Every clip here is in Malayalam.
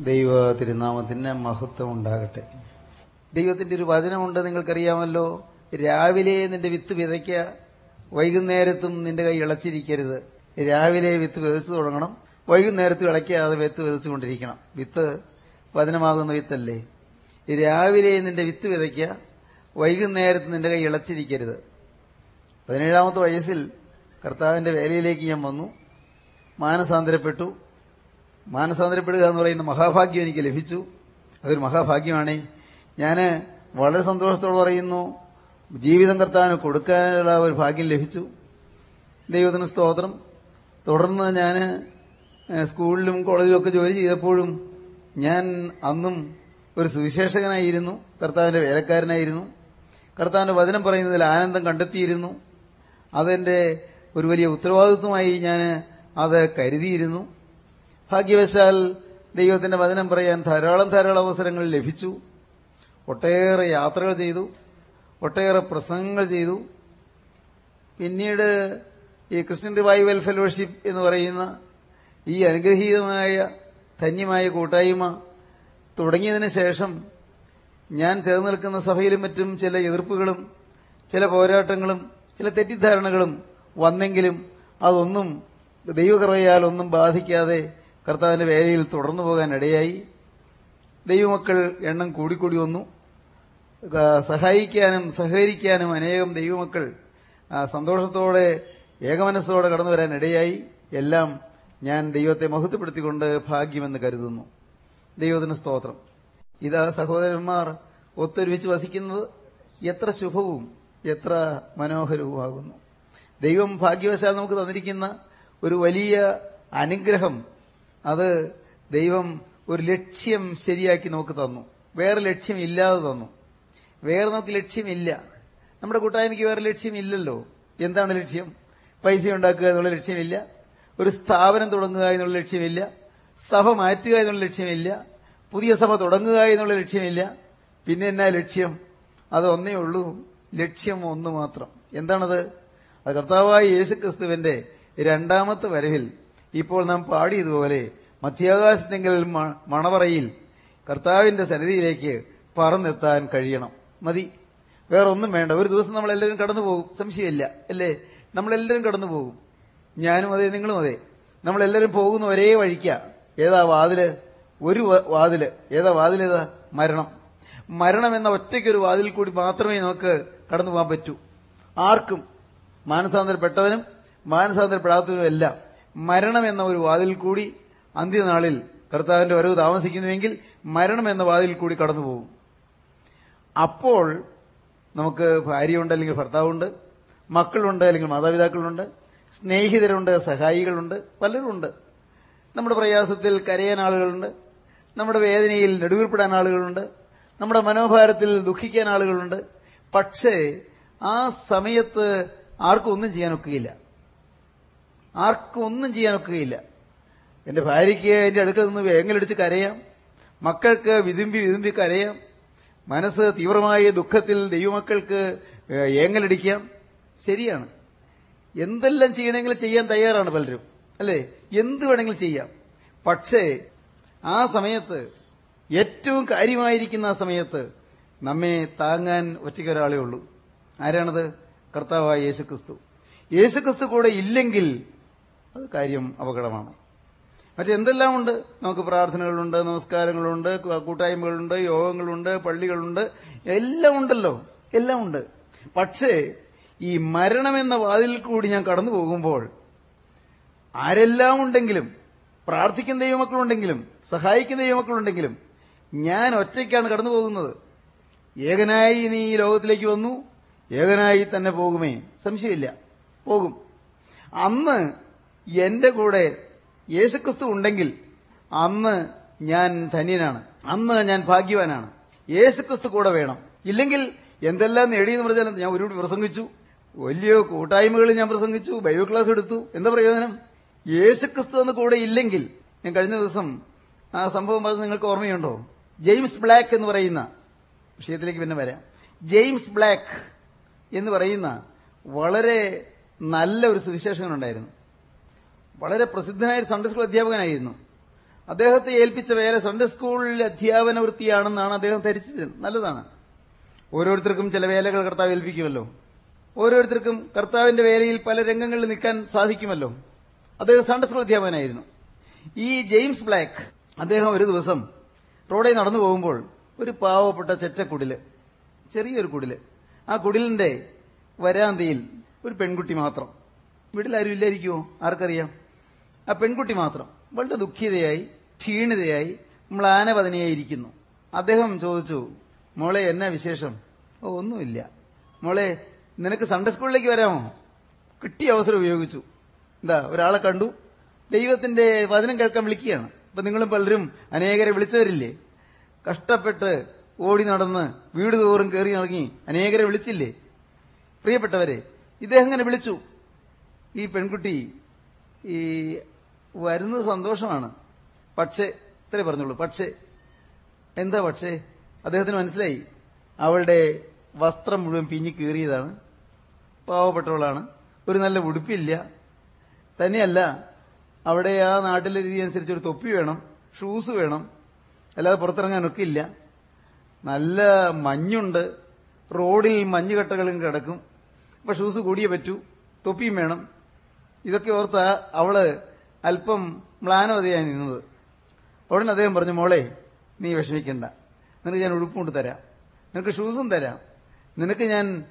ദൈവ തിരുനാമത്തിന് മഹത്വം ഉണ്ടാകട്ടെ. ദൈവത്തിന്റെ ഒരു വചനമുണ്ട് നിങ്ങൾക്കറിയാമല്ലോ. രാവിലെ നിന്റെ വിത്ത് വിതയ്ക്ക വൈകുന്നേരത്തും നിന്റെ കൈ ഇളച്ചിരിക്കരുത്. രാവിലെ വിത്ത് വിതച്ചു തുടങ്ങണം വൈകുന്നേരത്ത് ഇളയ്ക്കാതെ വിത്ത് വിതച്ചുകൊണ്ടിരിക്കണം. വിത്ത് വചനമാകുന്ന വിത്തല്ലേ? രാവിലെ നിന്റെ വിത്ത് വിതയ്ക്ക വൈകുന്നേരത്തും നിന്റെ കൈ ഇളച്ചിരിക്കരുത്. പതിനേഴാമത്തെ വയസ്സിൽ കർത്താവിന്റെ വേലയിലേക്ക് ഞാൻ വന്നു. മാനസാന്തരപ്പെട്ടു. മാനസാന്തരപ്പെടുക എന്ന് പറയുന്ന മഹാഭാഗ്യം എനിക്ക് ലഭിച്ചു. അതൊരു മഹാഭാഗ്യമാണ്. ഞാൻ വളരെ സന്തോഷത്തോടെ പറയുന്നു. ജീവിതം കർത്താവിന് കൊടുക്കാനുള്ള ഒരു ഭാഗ്യം ലഭിച്ചു. ദൈവത്തിന് സ്തോത്രം. തുടർന്ന് ഞാൻ സ്കൂളിലും കോളേജിലും ഒക്കെ ജോലി ചെയ്തപ്പോഴും ഞാൻ അന്നും ഒരു സുവിശേഷകനായിരുന്നു. കർത്താവിന്റെ വേലക്കാരനായിരുന്നു. കർത്താവിന്റെ വചനം പറയുന്നതിൽ ആനന്ദം കണ്ടെത്തിയിരുന്നു. അതെന്റെ ഒരു വലിയ ഉത്തരവാദിത്വമായി ഞാൻ അത് കരുതിയിരുന്നു. ഭാഗ്യവശാൽ ദൈവത്തിന്റെ വചനം പറയാൻ ധാരാളം ധാരാളം അവസരങ്ങൾ ലഭിച്ചു. ഒട്ടേറെ യാത്രകൾ ചെയ്തു. ഒട്ടേറെ പ്രസംഗങ്ങൾ ചെയ്തു. പിന്നീട് ഈ ക്രിസ്ത്യൻ റിവൈവൽ ഫെലോഷിപ്പ് എന്ന് പറയുന്ന ഈ അനുഗ്രഹീതമായ ധന്യമായ കൂട്ടായ്മ തുടങ്ങിയതിന് ശേഷം ഞാൻ ചേർന്ന് നിൽക്കുന്ന സഭയിലും മറ്റും ചില എതിർപ്പുകളും ചില പോരാട്ടങ്ങളും ചില തെറ്റിദ്ധാരണകളും വന്നെങ്കിലും അതൊന്നും ദൈവകൃപയാൽ ഒന്നും ബാധിക്കാതെ കർത്താവിന്റെ വേലയിൽ തുടർന്നു പോകാൻ ഇടയായി. ദൈവമക്കൾ എണ്ണം കൂടിക്കൂടി വന്നു. സഹായിക്കാനും സഹകരിക്കാനും അനേകം ദൈവമക്കൾ സന്തോഷത്തോടെ ഏകമനസ്സോടെ കടന്നു വരാൻ ഇടയായി. എല്ലാം ഞാൻ ദൈവത്തെ മഹത്വപ്പെടുത്തിക്കൊണ്ട് ഭാഗ്യമെന്ന് കരുതുന്നു. ദൈവത്തിന് സ്തോത്രം. ഇതാ സഹോദരന്മാർ ഒത്തൊരുമിച്ച് വസിക്കുന്നത് എത്ര ശുഭവും എത്ര മനോഹരവുമാകുന്നു. ദൈവം ഭാഗ്യവശാൽ നമുക്ക് തന്നിരിക്കുന്ന ഒരു വലിയ അനുഗ്രഹം അത് ദൈവം ഒരു ലക്ഷ്യം ശരിയാക്കി നമുക്ക് തന്നു. വേറെ ലക്ഷ്യമില്ലാതെ തന്നു. വേറെ നമുക്ക് ലക്ഷ്യമില്ല. നമ്മുടെ കൂട്ടായ്മയ്ക്ക് വേറെ ലക്ഷ്യമില്ലല്ലോ. എന്താണ് ലക്ഷ്യം? പൈസ ഉണ്ടാക്കുക എന്നുള്ള ലക്ഷ്യമില്ല. ഒരു സ്ഥാപനം തുടങ്ങുക എന്നുള്ള ലക്ഷ്യമില്ല. സഭ മാറ്റുക എന്നുള്ള ലക്ഷ്യമില്ല. പുതിയ സഭ തുടങ്ങുക എന്നുള്ള ലക്ഷ്യമില്ല. പിന്നെ എന്നാ ലക്ഷ്യം? അത് ഉള്ളൂ. ലക്ഷ്യം ഒന്ന് മാത്രം. എന്താണത്? അത് കർത്താവായ യേശുക്രിസ്തുവിന്റെ രണ്ടാമത്തെ വരവിൽ ഇപ്പോൾ നാം പാടിയതുപോലെ മധ്യാകാശത്തെങ്കിൽ മണവറയിൽ കർത്താവിന്റെ സന്നിധിയിലേക്ക് പറന്നെത്താൻ കഴിയണം. മതി. വേറൊന്നും വേണ്ട. ഒരു ദിവസം നമ്മളെല്ലാവരും കടന്നു പോകും സംശയമില്ല. അല്ലേ? നമ്മളെല്ലാവരും കടന്നു പോകും ഞാനും അതെ നിങ്ങളും അതെ. നമ്മളെല്ലാവരും പോകുന്ന ഒരേ വഴിക്ക. ഏതാ വാതിൽ? ഒരു വാതിൽ. ഏതാ വാതിലേതാ മരണം. മരണം എന്ന ഒറ്റയ്ക്കൊരു വാതിൽ കൂടി മാത്രമേ നമുക്ക് കടന്നു പോകാൻ പറ്റൂ. ആർക്കും. മാനസാന്തരപ്പെട്ടവനും മാനസാന്തരപ്പെടാത്തവനും എല്ലാം മരണം എന്ന ഒരു വാതിൽ കൂടി അന്ത്യനാളിൽ കർത്താവിന്റെ വരവ് താമസിക്കുന്നുവെങ്കിൽ മരണം എന്ന വാതിൽ കൂടി കടന്നുപോകും. അപ്പോൾ നമുക്ക് ഭാര്യയുണ്ട് അല്ലെങ്കിൽ ഭർത്താവുണ്ട് മക്കളുണ്ട് അല്ലെങ്കിൽ മാതാപിതാക്കളുണ്ട് സ്നേഹിതരുണ്ട് സഹായികളുണ്ട് പലരുണ്ട് നമ്മുടെ പ്രയാസത്തിൽ കരയാൻ ആളുകളുണ്ട് നമ്മുടെ വേദനയിൽ നെടുവീർപ്പെടാൻ ആളുകളുണ്ട് നമ്മുടെ മനോഭാരത്തിൽ ദുഃഖിക്കാൻ ആളുകളുണ്ട്. പക്ഷേ ആ സമയത്ത് ആർക്കും ഒന്നും ചെയ്യാനൊക്കുകയില്ല ആർക്കും ഒന്നും ചെയ്യാൻ ചെയ്യാനൊക്കുകയില്ല എന്റെ ഭാര്യയ്ക്ക് എന്റെ അടുക്കൽ നിന്ന് വേങ്ങലടിച്ച് കരയാം. മക്കൾക്ക് വിതുമ്പി വിതുമ്പി കരയാം. മനസ്സ് തീവ്രമായ ദുഃഖത്തിൽ ദൈവമക്കൾക്ക് ഏങ്ങലടിക്കാം. ശരിയാണ്. എന്തെല്ലാം ചെയ്യണമെങ്കിലും ചെയ്യാൻ തയ്യാറാണ് പലരും. അല്ലേ? എന്ത് വേണമെങ്കിലും ചെയ്യാം. പക്ഷേ ആ സമയത്ത് ഏറ്റവും കാര്യമായിരിക്കുന്ന ആ സമയത്ത് നമ്മെ താങ്ങാൻ ഒറ്റയ്ക്കൊരാളേ ഉള്ളൂ. ആരാണത്? കർത്താവായ യേശുക്രിസ്തു. യേശുക്രിസ്തു കൂടെ ഇല്ലെങ്കിൽ അത് കാര്യം അപകടമാണ്. മറ്റെന്തെല്ലാം ഉണ്ട് നമുക്ക് പ്രാർത്ഥനകളുണ്ട് നമസ്കാരങ്ങളുണ്ട് കൂട്ടായ്മകളുണ്ട് യോഗങ്ങളുണ്ട് പള്ളികളുണ്ട്. എല്ലാം ഉണ്ടല്ലോ എല്ലാം ഉണ്ട് പക്ഷേ ഈ മരണമെന്ന വാതിൽ കൂടി ഞാൻ കടന്നു പോകുമ്പോൾ ആരെല്ലാം ഉണ്ടെങ്കിലും പ്രാർത്ഥിക്കുന്ന ദൈവമക്കളുണ്ടെങ്കിലും സഹായിക്കുന്ന ദൈവമക്കളുണ്ടെങ്കിലും ഞാൻ ഒറ്റയ്ക്കാണ് കടന്നു പോകുന്നത്. ഏകനായി നീ ഈ ലോകത്തിലേക്ക് വന്നു. ഏകനായി തന്നെ പോകുമേ? സംശയമില്ല. പോകും. അന്ന് എന്റെ കൂടെ യേശുക്രിസ്തു ഉണ്ടെങ്കിൽ അന്ന് ഞാൻ ധന്യനാണ്. അന്ന് ഞാൻ ഭാഗ്യവാനാണ്. യേശുക്രിസ്തു കൂടെ വേണം. ഇല്ലെങ്കിൽ എന്തെല്ലാം നേടിയെന്ന് പറഞ്ഞാൽ ഞാൻ ഒരുപാട് പ്രസംഗിച്ചു. വലിയ കൂട്ടായ്മകൾ ഞാൻ പ്രസംഗിച്ചു. ബൈബിൾ ക്ലാസ് എടുത്തു. എന്താ പ്രയോജനം? യേശുക്രിസ്തു എന്ന് കൂടെ ഇല്ലെങ്കിൽ ഞാൻ കഴിഞ്ഞ ദിവസം ആ സംഭവം പറഞ്ഞ് നിങ്ങൾക്ക് ഓർമ്മയുണ്ടോ? ജെയിംസ് ബ്ലാക്ക് എന്ന് പറയുന്ന വിഷയത്തിലേക്ക് പിന്നെ വരാം. ജെയിംസ് ബ്ലാക്ക് എന്ന് പറയുന്ന വളരെ നല്ല ഒരു സുവിശേഷകനുണ്ടായിരുന്നു വളരെ പ്രസിദ്ധനായ ഒരു സൺഡേ സ്കൂൾ അധ്യാപകനായിരുന്നു. അദ്ദേഹത്തെ ഏൽപ്പിച്ച വേല സൺഡേ സ്കൂളിൽ അധ്യാപന വൃത്തിയാണെന്നാണ് അദ്ദേഹം ധരിച്ചത് നല്ലതാണ്. ഓരോരുത്തർക്കും ചില വേലകൾ കർത്താവ് ഏൽപ്പിക്കുമല്ലോ. ഓരോരുത്തർക്കും കർത്താവിന്റെ വേലയിൽ പല രംഗങ്ങളിൽ നിൽക്കാൻ സാധിക്കുമല്ലോ. അദ്ദേഹം സൺഡേ സ്കൂൾ അധ്യാപകനായിരുന്നു. ഈ ജെയിംസ് ബ്ലാക്ക് അദ്ദേഹം ഒരു ദിവസം റോഡിൽ നടന്നു പോകുമ്പോൾ ഒരു പാവപ്പെട്ട ചെറ്റക്കുടിൽ ചെറിയൊരു കുടിൽ ആ കുടിലിന്റെ വരാന്തയിൽ ഒരു പെൺകുട്ടി മാത്രം. വീട്ടിലാരും ഇല്ലായിരിക്കുമോ ആർക്കറിയാം? ആ പെൺകുട്ടി മാത്രം. വളരെ ദുഃഖിതയായി ക്ഷീണിതയായി മ്ലാനപതനിയായിരിക്കുന്നു അദ്ദേഹം ചോദിച്ചു മോളെ എന്നാ വിശേഷം? ഓ ഒന്നുമില്ല. മോളെ നിനക്ക് സൺഡേ സ്കൂളിലേക്ക് വരാമോ? കിട്ടിയ അവസരം ഉപയോഗിച്ചു. എന്താ ഒരാളെ കണ്ടു? ദൈവത്തിന്റെ വചനം കേൾക്കാൻ വിളിക്കുകയാണ്. ഇപ്പൊ നിങ്ങളും പലരും അനേകരെ വിളിച്ചവരില്ലേ? കഷ്ടപ്പെട്ട് ഓടി നടന്ന് വീട് തോറും കയറി ഇറങ്ങി അനേകരെ വിളിച്ചില്ലേ? പ്രിയപ്പെട്ടവരെ ഇദ്ദേഹം ഇങ്ങനെ വിളിച്ചു. ഈ പെൺകുട്ടി ഈ വരുന്നത് സന്തോഷമാണ്. പക്ഷേ ഇത്രേ പറഞ്ഞുള്ളൂ. പക്ഷേ എന്താ പക്ഷേ? അദ്ദേഹത്തിന് മനസ്സിലായി. അവളുടെ വസ്ത്രം മുഴുവൻ പിഞ്ഞി കീറിയതാണ്. പാവപ്പെട്ടവളാണ്. ഒരു നല്ല ഉടുപ്പില്ല. തന്നെയല്ല അവിടെ ആ നാട്ടിലെ രീതി അനുസരിച്ച് ഒരു തൊപ്പി വേണം ഷൂസ് വേണം. അല്ലാതെ പുറത്തിറങ്ങാനൊക്കെ ഇല്ല. നല്ല മഞ്ഞുണ്ട്. റോഡിൽ മഞ്ഞുകട്ടകളും കിടക്കും. അപ്പൊ ഷൂസ് കൂടിയേ പറ്റൂ. തൊപ്പിയും വേണം. ഇതൊക്കെ ഓർത്ത അവൾ അല്പം മ്ലാനവതിയായി നിന്നത്. ഉടനെ അദ്ദേഹം പറഞ്ഞു മോളെ നീ വിഷമിക്കണ്ട. നിനക്ക് ഞാൻ ഉടുപ്പും കൊണ്ട് തരാം. നിനക്ക് ഷൂസും തരാം. നിനക്ക് ഞാൻ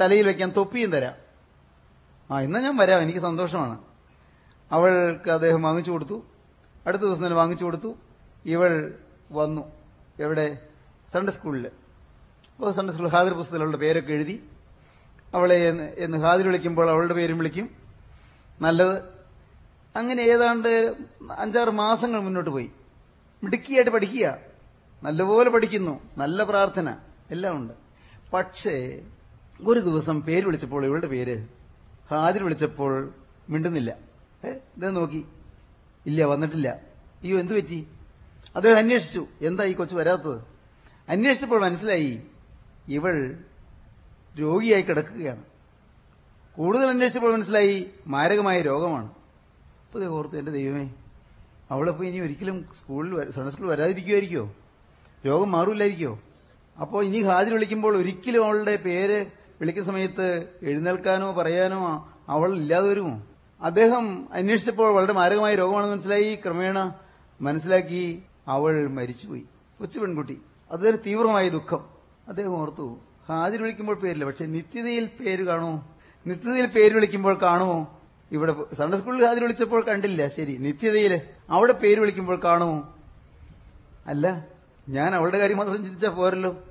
തലയിൽ വെക്കാൻ തൊപ്പിയും തരാം. ആ എന്നാ ഞാൻ വരാം. എനിക്ക് സന്തോഷമാണ്. അവൾക്ക് അദ്ദേഹം വാങ്ങിച്ചു കൊടുത്തു. അടുത്ത ദിവസം തന്നെ വാങ്ങിച്ചു കൊടുത്തു. ഇവൾ വന്നു. എവിടെ? സൺഡേ സ്കൂളിൽ അപ്പോൾ സൺഡേ സ്കൂൾ ഹാജർ പുസ്തകത്തിൽ അവളുടെ പേരൊക്കെ എഴുതി. അവളെ എന്ന് ഹാജർ വിളിക്കുമ്പോൾ അവളുടെ പേരും വിളിക്കും. നല്ലത്. അങ്ങനെ ഏതാണ്ട് അഞ്ചാറ് മാസങ്ങൾ മുന്നോട്ട് പോയി. മിടുക്കിയായിട്ട് പഠിക്കുക. നല്ലപോലെ പഠിക്കുന്നു. നല്ല പ്രാർത്ഥന. എല്ലാം ഉണ്ട്. പക്ഷേ ഒരു ദിവസം പേര് വിളിച്ചപ്പോൾ ഇവളുടെ പേര് ഹാജർ വിളിച്ചപ്പോൾ മിണ്ടുന്നില്ല. ഏ നോക്കി. ഇല്ല വന്നിട്ടില്ല. അയ്യോ എന്തു പറ്റി? അദ്ദേഹം അന്വേഷിച്ചു. എന്താ ഈ കൊച്ചു വരാത്തത്? അന്വേഷിച്ചപ്പോൾ മനസ്സിലായി ഇവൾ രോഗിയായി കിടക്കുകയാണ്. കൂടുതൽ അന്വേഷിച്ചപ്പോൾ മനസ്സിലായി മാരകമായ രോഗമാണ്. അപ്പൊ ദേ ഓർത്തു എന്റെ ദൈവമേ. അവളിപ്പോ ഇനി ഒരിക്കലും സ്കൂളിൽ സൺഡേ സ്കൂളിൽ വരാതിരിക്കുമായിരിക്കോ രോഗം മാറൂലായിരിക്കോ അപ്പോൾ ഇനി ഹാജർ വിളിക്കുമ്പോൾ ഒരിക്കലും അവളുടെ പേര് വിളിക്കുന്ന സമയത്ത് എഴുന്നേൽക്കാനോ പറയാനോ അവൾ ഇല്ലാതെ വരുമോ? അദ്ദേഹം അന്വേഷിച്ചപ്പോൾ വളരെ മാരകമായ രോഗമാണെന്ന് മനസ്സിലായി. ക്രമേണ മനസ്സിലാക്കി അവൾ മരിച്ചുപോയി. കൊച്ചു പെൺകുട്ടി. അതൊരു തീവ്രമായ ദുഃഖം. അദ്ദേഹം ഓർത്തു ഹാജർ വിളിക്കുമ്പോൾ പേരില്ല പക്ഷെ നിത്യതയിൽ പേര് കാണുമോ നിത്യതയിൽ പേര് വിളിക്കുമ്പോൾ കാണുമോ? ഇവിടെ സൺഡേ സ്കൂളിൽ ഹാജർ വിളിച്ചപ്പോൾ കണ്ടില്ല. ശരി നിത്യതയിൽ അവിടെ പേര് വിളിക്കുമ്പോൾ കാണുമോ? അല്ല ഞാൻ അവളുടെ കാര്യം മാത്രം ചിന്തിച്ചാൽ പോരല്ലോ.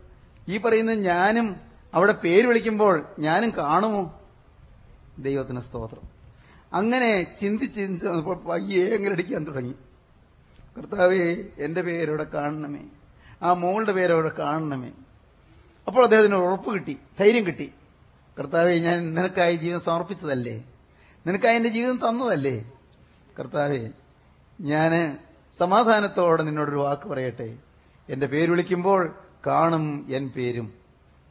ഈ പറയുന്ന ഞാനും അവിടെ പേര് വിളിക്കുമ്പോൾ ഞാനും കാണുമോ? ദൈവത്തിന് സ്തോത്രം. അങ്ങനെ ചിന്തിച്ച് ചിന്തിച്ചപ്പോൾ പയ്യെ എങ്ങനെ അടിക്കാൻ തുടങ്ങി. കർത്താവേ എന്റെ പേരവിടെ കാണണമേ. ആ മോളുടെ പേരവിടെ കാണണമേ. അപ്പോൾ അദ്ദേഹത്തിന് ഉറപ്പ് കിട്ടി ധൈര്യം കിട്ടി. കർത്താവെ ഞാൻ നിനക്കായി ജീവിതം സമർപ്പിച്ചതല്ലേ? നിനക്കായി എന്റെ ജീവിതം തന്നതല്ലേ? കർത്താവെ ഞാൻ സമാധാനത്തോടെ നിന്നോടൊരു വാക്ക് പറയട്ടെ. എന്റെ പേര് വിളിക്കുമ്പോൾ കാണും എൻ പേരും.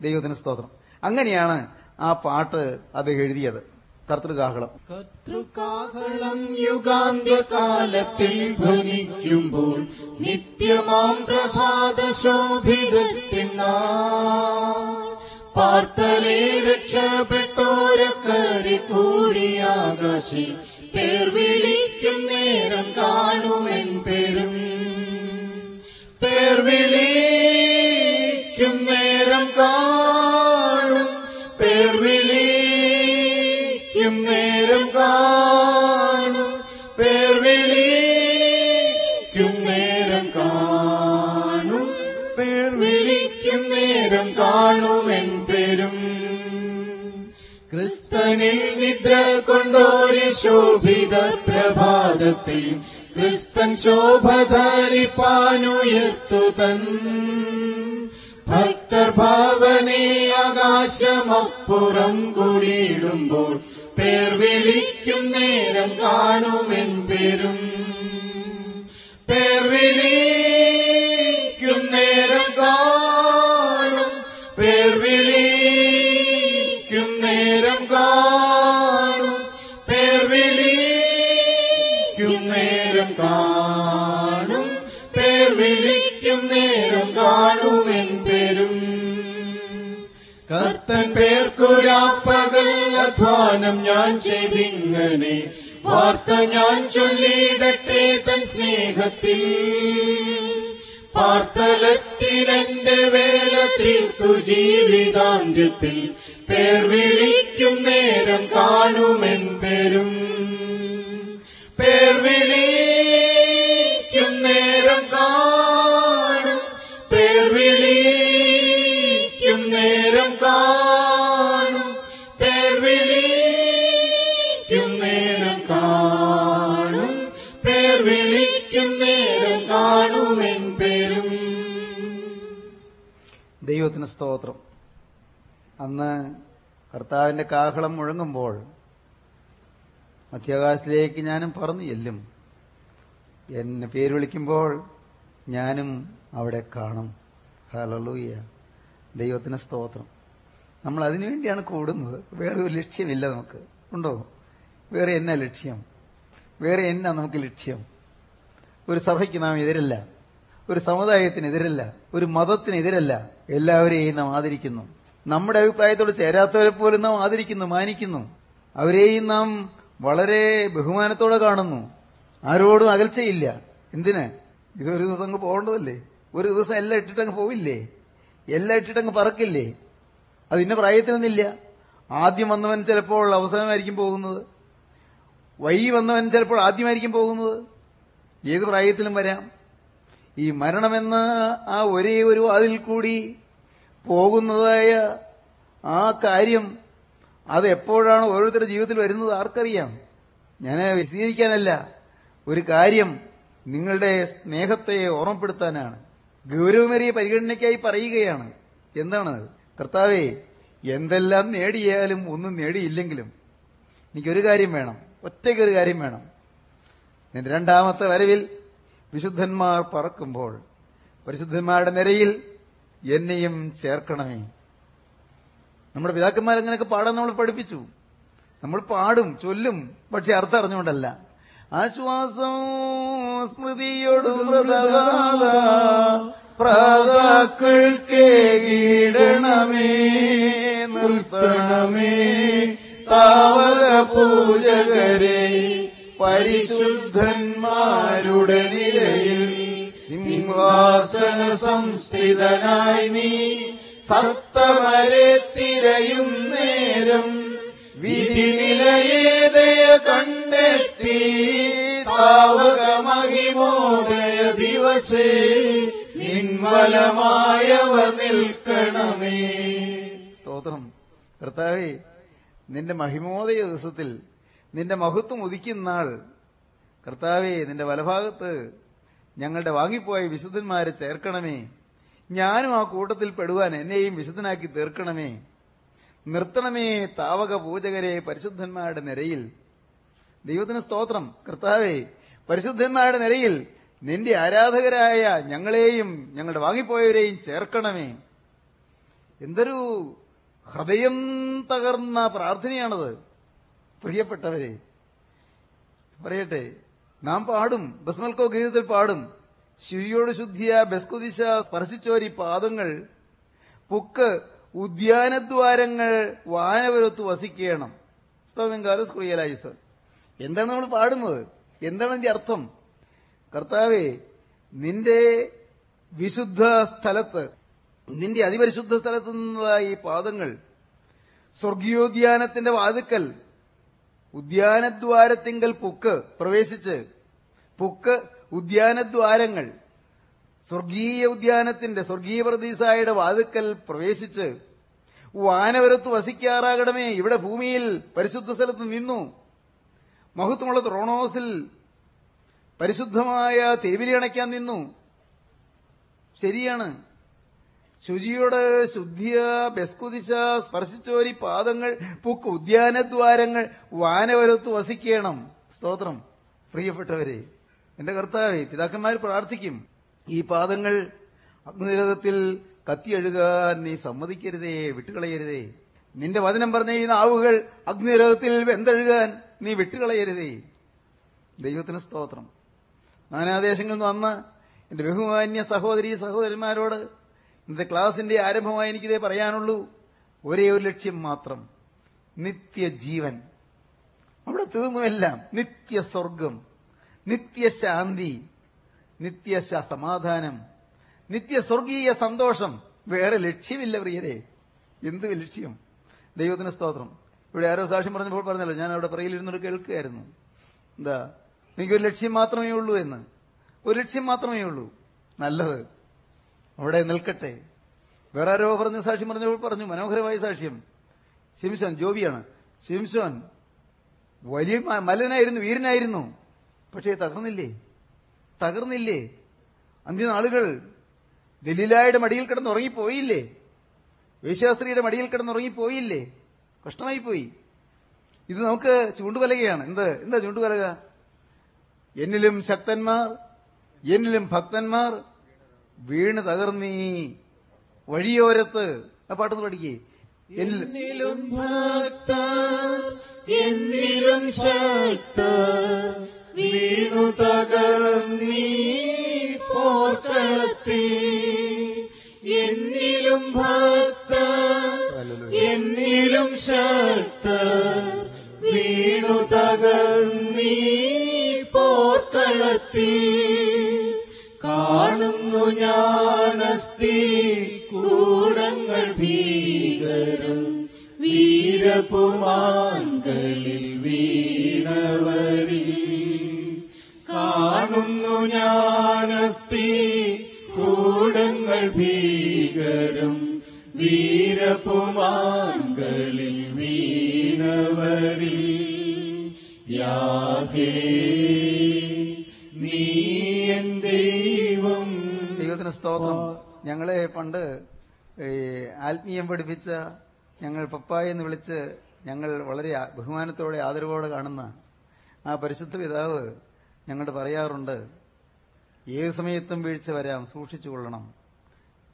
ദൈവത്തിന് സ്തോത്രം. അങ്ങനെയാണ് ആ പാട്ട് അത് എഴുതിയത്. കർത്തൃകാഹളം. കർത്തൃകാഹളം യുഗാന്ത്യകാലത്തിൽ ധ്വനിക്കുമ്പോൾ നിത്യമാം പ്രസാദ ശോഭിതത്തിനാൾ പാർത്തലേ രക്ഷപ്പെട്ടോരക്കരെ കൂടിയാകാശി പേർ വിളിക്കും നേരം കാണുമെൻ പേരും. പേർ വിളിക്കും നേരം കാണും. പേർ വിളിക്കും നേരം കാണും. പേർ വിളിക്കും നേരം കാണും. പേർ വിളിക്കും നേരം കാണുമെൻ പേരും. ക്രിസ്തനിൽ നിദ്ര കൊണ്ടോരി ശോഭിത പ്രഭാതത്തിൽ ക്രിസ്തൻ ശോഭധരിപ്പാനുയർത്തു തൻ. ഭക്തർ ഭാവനെ ആകാശമപ്പുറം കൂടിയിടുമ്പോൾ പേർ വിളിക്കും നേരം കാണുമെൻ പേരും. പേർ വിളിക്കും നേരം കാണും പേർ വിളിക്കും കർത്തൻ പേർക്കുരാപ്പകൽ അധ്വാനം ഞാൻ ചെയ്തിങ്ങനെ. വാർത്ത ഞാൻ ചൊല്ലിയിടട്ടെ തൻ സ്നേഹത്തിൽ. പാർത്തലത്തിലെന്റെ വേല തീർത്തു ജീവിതാന്ത്യത്തിൽ. പേർ വിളിക്കും നേരം കാണുമെൻ പേരും. സ്തോത്രം. അന്ന് കർത്താവിന്റെ കാഹളം മുഴങ്ങുമ്പോൾ മധ്യാകാശത്തിലേക്ക് ഞാനും പറന്നു ചെല്ലും. എന്നെ പേര് വിളിക്കുമ്പോൾ ഞാനും അവിടെ കാണും. ഹലലൂയ ദൈവത്തിന് സ്തോത്രം. നമ്മൾ അതിനുവേണ്ടിയാണ് കൂടുന്നത്. വേറെ ഒരു ലക്ഷ്യമില്ല നമുക്ക്. ഉണ്ടോ? വേറെ എന്നാ ലക്ഷ്യം? വേറെ എന്നാ നമുക്ക് ലക്ഷ്യം? ഒരു സഭയ്ക്ക് നാം എതിരല്ല. ഒരു സമുദായത്തിനെതിരല്ല ഒരു മതത്തിനെതിരല്ല എല്ലാവരെയും നാം ആദരിക്കുന്നു. നമ്മുടെ അഭിപ്രായത്തോട് ചേരാത്തവരെ പോലും നാം ആദരിക്കുന്നു മാനിക്കുന്നു. അവരെയും നാം വളരെ ബഹുമാനത്തോടെ കാണുന്നു. ആരോടും അകൽച്ചയില്ല. എന്തിന്? ഒരു ദിവസം അങ്ങ് പോകേണ്ടതല്ലേ? ഒരു ദിവസം എല്ലാം ഇട്ടിട്ടങ്ങ് പോവില്ലേ? എല്ലാം ഇട്ടിട്ടങ്ങ് പറക്കില്ലേ? അത് ഇന്ന പ്രായത്തിലൊന്നില്ല ആദ്യം വന്നവൻ ചിലപ്പോൾ അവസാനമായിരിക്കും പോകുന്നത്. വൈകി വന്നവൻ ചിലപ്പോൾ ആദ്യമായിരിക്കും പോകുന്നത്. ഏത് പ്രായത്തിലും വരാം. ഈ മരണമെന്ന ആ ഒരേ ഒരു അതിൽ കൂടി പോകുന്നതായ ആ കാര്യം അത് എപ്പോഴാണ് ഓരോരുത്തരുടെ ജീവിതത്തിൽ വരുന്നത് ആർക്കറിയാം? ഞാൻ വിശദീകരിക്കാനല്ല. ഒരു കാര്യം നിങ്ങളുടെ സ്നേഹത്തെ ഓർമ്മപ്പെടുത്താനാണ്. ഗൗരവമേറിയ പരിഗണനയ്ക്കായി പറയുകയാണ്. എന്താണ് കർത്താവേ എന്തെല്ലാം നേടിയാലും ഒന്നും നേടിയില്ലെങ്കിലും എനിക്കൊരു കാര്യം വേണം. ഒറ്റയ്ക്കൊരു കാര്യം വേണം. രണ്ടാമത്തെ വരവിൽ വിശുദ്ധന്മാർ പറക്കുമ്പോൾ പരിശുദ്ധന്മാരുടെ നിരയിൽ എന്നെയും ചേർക്കണമേ. നമ്മുടെ പിതാക്കന്മാർ അങ്ങനെയൊക്കെ പാടാൻ നമ്മൾ പഠിപ്പിച്ചു? നമ്മൾ പാടും ചൊല്ലും പക്ഷെ അർത്ഥം അറിഞ്ഞുകൊണ്ടല്ല. ആശ്വാസം സ്മൃതിയോട് പ്രാതാക്കൾക്കേകീടണമേ നിർത്തണമേ. താവക പൂജകരെ പരിശുദ്ധന്മാരുടെ നിലയിൽ സിംഹാസന സംസ്ഥിതനായി നീ സപ്തമരെ തിരയും നേരം വിധി നിലയേതയ കണ്ടെത്തി. താവക മഹിമോദയ ദിവസേ നിൻവലമായവർ നിൽക്കണമേ. സ്തോത്രം. കർത്താവേ നിന്റെ മഹിമോദയ ദിവസത്തിൽ നിന്റെ മഹത്വം ഉദിക്കുന്ന നാൾ കർത്താവേ നിന്റെ വലഭാഗത്ത് ഞങ്ങളുടെ വാങ്ങിപ്പോയ വിശുദ്ധന്മാരെ ചേർക്കണമേ. ഞാനും ആ കൂട്ടത്തിൽ പെടുവാൻ എന്നെയും വിശുദ്ധനാക്കി തീർക്കണമേ. നിർത്തണമേ താവക പൂജകരെ പരിശുദ്ധന്മാരുടെ നിരയിൽ. ദൈവത്തിന് സ്തോത്രം. കർത്താവേ പരിശുദ്ധന്മാരുടെ നിരയിൽ നിന്റെ ആരാധകരായ ഞങ്ങളെയും ഞങ്ങളുടെ വാങ്ങിപ്പോയവരെയും ചേർക്കണമേ. എന്തൊരു ഹൃദയം തകർന്ന പ്രാർത്ഥനയാണത്. പ്രിയപ്പെട്ടവരെ പറയട്ടെ നാം പാടും ബസ്മൽക്കോ ഗീതത്തിൽ പാടും. ശുചിയോട് ശുദ്ധിയ ബസ്കുദിശ സ്പർശിച്ചോരി പാദങ്ങൾ. പുക്ക് ഉദ്യാനദ്വാരങ്ങൾ വാനവരത്ത് വസിക്കണം. സ്തോമെങ്കാലസ് കുറിയലായുസ് എന്താണ് നമ്മൾ പാടുന്നത്? എന്താണ് അതിന്റെ അർത്ഥം? കർത്താവെ നിന്റെ വിശുദ്ധ സ്ഥലത്ത് നിന്റെ അതിപരിശുദ്ധ സ്ഥലത്ത് നിന്നതായി പാദങ്ങൾ സ്വർഗീയോദ്യാനത്തിന്റെ വാതുക്കൽ ഉദ്യാനദ്വാരത്തിങ്കൽ പുക്ക് പ്രവേശിച്ച് പുക്ക് ഉദ്യാനദ്വാരങ്ങൾ സ്വർഗീയ ഉദ്യാനത്തിന്റെ സ്വർഗീയ പ്രതീസായുടെ വാതുക്കൽ പ്രവേശിച്ച് വാനവരത്ത് വസിക്കാറാകണമേ. ഇവിടെ ഭൂമിയിൽ പരിശുദ്ധ സ്ഥലത്ത് നിന്നു. മഹത്വമുള്ള ത്രോണോസിൽ പരിശുദ്ധമായ തിരുവിലി അണയ്ക്കാൻ നിന്നു. ശരിയാണ്. ശുചിയോട് ശുദ്ധിയ ബെസ്കുതിശ സ്പർശിച്ചോരി പാദങ്ങൾ പൂക്ക് ഉദ്യാനദ്വാരങ്ങൾ വാനവരത്ത് വസിക്കണം. സ്തോത്രം. പ്രിയപ്പെട്ടവരെ എന്റെ കർത്താവെ പിതാക്കന്മാർ പ്രാർത്ഥിക്കും. ഈ പാദങ്ങൾ അഗ്നിരഥത്തിൽ കത്തിയഴുകാൻ നീ സമ്മതിക്കരുതേ വിട്ടുകളയരുതേ. നിന്റെ വചനം പറഞ്ഞ ഈ നാവുകൾ അഗ്നിരഥത്തിൽ വെന്തഴുകാൻ നീ വിട്ടുകളയരുതേ. ദൈവത്തിന് സ്തോത്രം. നാനാദേശങ്ങളിൽ നിന്ന് വന്ന് എന്റെ ബഹുമാന്യ സഹോദരി സഹോദരന്മാരോട് ഇന്നത്തെ ക്ലാസിന്റെ ആരംഭമായി എനിക്കിതേ പറയാനുള്ളൂ. ഒരേ ഒരു ലക്ഷ്യം മാത്രം. നിത്യജീവൻ. അവിടെ തീർന്നുമെല്ലാം നിത്യസ്വർഗം. നിത്യശാന്തി. നിത്യശ സമാധാനം നിത്യസ്വർഗീയ സന്തോഷം. വേറെ ലക്ഷ്യമില്ല പ്രിയരെ. എന്ത് ലക്ഷ്യം? ദൈവത്തിന് സ്തോത്രം. ഇവിടെ ആരോ സാക്ഷ്യം പറഞ്ഞപ്പോൾ പറഞ്ഞല്ലോ ഞാൻ അവിടെ പറയിലിരുന്നൊരു കേൾക്കുകയായിരുന്നു. എന്താ? എനിക്കൊരു ലക്ഷ്യം മാത്രമേ ഉള്ളൂ എന്ന്. ഒരു ലക്ഷ്യം മാത്രമേ ഉള്ളൂ. നല്ലത്. അവിടെ നിൽക്കട്ടെ. വേറെ ആരോ പറഞ്ഞ സാക്ഷ്യം പറഞ്ഞപ്പോൾ പറഞ്ഞു മനോഹരമായ സാക്ഷ്യം. സിംസോൻ ജോബിയാണ്. സിംസോൻ വലിയ മലനായിരുന്നു വീരനായിരുന്നു. പക്ഷേ തകർന്നില്ലേ? തകർന്നില്ലേ? അന്ത്യനാളുകൾ ദലീലായുടെ മടിയിൽ കിടന്നുറങ്ങിപ്പോയില്ലേ? വേശാസ്ത്രീയുടെ മടിയിൽ കിടന്നുറങ്ങിപ്പോയില്ലേ? കഷ്ടമായി പോയി ഇത് നമുക്ക് ചൂണ്ടുവലകയാണ് എന്ത്? എന്താ ചൂണ്ടുവലക എന്നിലും ശക്തന്മാർ എന്നിലും ഭക്തന്മാർ വീണ് തകർന്നീ വഴിയോരത്ത്. ആ പാട്ടൊന്ന് പഠിക്കേ എന്നിലും ഭക്ത എന്നിലും ശക്ത വീണു തകർന്നീ പോർക്കളത്തി എന്നിലും ഭക്ത എന്നിലും ശക്ത വീണു തകർന്നീ പോർക്കളത്തിൽ. കാണുന്നു ഞാനസ്തി കൂടങ്ങൾ ഭീകരം വീരപുമാങ്കളിൽ വീണവരി കാണുന്നു ഞാനസ്തി കൂടങ്ങൾ ഭീകരം വീരപുമാങ്കളിൽ വീണവരി യാഹേ സ്തോത്രം. ഞങ്ങളെ പണ്ട് ഈ ആത്മീയം പഠിപ്പിച്ച ഞങ്ങൾ പപ്പായ എന്ന് വിളിച്ച് ഞങ്ങൾ വളരെ ബഹുമാനത്തോടെ ആദരവോടെ കാണുന്ന ആ പരിശുദ്ധ പിതാവ് ഞങ്ങളുടെ പറയാറുണ്ട് ഏത് സമയത്തും വീഴ്ച വരാം സൂക്ഷിച്ചു കൊള്ളണം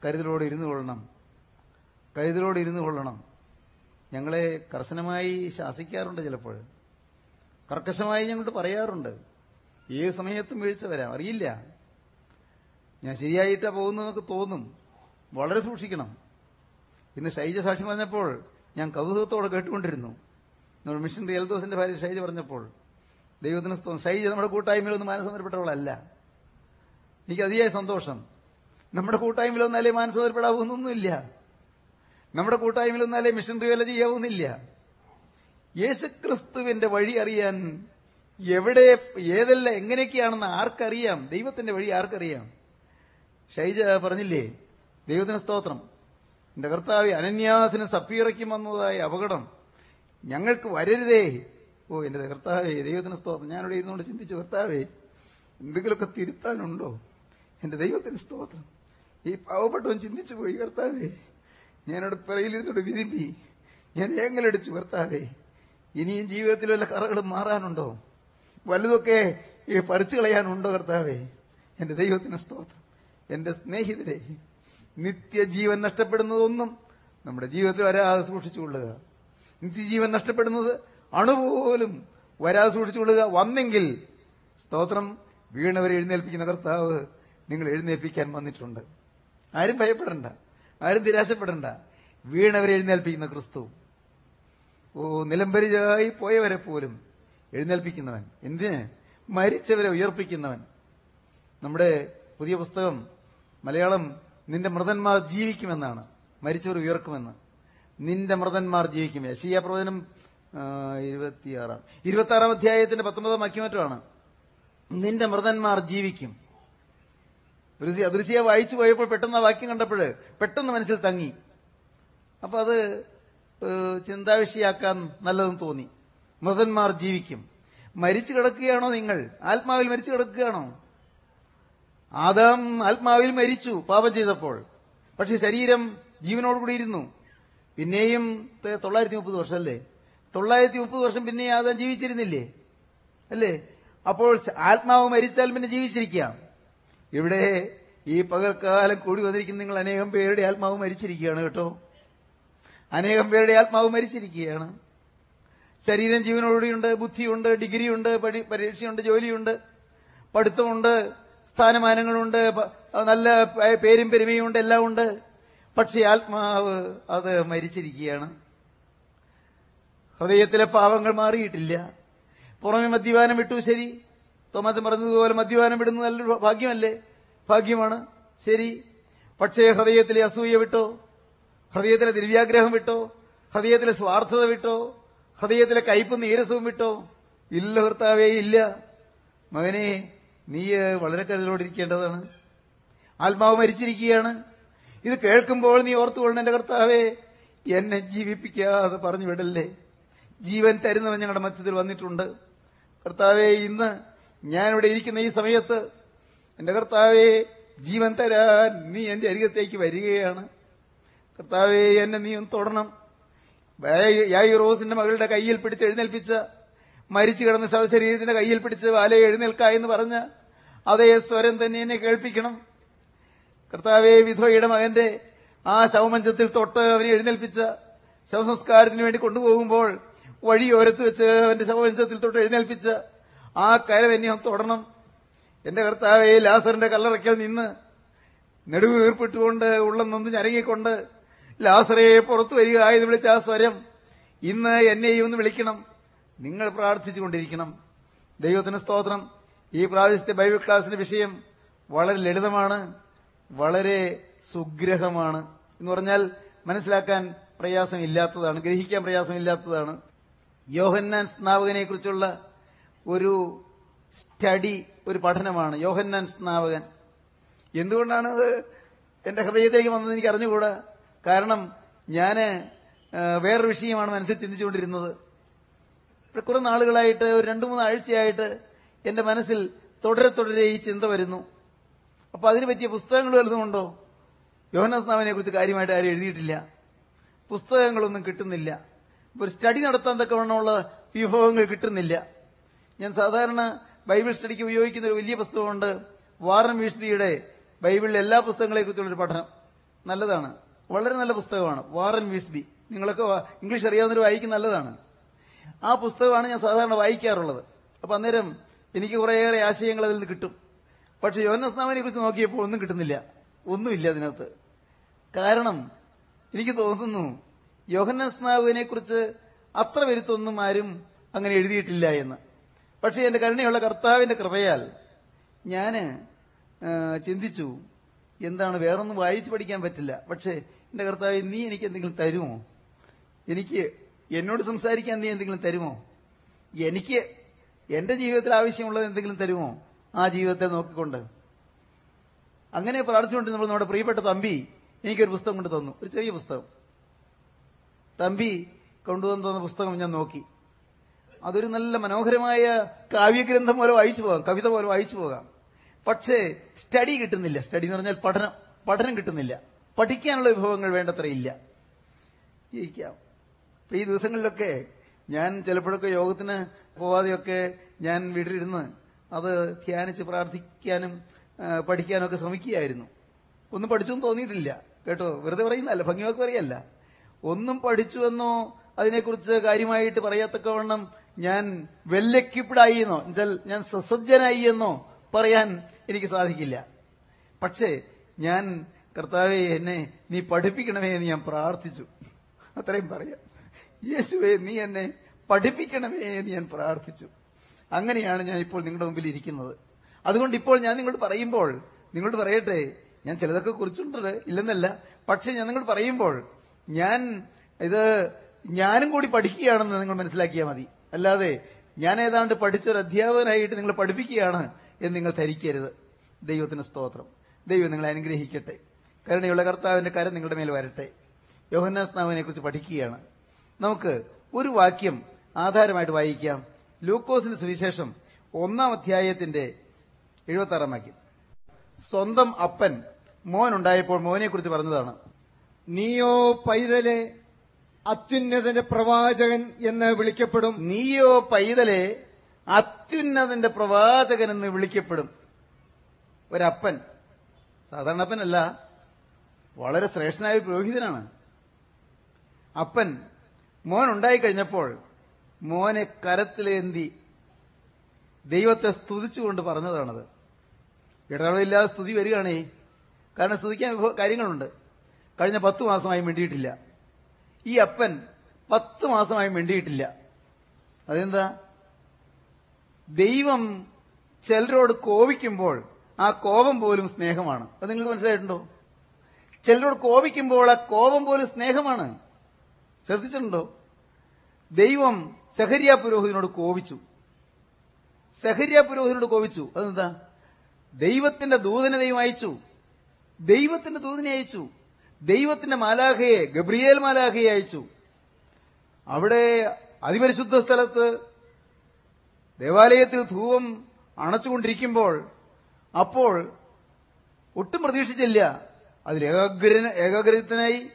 കരുതലോട് ഇരുന്നു കൊള്ളണം കരുതലോട് ഇരുന്നു കൊള്ളണം. ഞങ്ങളെ കർശനമായി ശാസിക്കാറുണ്ട് ചിലപ്പോൾ. കർക്കശമായി ഞങ്ങളോട് പറയാറുണ്ട് ഏത് സമയത്തും വീഴ്ച വരാം അറിയില്ല. ഞാൻ ശരിയായിട്ടാ പോകുന്നതെന്നൊക്കെ തോന്നും. വളരെ സൂക്ഷിക്കണം. പിന്നെ ഷൈജ സാക്ഷി പറഞ്ഞപ്പോൾ ഞാൻ കൗതുകത്തോടെ കേട്ടുകൊണ്ടിരുന്നു. മിഷൻ എൽദോസിന്റെ ഭാര്യ ഷൈജ പറഞ്ഞപ്പോൾ ദൈവത്തിന് ഷൈജ നമ്മുടെ കൂട്ടായ്മയിലൊന്നും മാനസാന്തരപ്പെട്ടവളല്ല എനിക്ക് അതിയായ സന്തോഷം. നമ്മുടെ കൂട്ടായ്മയിലൊന്നാലേ മാനസാന്തരപ്പെടാവുന്നൊന്നുമില്ല നമ്മുടെ കൂട്ടായ്മയിലൊന്നാലേ മിഷൻ വേല ചെയ്യാവുന്നില്ല. യേശുക്രിസ്തുവിന്റെ വഴി അറിയാൻ എവിടെ ഏതെല്ലാം എങ്ങനെയൊക്കെയാണെന്ന് ആർക്കറിയാം? ദൈവത്തിന്റെ വഴി ആർക്കറിയാം? ഷൈജ പറഞ്ഞില്ലേ? ദൈവത്തിന് സ്തോത്രം. എന്റെ കർത്താവ് അനന്യാസിന് സഫീറയ്ക്കും വന്നതായ അപകടം. ഞങ്ങൾക്ക് വരരുതേ. ഓ എന്റെ കർത്താവേ ദൈവത്തിന് സ്തോത്രം. ഞാനിവിടെ ഇരുന്നുകൊണ്ട് ചിന്തിച്ചു കർത്താവേ എന്തെങ്കിലുമൊക്കെ തിരുത്താനുണ്ടോ? എന്റെ ദൈവത്തിന് സ്തോത്രം. ഈ പാവപ്പെട്ടവൻ ചിന്തിച്ചു പോയി കർത്താവേ. ഞാനവിടെ പിറയിലിരുന്നോട് വിരുമ്പി ഞാൻ ഏങ്ങലടിച്ചു കർത്താവേ. ഇനിയും ജീവിതത്തിൽ വല്ല കറകളും മാറാനുണ്ടോ? വലുതൊക്കെ ഈ പറിച്ചു കളയാനുണ്ടോ കർത്താവേ? എന്റെ ദൈവത്തിന് സ്തോത്രം. എന്റെ സ്നേഹിതരെ നിത്യജീവൻ നഷ്ടപ്പെടുന്നതൊന്നും നമ്മുടെ ജീവിതത്തിൽ വരാതെ സൂക്ഷിച്ചുകൊള്ളുക നിത്യജീവൻ നഷ്ടപ്പെടുന്നത് അണുപോലും വരാതെ സൂക്ഷിച്ചുകൊള്ളുക വന്നെങ്കിൽ സ്തോത്രം വീണവരെ എഴുന്നേൽപ്പിക്കുന്ന കർത്താവ് നിങ്ങൾ എഴുന്നേൽപ്പിക്കാൻ വന്നിട്ടുണ്ട്. ആരും ഭയപ്പെടണ്ട. ആരും നിരാശപ്പെടണ്ട. വീണവരെ എഴുന്നേൽപ്പിക്കുന്ന ക്രിസ്തു. ഓ നിലംപരിചായി പോയവരെ പോലും എഴുന്നേൽപ്പിക്കുന്നവൻ. എന്തിന്? മരിച്ചവരെ ഉയർപ്പിക്കുന്നവൻ. നമ്മുടെ പുതിയ പുസ്തകം മലയാളം നിന്റെ മൃതന്മാർ ജീവിക്കുമെന്നാണ്. മരിച്ചവർ ഉയർക്കുമെന്ന്. നിന്റെ മൃതന്മാർ ജീവിക്കും. യശീയ പ്രവചനം ഇരുപത്തിയാറാം. ഇരുപത്തിയാറാം അധ്യായത്തിന്റെ പത്തൊമ്പതാം വാക്യമാറ്റമാണ്. നിന്റെ മൃതന്മാർ ജീവിക്കും. അദൃശ്യ വായിച്ചു പോയപ്പോൾ പെട്ടെന്ന് ആ വാക്യം കണ്ടപ്പോൾ പെട്ടെന്ന് മനസ്സിൽ തങ്ങി. അപ്പൊ അത് ചിന്താവിഷയാക്കാൻ നല്ലതെന്ന് തോന്നി. മൃതന്മാർ ജീവിക്കും. മരിച്ചു കിടക്കുകയാണോ നിങ്ങൾ? ആത്മാവിൽ മരിച്ചു കിടക്കുകയാണോ? ആദാം ആത്മാവിൽ മരിച്ചു പാപം ചെയ്തപ്പോൾ. പക്ഷെ ശരീരം ജീവനോടുകൂടി ഇരുന്നു. പിന്നെയും തൊള്ളായിരത്തി മുപ്പത് വർഷമല്ലേ? തൊള്ളായിരത്തി മുപ്പത് വർഷം പിന്നെ ആദാം ജീവിച്ചിരുന്നില്ലേ? അല്ലേ? അപ്പോൾ ആത്മാവ് മരിച്ചാൽ പിന്നെ ജീവിച്ചിരിക്കാം. ഇവിടെ ഈ പകൽക്കാലം കൂടി വന്നിരിക്കുന്ന നിങ്ങൾ അനേകം പേരുടെ ആത്മാവ് മരിച്ചിരിക്കുകയാണ് കേട്ടോ. അനേകം പേരുടെ ആത്മാവ് മരിച്ചിരിക്കുകയാണ്. ശരീരം ജീവനോടുകൂടിയുണ്ട് ബുദ്ധിയുണ്ട് ഡിഗ്രിയുണ്ട് പരീക്ഷയുണ്ട് ജോലിയുണ്ട് പഠിത്തമുണ്ട്. സ്ഥാനമാനങ്ങളുണ്ട് നല്ല പേരും പെരുമയും ഉണ്ട് എല്ലാം ഉണ്ട്. പക്ഷേ ആത്മാവ് അത് മരിച്ചിരിക്കുകയാണ്. ഹൃദയത്തിലെ പാവങ്ങൾ മാറിയിട്ടില്ല. പുറമെ മദ്യപാനം വിട്ടു ശരി. തോമസ് പറഞ്ഞതുപോലെ മദ്യപാനം വിടുന്നത് നല്ലൊരു ഭാഗ്യമല്ലേ? ഭാഗ്യമാണ്. ശരി. പക്ഷേ ഹൃദയത്തിലെ അസൂയ വിട്ടോ? ഹൃദയത്തിലെ ദിവ്യാഗ്രഹം വിട്ടോ? ഹൃദയത്തിലെ സ്വാർത്ഥത വിട്ടോ? ഹൃദയത്തിലെ കയ്പും നീരസവും വിട്ടോ? ഇല്ല ഭർത്താവേ ഇല്ല. മകനെ നീ വളരെ കരുതലോടിരിക്കേണ്ടതാണ്. ആത്മാവ് മരിച്ചിരിക്കുകയാണ്. ഇത് കേൾക്കുമ്പോൾ നീ ഓർത്തുകൊള്ളണം എന്റെ കർത്താവേ. എന്നെ ജീവിപ്പിക്കാതെ പറഞ്ഞു വിടല്ലേ? ജീവൻ തരുന്നവൻ ഞങ്ങളുടെ മധ്യത്തിൽ വന്നിട്ടുണ്ട്. കർത്താവെ ഇന്ന് ഞാനിവിടെ ഇരിക്കുന്ന ഈ സമയത്ത് എന്റെ കർത്താവെ ജീവൻ തരാൻ നീ എന്റെ അരികത്തേക്ക് വരികയാണ്. കർത്താവെ എന്നെ നീ ഒന്ന് തൊടണം. യായി റോസിന്റെ മകളുടെ കയ്യിൽ പിടിച്ച് എഴുന്നേൽപ്പിച്ച മരിച്ചു കിടന്ന ശവശരീരത്തിന്റെ കയ്യിൽ പിടിച്ച് വാലയെ എഴുന്നേൽക്ക എന്ന് പറഞ്ഞ അതേ സ്വരം തന്നെ എന്നെ കേൾപ്പിക്കണം. കർത്താവെ വിധവയുടെ മകന്റെ ആ ശവമഞ്ചത്തിൽ തൊട്ട് അവനെ എഴുന്നേൽപ്പിച്ച ശവസംസ്കാരത്തിന് വേണ്ടി കൊണ്ടുപോകുമ്പോൾ വഴിയോരത്ത് വെച്ച് അവന്റെ ശവമഞ്ചത്തിൽ തൊട്ട് എഴുന്നേൽപ്പിച്ച ആ കരം എന്നെ തൊടണം. എന്റെ കർത്താവെ ലാസറിന്റെ കല്ലറയ്ക്കൽ നിന്ന് നെടുവീർപ്പിട്ടുകൊണ്ട് ഉള്ളം നൊന്ന് ഞരങ്ങിക്കൊണ്ട് ലാസറയെ പുറത്തു വരിക എന്ന് വിളിച്ച ആ സ്വരം ഇന്ന് എന്നെയും ഒന്ന് വിളിക്കണം. നിങ്ങൾ പ്രാർത്ഥിച്ചുകൊണ്ടിരിക്കണം. ദൈവത്തിന് സ്തോത്രം. ഈ പ്രാവശ്യത്തെ ബൈബിൾ ക്ലാസിന്റെ വിഷയം വളരെ ലളിതമാണ് വളരെ സുഗ്രഹമാണ്. എന്ന് പറഞ്ഞാൽ മനസ്സിലാക്കാൻ പ്രയാസമില്ലാത്തതാണ് ഗ്രഹിക്കാൻ പ്രയാസമില്ലാത്തതാണ്. യോഹന്നാൻ സ്നാവകനെ കുറിച്ചുള്ള ഒരു സ്റ്റഡി ഒരു പഠനമാണ് യോഹന്നാൻ സ്നാവകൻ എന്തുകൊണ്ടാണ് അത് എന്റെ ഹൃദയത്തിലേക്ക് വന്നത് എനിക്ക് അറിഞ്ഞുകൂടാ? കാരണം ആ, വേറൊരു വിഷയമാണ് മനസ്സിൽ ചിന്തിച്ചുകൊണ്ടിരുന്നത്. കുറെ നാളുകളായിട്ട് ഒരു രണ്ടു മൂന്ന് ആഴ്ചയായിട്ട് എന്റെ മനസ്സിൽ തുടരെ തുടരെ ഈ ചിന്ത വരുന്നു. അപ്പൊ അതിന് പറ്റിയ പുസ്തകങ്ങൾ വലുതുമുണ്ടോ യോഹനസ്നാമിനെ കുറിച്ച് കാര്യമായിട്ട് ആരും എഴുതിയിട്ടില്ല. പുസ്തകങ്ങളൊന്നും കിട്ടുന്നില്ല. ഒരു സ്റ്റഡി നടത്താൻ തക്കവണ്ണമുള്ള വിഭവങ്ങൾ കിട്ടുന്നില്ല. ഞാൻ സാധാരണ ബൈബിൾ സ്റ്റഡിക്ക് ഉപയോഗിക്കുന്ന ഒരു വലിയ പുസ്തകമുണ്ട്. വാറൻ വീഷ്ണിയുടെ ബൈബിളിലെ എല്ലാ പുസ്തകങ്ങളെ കുറിച്ചുള്ളൊരു പഠനം. നല്ലതാണ്. വളരെ നല്ല പുസ്തകമാണ്. വാറൻ വീഷ്ണി നിങ്ങളൊക്കെ ഇംഗ്ലീഷ് അറിയാവുന്നവർ വായിക്കുന്ന നല്ലതാണ്. ആ പുസ്തകമാണ് ഞാൻ സാധാരണ വായിക്കാറുള്ളത്. അപ്പൊ അന്നേരം എനിക്ക് കുറേയേറെ ആശയങ്ങൾ അതിൽ നിന്ന് കിട്ടും. പക്ഷെ യോനസ്നാമനെ കുറിച്ച് നോക്കിയപ്പോൾ ഒന്നും കിട്ടുന്നില്ല. ഒന്നുമില്ല അതിനകത്ത്. കാരണം എനിക്ക് തോന്നുന്നു യോഹന്നസ്നാവിനെ കുറിച്ച് അത്ര വരുത്തൊന്നും ആരും അങ്ങനെ എഴുതിയിട്ടില്ല എന്ന്. പക്ഷെ എന്റെ കരുണയുള്ള കർത്താവിന്റെ കൃപയാൽ ഞാൻ ചിന്തിച്ചു എന്താണ് വേറൊന്നും വായിച്ചു പഠിക്കാൻ പറ്റില്ല. പക്ഷേ എന്റെ കർത്താവ് നീ എനിക്ക് എന്തെങ്കിലും തരുമോ? എനിക്ക് എന്നോട് സംസാരിക്കാൻ നീ എന്തെങ്കിലും തരുമോ? എനിക്ക് എന്റെ ജീവിതത്തിൽ ആവശ്യമുള്ളത് എന്തെങ്കിലും തരുമോ? ആ ജീവിതത്തെ നോക്കിക്കൊണ്ട്. അങ്ങനെ പ്രാർത്ഥിച്ചുകൊണ്ടിരുന്നപ്പോൾ നമ്മുടെ പ്രിയപ്പെട്ട തമ്പി എനിക്കൊരു പുസ്തകം കൊണ്ട് തന്നു. ഒരു ചെറിയ പുസ്തകം. തമ്പി കൊണ്ടുവന്ന് തന്ന പുസ്തകം ഞാൻ നോക്കി. അതൊരു നല്ല മനോഹരമായ കാവ്യഗ്രന്ഥം പോലെ വായിച്ചു പോകാം. കവിത പോലെ വായിച്ചു പോകാം. പക്ഷേ സ്റ്റഡി കിട്ടുന്നില്ല. സ്റ്റഡി എന്ന് പറഞ്ഞാൽ പഠനം. പഠനം കിട്ടുന്നില്ല. പഠിക്കാനുള്ള വിഭവങ്ങൾ വേണ്ടത്ര ഇല്ല. ജയിക്കാം ഈ ദിവസങ്ങളിലൊക്കെ ഞാൻ ചിലപ്പോഴൊക്കെ യോഗത്തിന് പോവാതെയൊക്കെ ഞാൻ വീട്ടിലിരുന്ന് അത് ധ്യാനിച്ച് പ്രാർത്ഥിക്കാനും പഠിക്കാനൊക്കെ ശ്രമിക്കുകയായിരുന്നു. ഒന്നും പഠിച്ചൊന്നും തോന്നിയിട്ടില്ല. കേട്ടോ? വെറുതെ പറയുന്നതല്ല ഭംഗിവാക്ക് പറയല്ല. ഒന്നും പഠിച്ചുവെന്നോ അതിനെക്കുറിച്ച് കാര്യമായിട്ട് പറയത്തക്കവണ്ണം ഞാൻ വെല്ലെക്യുപ്ഡായി എന്നോ എന്നുവെച്ചാൽ ഞാൻ സസജ്ജനായി എന്നോ പറയാൻ എനിക്ക് സാധിക്കില്ല. പക്ഷേ ഞാൻ കർത്താവെ എന്നെ നീ പഠിപ്പിക്കണമേ എന്ന് ഞാൻ പ്രാർത്ഥിച്ചു. അത്രയും പറയാം. യേശുവെ നീ എന്നെ പഠിപ്പിക്കണമേ എന്ന് ഞാൻ പ്രാർത്ഥിച്ചു. അങ്ങനെയാണ് ഞാൻ ഇപ്പോൾ നിങ്ങളുടെ മുമ്പിൽ ഇരിക്കുന്നത്. അതുകൊണ്ട് ഇപ്പോൾ ഞാൻ നിങ്ങളോട് പറയുമ്പോൾ നിങ്ങളോട് പറയട്ടെ ഞാൻ ചിലതൊക്കെ കുറിച്ചിട്ടുണ്ട് ഇല്ലെന്നല്ല. പക്ഷെ ഞാൻ നിങ്ങളോട് പറയുമ്പോൾ ഞാൻ ഇത് ഞാനും കൂടി പഠിക്കുകയാണെന്ന് നിങ്ങൾ മനസ്സിലാക്കിയാൽ മതി. അല്ലാതെ ഞാൻ ഏതാണ്ട് പഠിച്ച ഒരു അധ്യാപകനായിട്ട് നിങ്ങൾ പഠിപ്പിക്കുകയാണ് എന്ന് നിങ്ങൾ ധരിക്കരുത്. ദൈവത്തിന് സ്തോത്രം. ദൈവം നിങ്ങളെ അനുഗ്രഹിക്കട്ടെ. കരുണയുള്ള കർത്താവിന്റെ കരം നിങ്ങളുടെ മേൽ വരട്ടെ. യോഹന്നാസ്നാവിനെ കുറിച്ച് പഠിക്കുകയാണ്. നമുക്ക് ഒരു വാക്യം ആധാരമായിട്ട് വായിക്കാം. ലൂക്കോസിന്റെ സുവിശേഷം ഒന്നാം അധ്യായത്തിന്റെ എഴുപത്തി ആറാം വാക്യം. സ്വന്തം അപ്പൻ മോൻ ഉണ്ടായപ്പോൾ മോനെ കുറിച്ച് പറഞ്ഞതാണ്. നീയോ പൈതലെ അത്യുന്നതന്റെ പ്രവാചകൻ എന്ന് വിളിക്കപ്പെടും. നീയോ പൈതലെ അത്യുന്നതന്റെ പ്രവാചകൻ എന്ന് വിളിക്കപ്പെടും. ഒരപ്പൻ. സാധാരണ അപ്പനല്ല. വളരെ ശ്രേഷ്ഠനായ പുരോഹിതനാണ്. അപ്പൻ മോൻ ഉണ്ടായിക്കഴിഞ്ഞപ്പോൾ മോനെ കരത്തിലേന്തി ദൈവത്തെ സ്തുതിച്ചുകൊണ്ട് പറഞ്ഞതാണത്. ഇടതടവില്ലാതെ സ്തുതി വരികയാണേ. കാരണം സ്തുതിക്കാൻ കാര്യങ്ങളുണ്ട്. കഴിഞ്ഞ പത്ത് മാസമായി മിണ്ടിയിട്ടില്ല. ഈ അപ്പൻ പത്ത് മാസമായി മിണ്ടിയിട്ടില്ല. അതെന്താ? ദൈവം ചിലരോട് കോപിക്കുമ്പോൾ ആ കോപം പോലും സ്നേഹമാണ്. അത് നിങ്ങൾക്ക് മനസ്സിലായിട്ടുണ്ടോ? ചിലരോട് കോപിക്കുമ്പോൾ ആ കോപം പോലും സ്നേഹമാണ്. ശ്രദ്ധിച്ചിട്ടുണ്ടോ? ദൈവം സഹരിയ പുരോഹിതനോട് കോപിച്ചു. സഹരിയ പുരോഹിതനോട് കോപിച്ചു. അതെന്താ? ദൈവത്തിന്റെ ദൂതനെ ദൈവം അയച്ചു. ദൈവത്തിന്റെ ദൂതനെ അയച്ചു. ദൈവത്തിന്റെ മാലാഖയെ ഗബ്രിയേൽ മാലാഖയെ അയച്ചു. അവിടെ അതിപരിശുദ്ധ സ്ഥലത്ത് ദേവാലയത്തിൽ ധൂവം അണച്ചുകൊണ്ടിരിക്കുമ്പോൾ അപ്പോൾ ഒട്ടും പ്രതീക്ഷിച്ചില്ല. അതിൽ ഏകാഗ്ര ഏകാഗ്രതനായി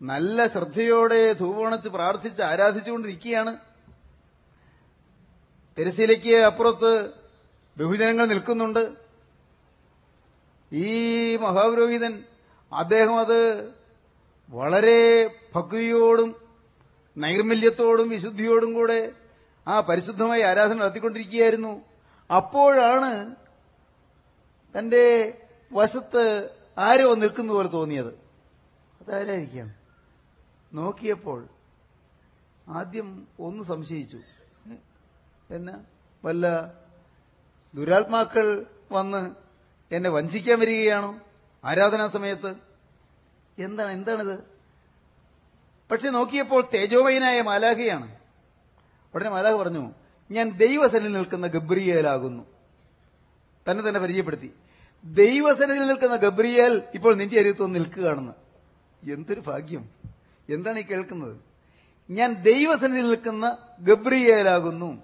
നല്ല ശ്രദ്ധയോടെ ധൂപണച്ച് പ്രാർത്ഥിച്ച് ആരാധിച്ചുകൊണ്ടിരിക്കുകയാണ്. തിരശ്ശീലയ്ക്ക് അപ്പുറത്ത് ബഹുജനങ്ങൾ നിൽക്കുന്നുണ്ട്. ഈ മഹാപുരോഹിതൻ അദ്ദേഹം അത് വളരെ ഭക്തിയോടും നൈർമല്യത്തോടും വിശുദ്ധിയോടും കൂടെ ആ പരിശുദ്ധമായി ആരാധന നടത്തിക്കൊണ്ടിരിക്കുകയായിരുന്നു. അപ്പോഴാണ് തന്റെ വശത്ത് ആരോ നിൽക്കുന്ന പോലെ തോന്നിയത്. അതാരായിരിക്കാം? നോക്കിയപ്പോൾ ആദ്യം ഒന്ന് സംശയിച്ചു. എന്ന വല്ല ദുരാത്മാക്കൾ വന്ന് എന്നെ വഞ്ചിക്കാൻ വരികയാണോ? ആരാധനാ സമയത്ത്? എന്താണ് എന്താണിത്? പക്ഷെ നോക്കിയപ്പോൾ തേജോമയനായ മാലാഖയാണ്. ഉടനെ മാലാഖ പറഞ്ഞു ഞാൻ ദൈവസനിൽ നിൽക്കുന്ന ഗബ്രിയേലാകുന്നു. തന്നെ തന്നെ പരിചയപ്പെടുത്തി. ദൈവസനിൽ നിൽക്കുന്ന ഗബ്രിയേൽ ഇപ്പോൾ നിന്റെ അരികത്ത് വന്ന് നിൽക്കുകയാണെന്ന്. എന്തൊരു ഭാഗ്യം. എന്താണ് ഈ കേൾക്കുന്നത്? ഞാൻ ദൈവസനിൽ നിൽക്കുന്ന ഗബ്രിയേലാകുന്നു.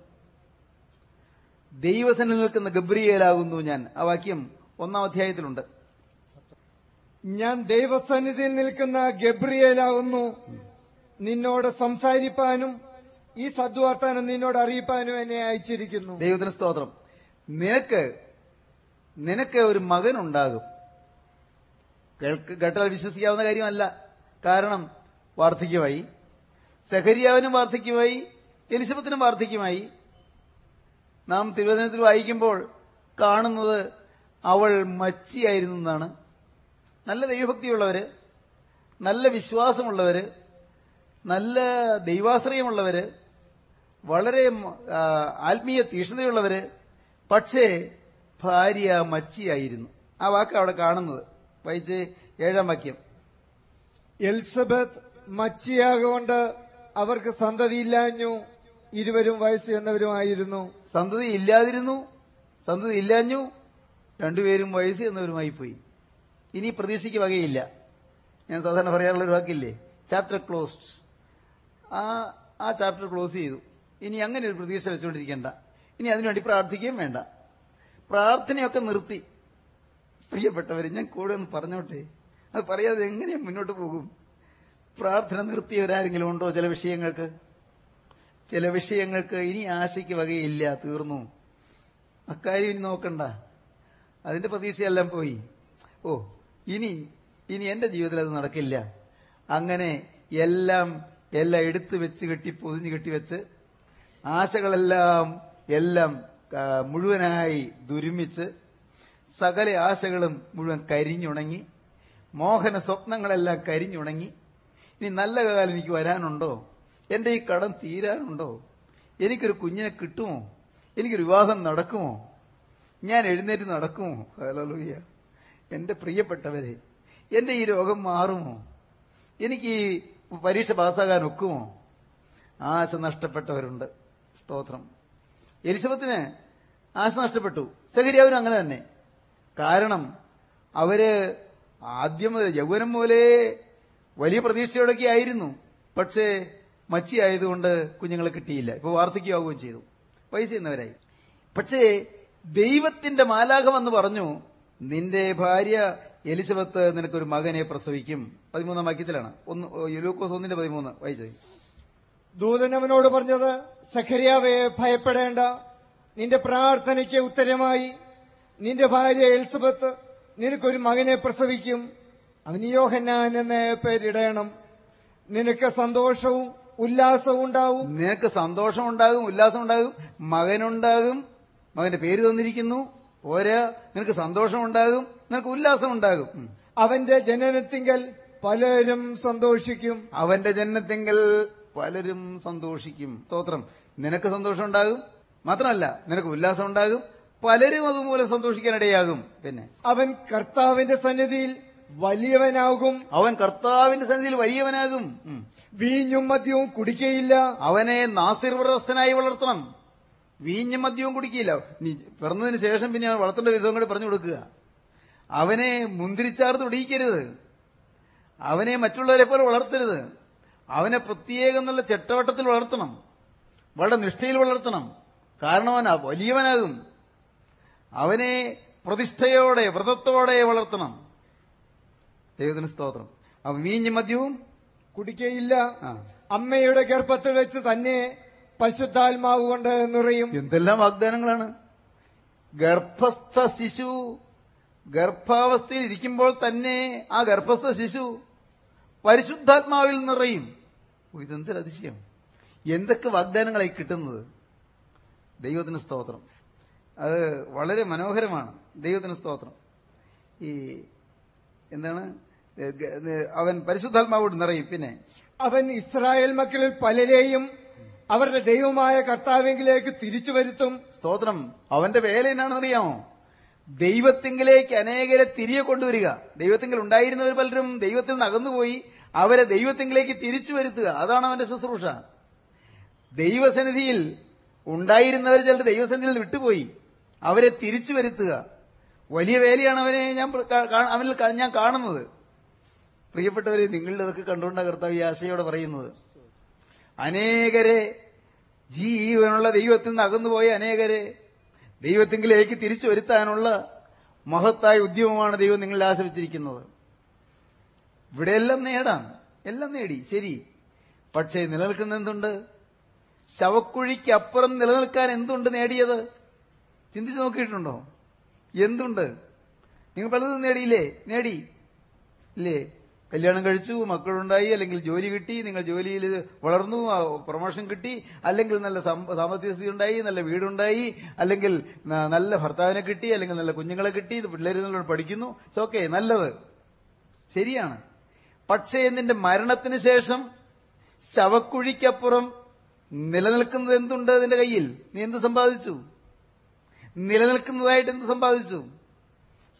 ദൈവസനിൽ നിൽക്കുന്ന ഗബ്രിയേലാകുന്നു ഞാൻ. ആ വാക്യം ഒന്നാം അധ്യായത്തിലുണ്ട്. ഞാൻ ദൈവസന്നിധിയിൽ നിൽക്കുന്ന ഗബ്രിയേലാകുന്നു. നിന്നോട് സംസാരിപ്പാനും ഈ സദ്വാർത്താനം നിന്നോട് അറിയിപ്പാനും എന്നെ അയച്ചിരിക്കുന്നു. ദൈവത്തിന് സ്തോത്രം. നിനക്ക് നിനക്ക് ഒരു മകനുണ്ടാകും. കേട്ടാൽ വിശ്വസിക്കാവുന്ന കാര്യമല്ല. കാരണം വാർദ്ധക്യമായി സഹരിയാവിനും വാർദ്ധക്യമായി എലിസബത്തിനും വാർദ്ധക്യമായി. നാം തിരുവചനത്തിൽ വായിക്കുമ്പോൾ കാണുന്നത് അവൾ മച്ചിയായിരുന്നു എന്നാണ്. നല്ല ദൈവഭക്തിയുള്ളവര് നല്ല വിശ്വാസമുള്ളവര് നല്ല ദൈവാശ്രയമുള്ളവര് വളരെ ആത്മീയ തീഷ്ണതയുള്ളവര്. പക്ഷേ ഭാര്യ മച്ചിയായിരുന്നു. ആ വാക്ക് അവിടെ കാണുന്നത്. വായിച്ച് ഏഴാം വാക്യം. എലിസബത്ത് മച്ചിയാകൊണ്ട് അവർക്ക് സന്തതിയില്ലാഞ്ഞു ഇരുവരും വയസ്സ് എന്നവരുമായിരുന്നു സന്തതി ഇല്ലാതിരുന്നു സന്തതി ഇല്ലാഞ്ഞു രണ്ടുപേരും വയസ്സ് എന്നവരുമായി പോയി ഇനി പ്രതീക്ഷയ്ക്ക് വകയില്ല. ഞാൻ സാധാരണ പറയാറുള്ള ഒരു വാക്കില്ലേ? ചാപ്റ്റർ ക്ലോസ്ഡ് ആ ആ ചാപ്റ്റർ ക്ലോസ് ചെയ്തു. ഇനി അങ്ങനെ ഒരു പ്രതീക്ഷ വെച്ചുകൊണ്ടിരിക്കേണ്ട. ഇനി അതിനുവേണ്ടി പ്രാർത്ഥിക്കുകയും വേണ്ട. പ്രാർത്ഥനയൊക്കെ നിർത്തി. പ്രിയപ്പെട്ടവര് ഞാൻ കൂടെ ഒന്ന് പറഞ്ഞോട്ടെ? അത് പറയാതെ എങ്ങനെ മുന്നോട്ട് പോകും. പ്രാർത്ഥന നിർത്തിയവരാരെങ്കിലും ഉണ്ടോ ചില വിഷയങ്ങൾക്ക്? ചില വിഷയങ്ങൾക്ക് ഇനി ആശയ്ക്ക് വകയില്ല തീർന്നു. അക്കാര്യം ഇനി നോക്കണ്ട. അതിന്റെ പ്രതീക്ഷയെല്ലാം പോയി. ഓ ഇനി ഇനി എന്റെ ജീവിതത്തിൽ അത് നടക്കില്ല. അങ്ങനെ എല്ലാം എല്ലാം എടുത്തു വെച്ച് കെട്ടി പൊതിഞ്ഞു കെട്ടിവെച്ച് ആശകളെല്ലാം എല്ലാം മുഴുവനായി ദുരുമിച്ച് സകല ആശകളും മുഴുവൻ കരിഞ്ഞുണങ്ങി മോഹന സ്വപ്നങ്ങളെല്ലാം കരിഞ്ഞുണങ്ങി ഇനി നല്ല കാലം എനിക്ക് വരാനുണ്ടോ? എന്റെ ഈ കടം തീരാനുണ്ടോ? എനിക്കൊരു കുഞ്ഞിനെ കിട്ടുമോ? എനിക്കൊരു വിവാഹം നടക്കുമോ? ഞാൻ എഴുന്നേറ്റ് നടക്കുമോ? ഹലോയ്യ എന്റെ പ്രിയപ്പെട്ടവരെ എന്റെ ഈ രോഗം മാറുമോ? എനിക്ക് ഈ പരീക്ഷ പാസ്സാകാൻ ഒക്കുമോ? ആശ നഷ്ടപ്പെട്ടവരുണ്ട്. സ്തോത്രം. എലിസബത്തിന് ആശ നഷ്ടപ്പെട്ടു. സഹരിയാവനും അങ്ങനെ തന്നെ. കാരണം അവർ ആദ്യം യൗവനം പോലെ വലിയ പ്രതീക്ഷയോടൊക്കെ ആയിരുന്നു. പക്ഷേ മച്ചി ആയതുകൊണ്ട് കുഞ്ഞുങ്ങളെ കിട്ടിയില്ല. ഇപ്പൊ വാർദ്ധക്യമാവുകയും ചെയ്തു. പൈസ എന്നവരായി പക്ഷേ ദൈവത്തിന്റെ മാലാഖം പറഞ്ഞു നിന്റെ ഭാര്യ എലിസബത്ത് നിനക്കൊരു മകനെ പ്രസവിക്കും. പതിമൂന്നാം വാക്യത്തിലാണ്. ഒന്ന് യുലൂക്കോസ് ഒന്നിന്റെ പതിമൂന്ന് വായിച്ചു? ദൂതനവനോട് പറഞ്ഞത് സഖരിയാവെ ഭയപ്പെടേണ്ട. നിന്റെ പ്രാർത്ഥനയ്ക്ക് ഉത്തരമായി. നിന്റെ ഭാര്യ എലിസബത്ത് നിനക്കൊരു മകനെ പ്രസവിക്കും. അവന് എന്ന എന്ന് പേരിടണം. നിനക്ക് സന്തോഷവും ഉല്ലാസവും ഉണ്ടാവും. നിനക്ക് സന്തോഷം ഉണ്ടാകും ഉല്ലാസം ഉണ്ടാകും മകനുണ്ടാകും മകന്റെ പേര് തന്നിരിക്കുന്നു. പോരാ നിനക്ക് സന്തോഷമുണ്ടാകും നിനക്ക് ഉല്ലാസം ഉണ്ടാകും. അവന്റെ ജനനത്തിങ്കൽ പലരും സന്തോഷിക്കും. അവന്റെ ജനനത്തിങ്കൽ പലരും സന്തോഷിക്കും. സ്തോത്രം. നിനക്ക് സന്തോഷം ഉണ്ടാകും മാത്രമല്ല നിനക്ക് ഉല്ലാസം ഉണ്ടാകും പലരും അതുമൂലം സന്തോഷിക്കാനിടയാകും പിന്നെ? അവൻ കർത്താവിന്റെ സന്നിധിയിൽ വലിയവനാകും. അവൻ കർത്താവിന്റെ സന്നിധിയിൽ വലിയവനാകും. വീഞ്ഞും മദ്യവും കുടിക്കയില്ല. അവനെ നാസിർവ്രതസ്ഥനായി വളർത്തണം. വീഞ്ഞും മദ്യവും കുടിക്കില്ല പിറന്നതിന് ശേഷം പിന്നെ അവൻ വളർത്തേണ്ട വിധവും കൂടി പറഞ്ഞു കൊടുക്കുക. അവനെ മുന്തിരിച്ചാർത്ത് ഒടിയിക്കരുത് അവനെ മറ്റുള്ളവരെ പോലെ വളർത്തരുത്. അവനെ പ്രത്യേകം നല്ല ചെട്ടവട്ടത്തിൽ വളർത്തണം. വളരെ നിഷ്ഠയിൽ വളർത്തണം. കാരണം അവൻ വലിയവനാകും. അവനെ പ്രതിഷ്ഠയോടെ വ്രതത്തോടെ വളർത്തണം. ദൈവത്തിന് സ്തോത്രം. അപ്പൊ വീഞ്ഞും മദ്യവും? കുടിക്കയില്ല. അമ്മയുടെ ഗർഭത്തിൽ വെച്ച് തന്നെ പശുദ്ധാത്മാവ് കൊണ്ട് നിറയും. എന്തെല്ലാം വാഗ്ദാനങ്ങളാണ്? ഗർഭസ്ഥ ശിശു ഗർഭാവസ്ഥയിൽ ഇരിക്കുമ്പോൾ തന്നെ ആ ഗർഭസ്ഥ ശിശു പരിശുദ്ധാത്മാവിൽ നിറയും. ഇതെന്തൊരു അതിശയം. എന്തൊക്കെ വാഗ്ദാനങ്ങളായി കിട്ടുന്നത്? ദൈവത്തിന് സ്തോത്രം. അത് വളരെ മനോഹരമാണ്. ദൈവത്തിന് സ്തോത്രം. ഈ എന്താണ്? അവൻ പരിശുദ്ധാത്മാവോട് നിറയും. പിന്നെ അവൻ ഇസ്രായേൽ മക്കളിൽ പലരെയും അവരുടെ ദൈവമായ കർത്താവിങ്കിലേക്ക് തിരിച്ചു വരുത്തും. സ്തോത്രം. അവന്റെ വേല എന്നാണെന്ന് അറിയാമോ? ദൈവത്തിങ്കിലേക്ക് അനേകരെ തിരികെ കൊണ്ടുവരിക. ദൈവത്തിങ്കിൽ ഉണ്ടായിരുന്നവർ പലരും ദൈവത്തിൽ നിന്ന് അകന്നുപോയി അവരെ ദൈവത്തിങ്കിലേക്ക് തിരിച്ചു വരുത്തുക. അതാണ് അവന്റെ ശുശ്രൂഷ. ദൈവസന്നിധിയിൽ ഉണ്ടായിരുന്നവർ ചിലർ ദൈവസന്നിധിയിൽ വിട്ടുപോയി. അവരെ തിരിച്ചു വരുത്തുക. വലിയ വേലയാണ് അവനെ ഞാൻ അവനിൽ ഞാൻ കാണുന്നത്. പ്രിയപ്പെട്ടവരെ നിങ്ങളുടെ അതൊക്കെ കണ്ടുകൊണ്ട കർത്താവ് ഈ ആശയോടെ പറയുന്നത്. അനേകരെ ജീവനുള്ള ദൈവത്തിൽ നിന്ന് അകന്നുപോയ അനേകരെ ദൈവത്തിങ്കിലേക്ക് തിരിച്ചു വരുത്താനുള്ള മഹത്തായ ഉദ്യമമാണ് ദൈവം നിങ്ങളിൽ ആശ്രയിച്ചിരിക്കുന്നത് ഇവിടെ എല്ലാം നേടാം. എല്ലാം നേടി. ശരി. പക്ഷേ നിലനിൽക്കുന്ന എന്തുണ്ട്? ശവക്കുഴിക്കപ്പുറം നിലനിൽക്കാൻ എന്തുണ്ട് നേടിയത്? ചിന്തിച്ചു നോക്കിയിട്ടുണ്ടോ? എന്തുണ്ട്? നിങ്ങൾ പലതും നേടിയില്ലേ? നേടി. ഇല്ലേ? കല്യാണം കഴിച്ചു മക്കളുണ്ടായി അല്ലെങ്കിൽ ജോലി കിട്ടി നിങ്ങൾ ജോലിയിൽ വളർന്നു പ്രൊമോഷൻ കിട്ടി അല്ലെങ്കിൽ നല്ല സാമ്പത്തിക സ്ഥിതി ഉണ്ടായി നല്ല വീടുണ്ടായി അല്ലെങ്കിൽ നല്ല ഭർത്താവിനെ കിട്ടി അല്ലെങ്കിൽ നല്ല കുഞ്ഞുങ്ങളെ കിട്ടി പിള്ളേർ നല്ലോണം പഠിക്കുന്നു. ഓക്കെ നല്ലത്. ശരിയാണ്. പക്ഷേ എന്നിന്റെ മരണത്തിന് ശേഷം ശവക്കുഴിക്കപ്പുറം നിലനിൽക്കുന്നത് എന്തുണ്ട് അതിന്റെ കയ്യിൽ? നീ എന്ത് സമ്പാദിച്ചു? നിലനിൽക്കുന്നതായിട്ട് എന്ത് സമ്പാദിച്ചു?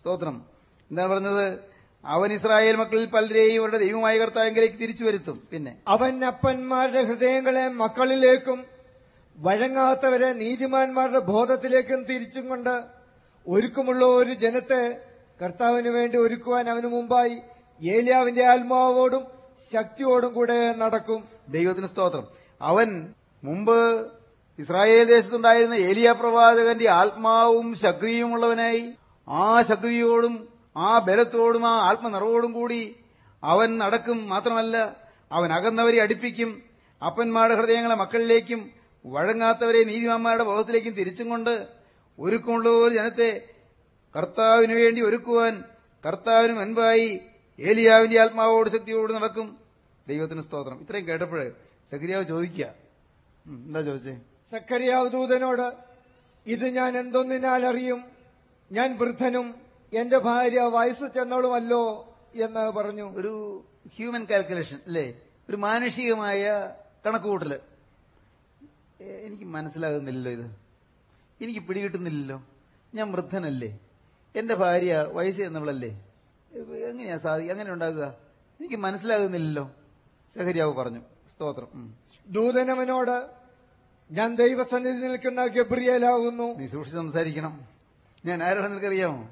സ്തോത്രം. എന്താണ് പറഞ്ഞത്? അവൻ ഇസ്രായേൽ മക്കളിൽ പലരെയും അവരുടെ ദൈവമായ കർത്താവിലേക്ക് തിരിച്ചു വരുത്തും. പിന്നെ? അവൻ അപ്പന്മാരുടെ ഹൃദയങ്ങളെ മക്കളിലേക്കും വഴങ്ങാത്തവരെ നീതിമാന്മാരുടെ ബോധത്തിലേക്കും തിരിച്ചും കൊണ്ട് ഒരുക്കമുള്ള ഒരു ജനത്തെ കർത്താവിന് വേണ്ടി ഒരുക്കുവാൻ അവന് മുമ്പായി ഏലിയാവിന്റെ ആത്മാവോടും ശക്തിയോടും കൂടെ നടക്കും. ദൈവത്തിന് സ്തോത്രം. അവൻ മുമ്പ് ഇസ്രായേൽ ദേശത്തുണ്ടായിരുന്ന ഏലിയ പ്രവാചകന്റെ ആത്മാവും ശക്തിയുമുള്ളവനായി ആ ശക്തിയോടും ആ ബലത്തോടും ആ ആത്മനിറവോടും കൂടി അവൻ നടക്കും മാത്രമല്ല അവൻ അകന്നവരെ അടുപ്പിക്കും അപ്പന്മാരുടെ ഹൃദയങ്ങളെ മക്കളിലേക്കും വഴങ്ങാത്തവരെ നീതിമാന്മാരുടെ ബോധത്തിലേക്കും തിരിച്ചും കൊണ്ട് ഒരുക്കമുള്ള ഒരു ജനത്തെ കർത്താവിനു വേണ്ടി ഒരുക്കുവാൻ കർത്താവിന് മുൻപായി ഏലിയാവിന്റെ ആത്മാവോട് ശക്തിയോട് നടക്കും. ദൈവത്തിന് സ്തോത്രം. ഇത്രയും കേട്ടപ്പോഴേ സക്രിയാവ് ചോദിക്കുക. എന്താ ചോദിച്ചേ? സക്കറിയാവ് ദൂതനോട് ഇത് ഞാൻ എന്തൊന്നിനാൽ അറിയും? ഞാൻ വൃദ്ധനും എന്റെ ഭാര്യ വയസ്സ് ചെന്നോളുമല്ലോ എന്ന് പറഞ്ഞു. ഒരു ഹ്യൂമൻ കാൽക്കുലേഷൻ അല്ലേ? ഒരു മാനുഷികമായ കണക്കുകൂട്ടൽ. എനിക്ക് മനസ്സിലാകുന്നില്ലല്ലോ ഇത്. എനിക്ക് പിടികിട്ടുന്നില്ലല്ലോ. ഞാൻ വൃദ്ധനല്ലേ? എന്റെ ഭാര്യ വയസ്സ് എന്നവളല്ലേ എങ്ങനെയാ സാധി അങ്ങനെ ഉണ്ടാകുക? എനിക്ക് മനസ്സിലാകുന്നില്ലല്ലോ സഹരിയാവ് പറഞ്ഞു. സ്തോത്രം. ദൂതനവനോട് ഞാൻ ദൈവസന്നിധി നിൽക്കുന്ന ഗബ്രിയേലാകുന്നു. നീ സൂക്ഷിച്ച് സംസാരിക്കണം. ഞാൻ ആരാണ് നിനക്കറിയാമോ?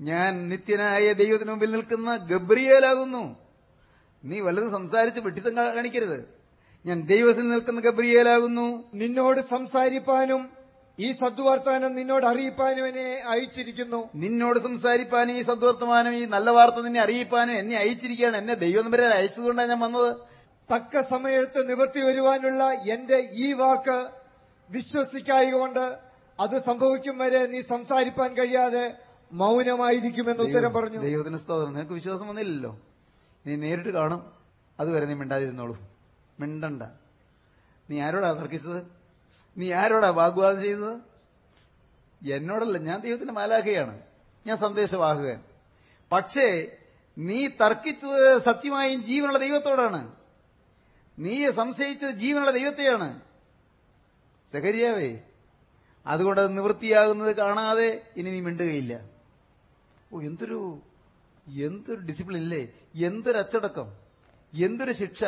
ഞാൻ നിത്യനായ ദൈവത്തിന് മുമ്പിൽ നിൽക്കുന്ന ഗബ്രിയേലാകുന്നു. നീ വല്ലതും സംസാരിച്ച് വെട്ടിത്തം കാണിക്കരുത്. ഞാൻ ദൈവത്തിൽ നിൽക്കുന്ന ഗബ്രിയേലാകുന്നു. നിന്നോട് സംസാരിപ്പാനും ഈ സദ്വർത്തമാനം നിന്നോട് അറിയിപ്പാനും എന്നെ അയച്ചിരിക്കുന്നു. നിന്നോട് സംസാരിപ്പാനും ഈ സദ്വർത്തമാനം ഈ നല്ല വാർത്ത നിന്നെ അറിയിപ്പാനും എന്നെ അയച്ചിരിക്കുകയാണ്. എന്നെ ദൈവം വരെ അയച്ചതുകൊണ്ടാണ് ഞാൻ വന്നത്. തക്ക സമയത്ത് നിവർത്തി വരുവാനുള്ള എന്റെ ഈ വാക്ക് വിശ്വസിക്കായകൊണ്ട് അത് സംഭവിക്കും വരെ നീ സംസാരിപ്പാൻ കഴിയാതെ മൗനമായിരിക്കുമെന്ന് ഉത്തരം പറഞ്ഞു. ദൈവത്തിന് സ്തോത്രം. നിനക്ക് വിശ്വാസം വന്നില്ലല്ലോ. നീ നേരിട്ട് കാണും. അതുവരെ നീ മിണ്ടാതിരുന്നോളൂ. മിണ്ടണ്ട. നീ ആരോടാ തർക്കിച്ചത്? നീ ആരോടാ വാഗ്വാദം ചെയ്തത് എന്നോടല്ല. ഞാൻ ദൈവത്തിന്റെ മാലാഖയാണ്. ഞാൻ സന്ദേശവാഹകൻ. പക്ഷേ നീ തർക്കിച്ചത് സത്യമായും ജീവനുള്ള ദൈവത്തോടാണ്. നീ സംശയിച്ചത് ജീവനുള്ള ദൈവത്തെയാണ്. സഹരിയാവേ അതുകൊണ്ട് അത് നിവൃത്തിയാകുന്നത് കാണാതെ ഇനി നീ മിണ്ടുകയില്ല. ഓ എന്തൊരു എന്തൊരു ഡിസിപ്ലിൻ ഇല്ലേ? എന്തൊരു അച്ചടക്കം? എന്തൊരു ശിക്ഷ?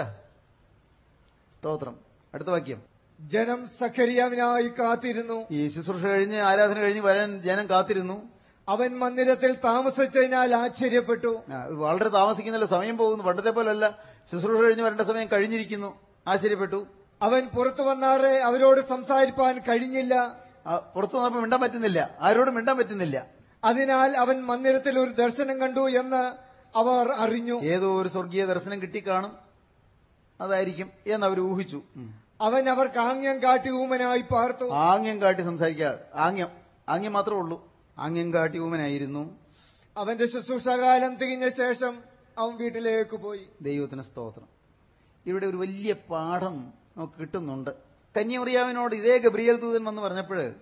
സ്തോത്രം. അടുത്ത വാക്യം. ജനം സഖരിയാവിനായി കാത്തിരുന്നു. ഈ ശുശ്രൂഷ കഴിഞ്ഞ് ആരാധന കഴിഞ്ഞ് വരാൻ ജനം കാത്തിരുന്നു. അവൻ മന്ദിരത്തിൽ താമസിച്ചതിനാൽ ആശ്ചര്യപ്പെട്ടു. വളരെ താമസിക്കുന്നില്ല സമയം പോകുന്നു. പണ്ടത്തെ പോലല്ല. ശുശ്രൂഷ കഴിഞ്ഞ് വരേണ്ട സമയം കഴിഞ്ഞിരിക്കുന്നു. ആശ്ചര്യപ്പെട്ടു. അവൻ പുറത്തു വന്നാറെ അവരോട് സംസാരിപ്പാൻ കഴിഞ്ഞില്ല. പുറത്തു വന്നപ്പോൾ മിണ്ടാൻ പറ്റുന്നില്ല. ആരോടും മിണ്ടാൻ പറ്റുന്നില്ല. അതിനാൽ അവൻ മന്ദിരത്തിൽ ഒരു ദർശനം കണ്ടു എന്ന് അവർ അറിഞ്ഞു. ഏതോ ഒരു സ്വർഗീയ ദർശനം കിട്ടിക്കാണും. അതായിരിക്കും എന്ന് അവർ ഊഹിച്ചു. അവൻ അവർക്ക് ആംഗ്യം കാട്ടി ഊമനായി പാർത്തു. ആംഗ്യം കാട്ടി സംസാരിക്കാതെ ആംഗ്യം. ആംഗ്യം മാത്രമേ ഉള്ളൂ. ആംഗ്യം കാട്ടി ഊമനായിരുന്നു. അവന്റെ ശുശ്രൂഷകാലം തികഞ്ഞ ശേഷം അവൻ വീട്ടിലേക്ക് പോയി. ദൈവത്തിന് സ്തോത്രം. ഇവിടെ ഒരു വലിയ പാഠം നമുക്ക് കിട്ടുന്നുണ്ട്. കന്യമറിയാവിനോട് ഇതേ ഗബ്രിയൽ ദൂതൻ വന്ന് പറഞ്ഞപ്പോൾ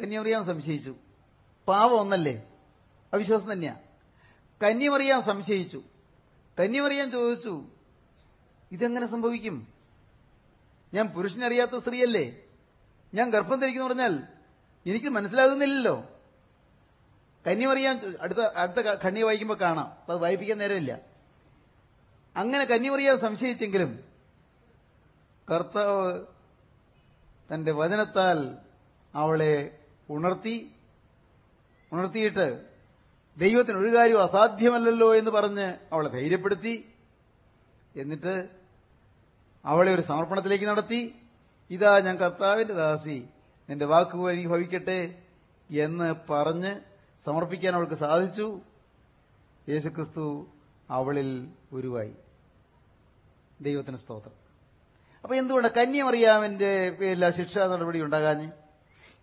കന്യമറിയാൻ സംശയിച്ചു. പാവം ഒന്നല്ലേ? അവിശ്വാസം തന്നെയാ. കന്യമറിയാൻ സംശയിച്ചു. കന്യമറിയാൻ ചോദിച്ചു ഇതെങ്ങനെ സംഭവിക്കും? ഞാൻ പുരുഷനറിയാത്ത സ്ത്രീയല്ലേ? ഞാൻ ഗർഭം ധരിക്കുന്നു പറഞ്ഞാൽ എനിക്ക് മനസ്സിലാകുന്നില്ലല്ലോ. കന്യമറിയാൻ അടുത്ത അടുത്ത കണ്ണി വായിക്കുമ്പോൾ കാണാം. അത് വായിപ്പിക്കാൻ നേരമില്ല. അങ്ങനെ കന്നിമറിയാൻ സംശയിച്ചെങ്കിലും കർത്താവ് തന്റെ വചനത്താൽ അവളെ ഉണർത്തി ഉണർത്തിയിട്ട് ദൈവത്തിന് ഒരു കാര്യം അസാധ്യമല്ലല്ലോ എന്ന് പറഞ്ഞ് അവളെ ധൈര്യപ്പെടുത്തി എന്നിട്ട് അവളെ ഒരു സമർപ്പണത്തിലേക്ക് നടത്തി ഇതാ ഞാൻ കർത്താവിന്റെ ദാസി നിന്റെ വാക്കുകൾ എനിക്ക് ഭവിക്കട്ടെ എന്ന് പറഞ്ഞ് സമർപ്പിക്കാൻ അവൾക്ക് സാധിച്ചു. യേശുക്രിസ്തു അവളിൽ ഉരുവായി. ദൈവത്തിന് സ്തോത്രം. അപ്പൊ എന്തുകൊണ്ട് കന്യമറിയാമിന്റെ പേരിൽ ആ ശിക്ഷാ നടപടി ഉണ്ടാകാഞ്ഞ്?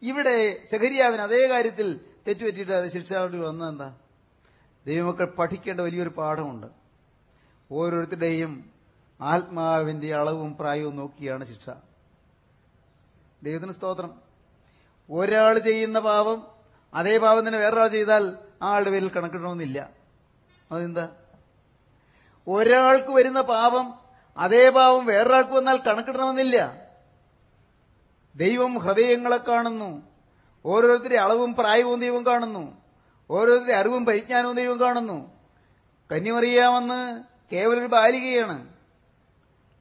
ഇവിടെ സെഹരിയാവിന് അതേ കാര്യത്തിൽ തെറ്റുപറ്റിയിട്ട് അത് ശിക്ഷാ നടപടി വന്നതെന്താ? ദൈവമക്കൾ പഠിക്കേണ്ട വലിയൊരു പാഠമുണ്ട്. ഓരോരുത്തരുടെയും ആത്മാവിന്റെ അളവും പ്രായവും നോക്കിയാണ് ശിക്ഷ. ദൈവത്തിന് സ്തോത്രം. ഒരാൾ ചെയ്യുന്ന പാപം അതേ പാപം തന്നെ വേറൊരാൾ ചെയ്താൽ ആ ആളുടെ പേരിൽ കണക്കിടണമെന്നില്ല. അതെന്താ? ഒരാൾക്ക് വരുന്ന പാപം അതേ പാപം വേറൊരാൾക്ക് വന്നാൽ കണക്കിടണമെന്നില്ല. ദൈവം ഹൃദയങ്ങളെ കാണുന്നു. ഓരോരുത്തരുടെ അളവും പ്രായവും ദൈവം കാണുന്നു. ഓരോരുത്തരുടെ അറിവും പരിജ്ഞാനവും ദൈവം കാണുന്നു. കന്യമറിയാമെന്ന് കേവലൊരു ബാലികയാണ്.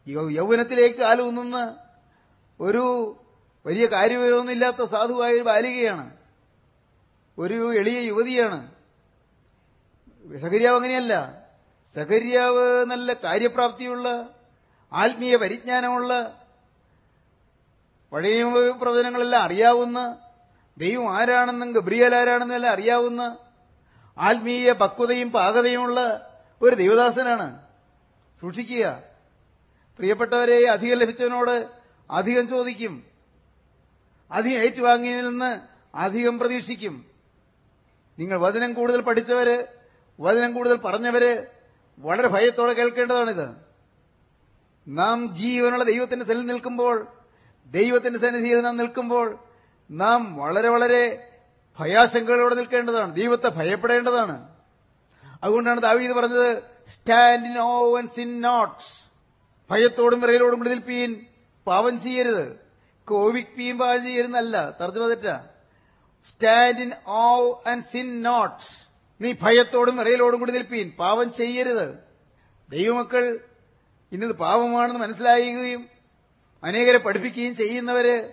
യൗവനത്തിലേക്ക് കാലൂന്നുന്ന ഒരു വലിയ കാര്യവിവരമൊന്നുമില്ലാത്ത സാധുവായ ഒരു ബാലികയാണ്. ഒരു എളിയ യുവതിയാണ്. സഹര്യാവ് അങ്ങനെയല്ല. സഹര്യാവ് നല്ല കാര്യപ്രാപ്തിയുള്ള ആത്മീയ പരിജ്ഞാനമുള്ള പഴയ പ്രവചനങ്ങളെല്ലാം അറിയാവുന്ന ദൈവം ആരാണെന്നും ഗബ്രിയൽ ആരാണെന്നും എല്ലാം അറിയാവുന്ന ആത്മീയ പക്വതയും പാകതയുമുള്ള ഒരു ദൈവദാസനാണ്. സൂക്ഷിക്കുക. പ്രിയപ്പെട്ടവരെ അധികം ലഭിച്ചവനോട് അധികം ചോദിക്കും. അധികം ഏറ്റുവാങ്ങിയതിൽ നിന്ന് അധികം പ്രതീക്ഷിക്കും. നിങ്ങൾ വചനം കൂടുതൽ പഠിച്ചവര് വചനം കൂടുതൽ പറഞ്ഞവര് വളരെ ഭയത്തോടെ കേൾക്കേണ്ടതാണിത്. നാം ജീവനുള്ള ദൈവത്തിന്റെ സെല്ലിൽ നിൽക്കുമ്പോൾ ദൈവത്തിന്റെ സന്നിധിയിൽ നാം നിൽക്കുമ്പോൾ നാം വളരെ വളരെ ഭയാശങ്കകളോടെ നിൽക്കേണ്ടതാണ്. ദൈവത്തെ ഭയപ്പെടേണ്ടതാണ്. അതുകൊണ്ടാണ് ദാവീദ് പറഞ്ഞത് stand in awe sin not ഭയത്തോടും വിറയിലോടും കൂടി നിൽപ്പീൻ പാവം ചെയ്യരുത്. കോവിക്പിയും പാവം ചെയ്യരുന്നല്ല തർജമ തെറ്റാ. Stand in awe and sin not നീ ഭയത്തോടും വിറയിലോടും കൂടി നിൽപ്പീൻ. പാവം ചെയ്യരുത്. ദൈവമക്കൾ ഇന്നത് പാവമാണെന്ന് മനസ്സിലാക്കുകയും അനേകരെ പഠിപ്പിക്കുകയും ചെയ്യുന്നവര്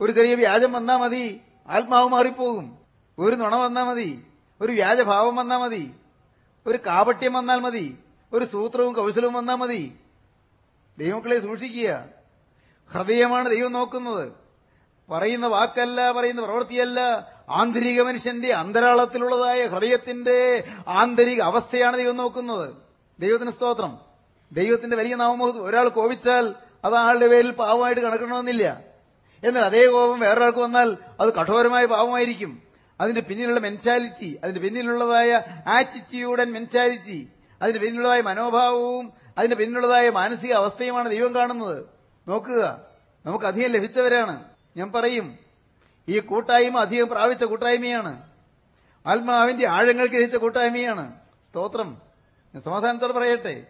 ഒരു ചെറിയ വ്യാജം വന്നാ മതി. ആത്മാവ് മാറിപ്പോകും. ഒരു നുണ വന്നാ മതി. ഒരു വ്യാജഭാവം വന്നാ മതി. ഒരു കാപട്യം വന്നാൽ മതി. ഒരു സൂത്രവും കൗശലവും വന്നാ മതി. ദൈവക്കളെ സൂക്ഷിക്കുക. ഹൃദയമാണ് ദൈവം നോക്കുന്നത്. പറയുന്ന വാക്കല്ല പറയുന്ന പ്രവൃത്തിയല്ല ആന്തരിക മനുഷ്യന്റെ അന്തരാളത്തിലുള്ളതായ ഹൃദയത്തിന്റെ ആന്തരിക അവസ്ഥയാണ് ദൈവം നോക്കുന്നത്. ദൈവത്തിന് സ്തോത്രം. ദൈവത്തിന്റെ വലിയ നാമം ഒരാൾ കോപിച്ചാൽ അത് ആളുടെ പേരിൽ പാവമായിട്ട് കണക്കണമെന്നില്ല. എന്നാൽ അതേ കോപം വേറൊരാൾക്ക് വന്നാൽ അത് കഠോരമായ പാവമായിരിക്കും അതിന്റെ പിന്നിലുള്ള മെന്റാലിറ്റി അതിന്റെ പിന്നിലുള്ളതായ ആറ്റിറ്റ്യൂഡ് ആൻഡ് മെന്റാലിറ്റി അതിന്റെ പിന്നിലുള്ളതായ മനോഭാവവും അതിന്റെ പിന്നിലുള്ളതായ മാനസിക അവസ്ഥയുമാണ് ദൈവം കാണുന്നത്. നോക്കുക. നമുക്ക് അധികം ലഭിച്ചവരാണ്. ഞാൻ പറയും ഈ കൂട്ടായ്മ അധികം പ്രാപിച്ച കൂട്ടായ്മയാണ്. ആത്മാവിന്റെ ആഴങ്ങൾ ഗ്രഹിച്ച കൂട്ടായ്മയാണ്. സ്തോത്രം. സമാധാനത്തോടെ പറയട്ടെ.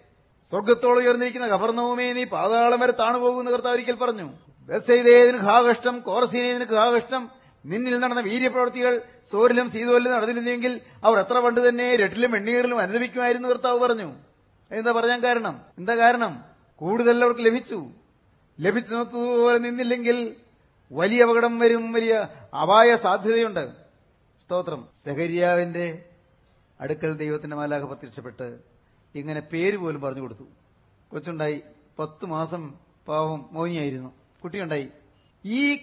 സ്വർഗത്തോളം ഉയർന്നിരിക്കുന്ന കവർണവുമേ നീ പാതാളം വരെ താണുപോകുന്ന കർത്താവ് ഒരിക്കൽ പറഞ്ഞു. ബസ്സൈതേതിന് ഘാകഷ്ടം കോറസീനേതിന് ഘാകഷ്ടം നിന്നിൽ നടന്ന വീര്യപ്രവർത്തികൾ സോരിലും സീതോലിലും നടന്നിരുന്നെങ്കിൽ അവർ എത്ര പണ്ട് തന്നെ രട്ടിലും എണ്ണീറിലും അനുഭവിക്കുമായിരുന്നു കർത്താവ് പറഞ്ഞു. എന്താ പറയാൻ കാരണം? എന്താ കാരണം? കൂടുതൽ അവർക്ക് ലഭിച്ചു. ലഭിച്ചതുപോലെ നിന്നില്ലെങ്കിൽ വലിയ അപകടം വരും വലിയ അപായ സാധ്യതയുണ്ട്. സ്തോത്രം. സെഹരിയാവിന്റെ അടുക്കൽ ദൈവത്തിന്റെ മാലാഖ പ്രത്യക്ഷപ്പെട്ട് ഇങ്ങനെ പേര് പോലും പറഞ്ഞു കൊടുത്തു. കൊച്ചുണ്ടായി. പത്ത് മാസം പാവം മോനിയായിരുന്നു. കുട്ടിയുണ്ടായി. ഈ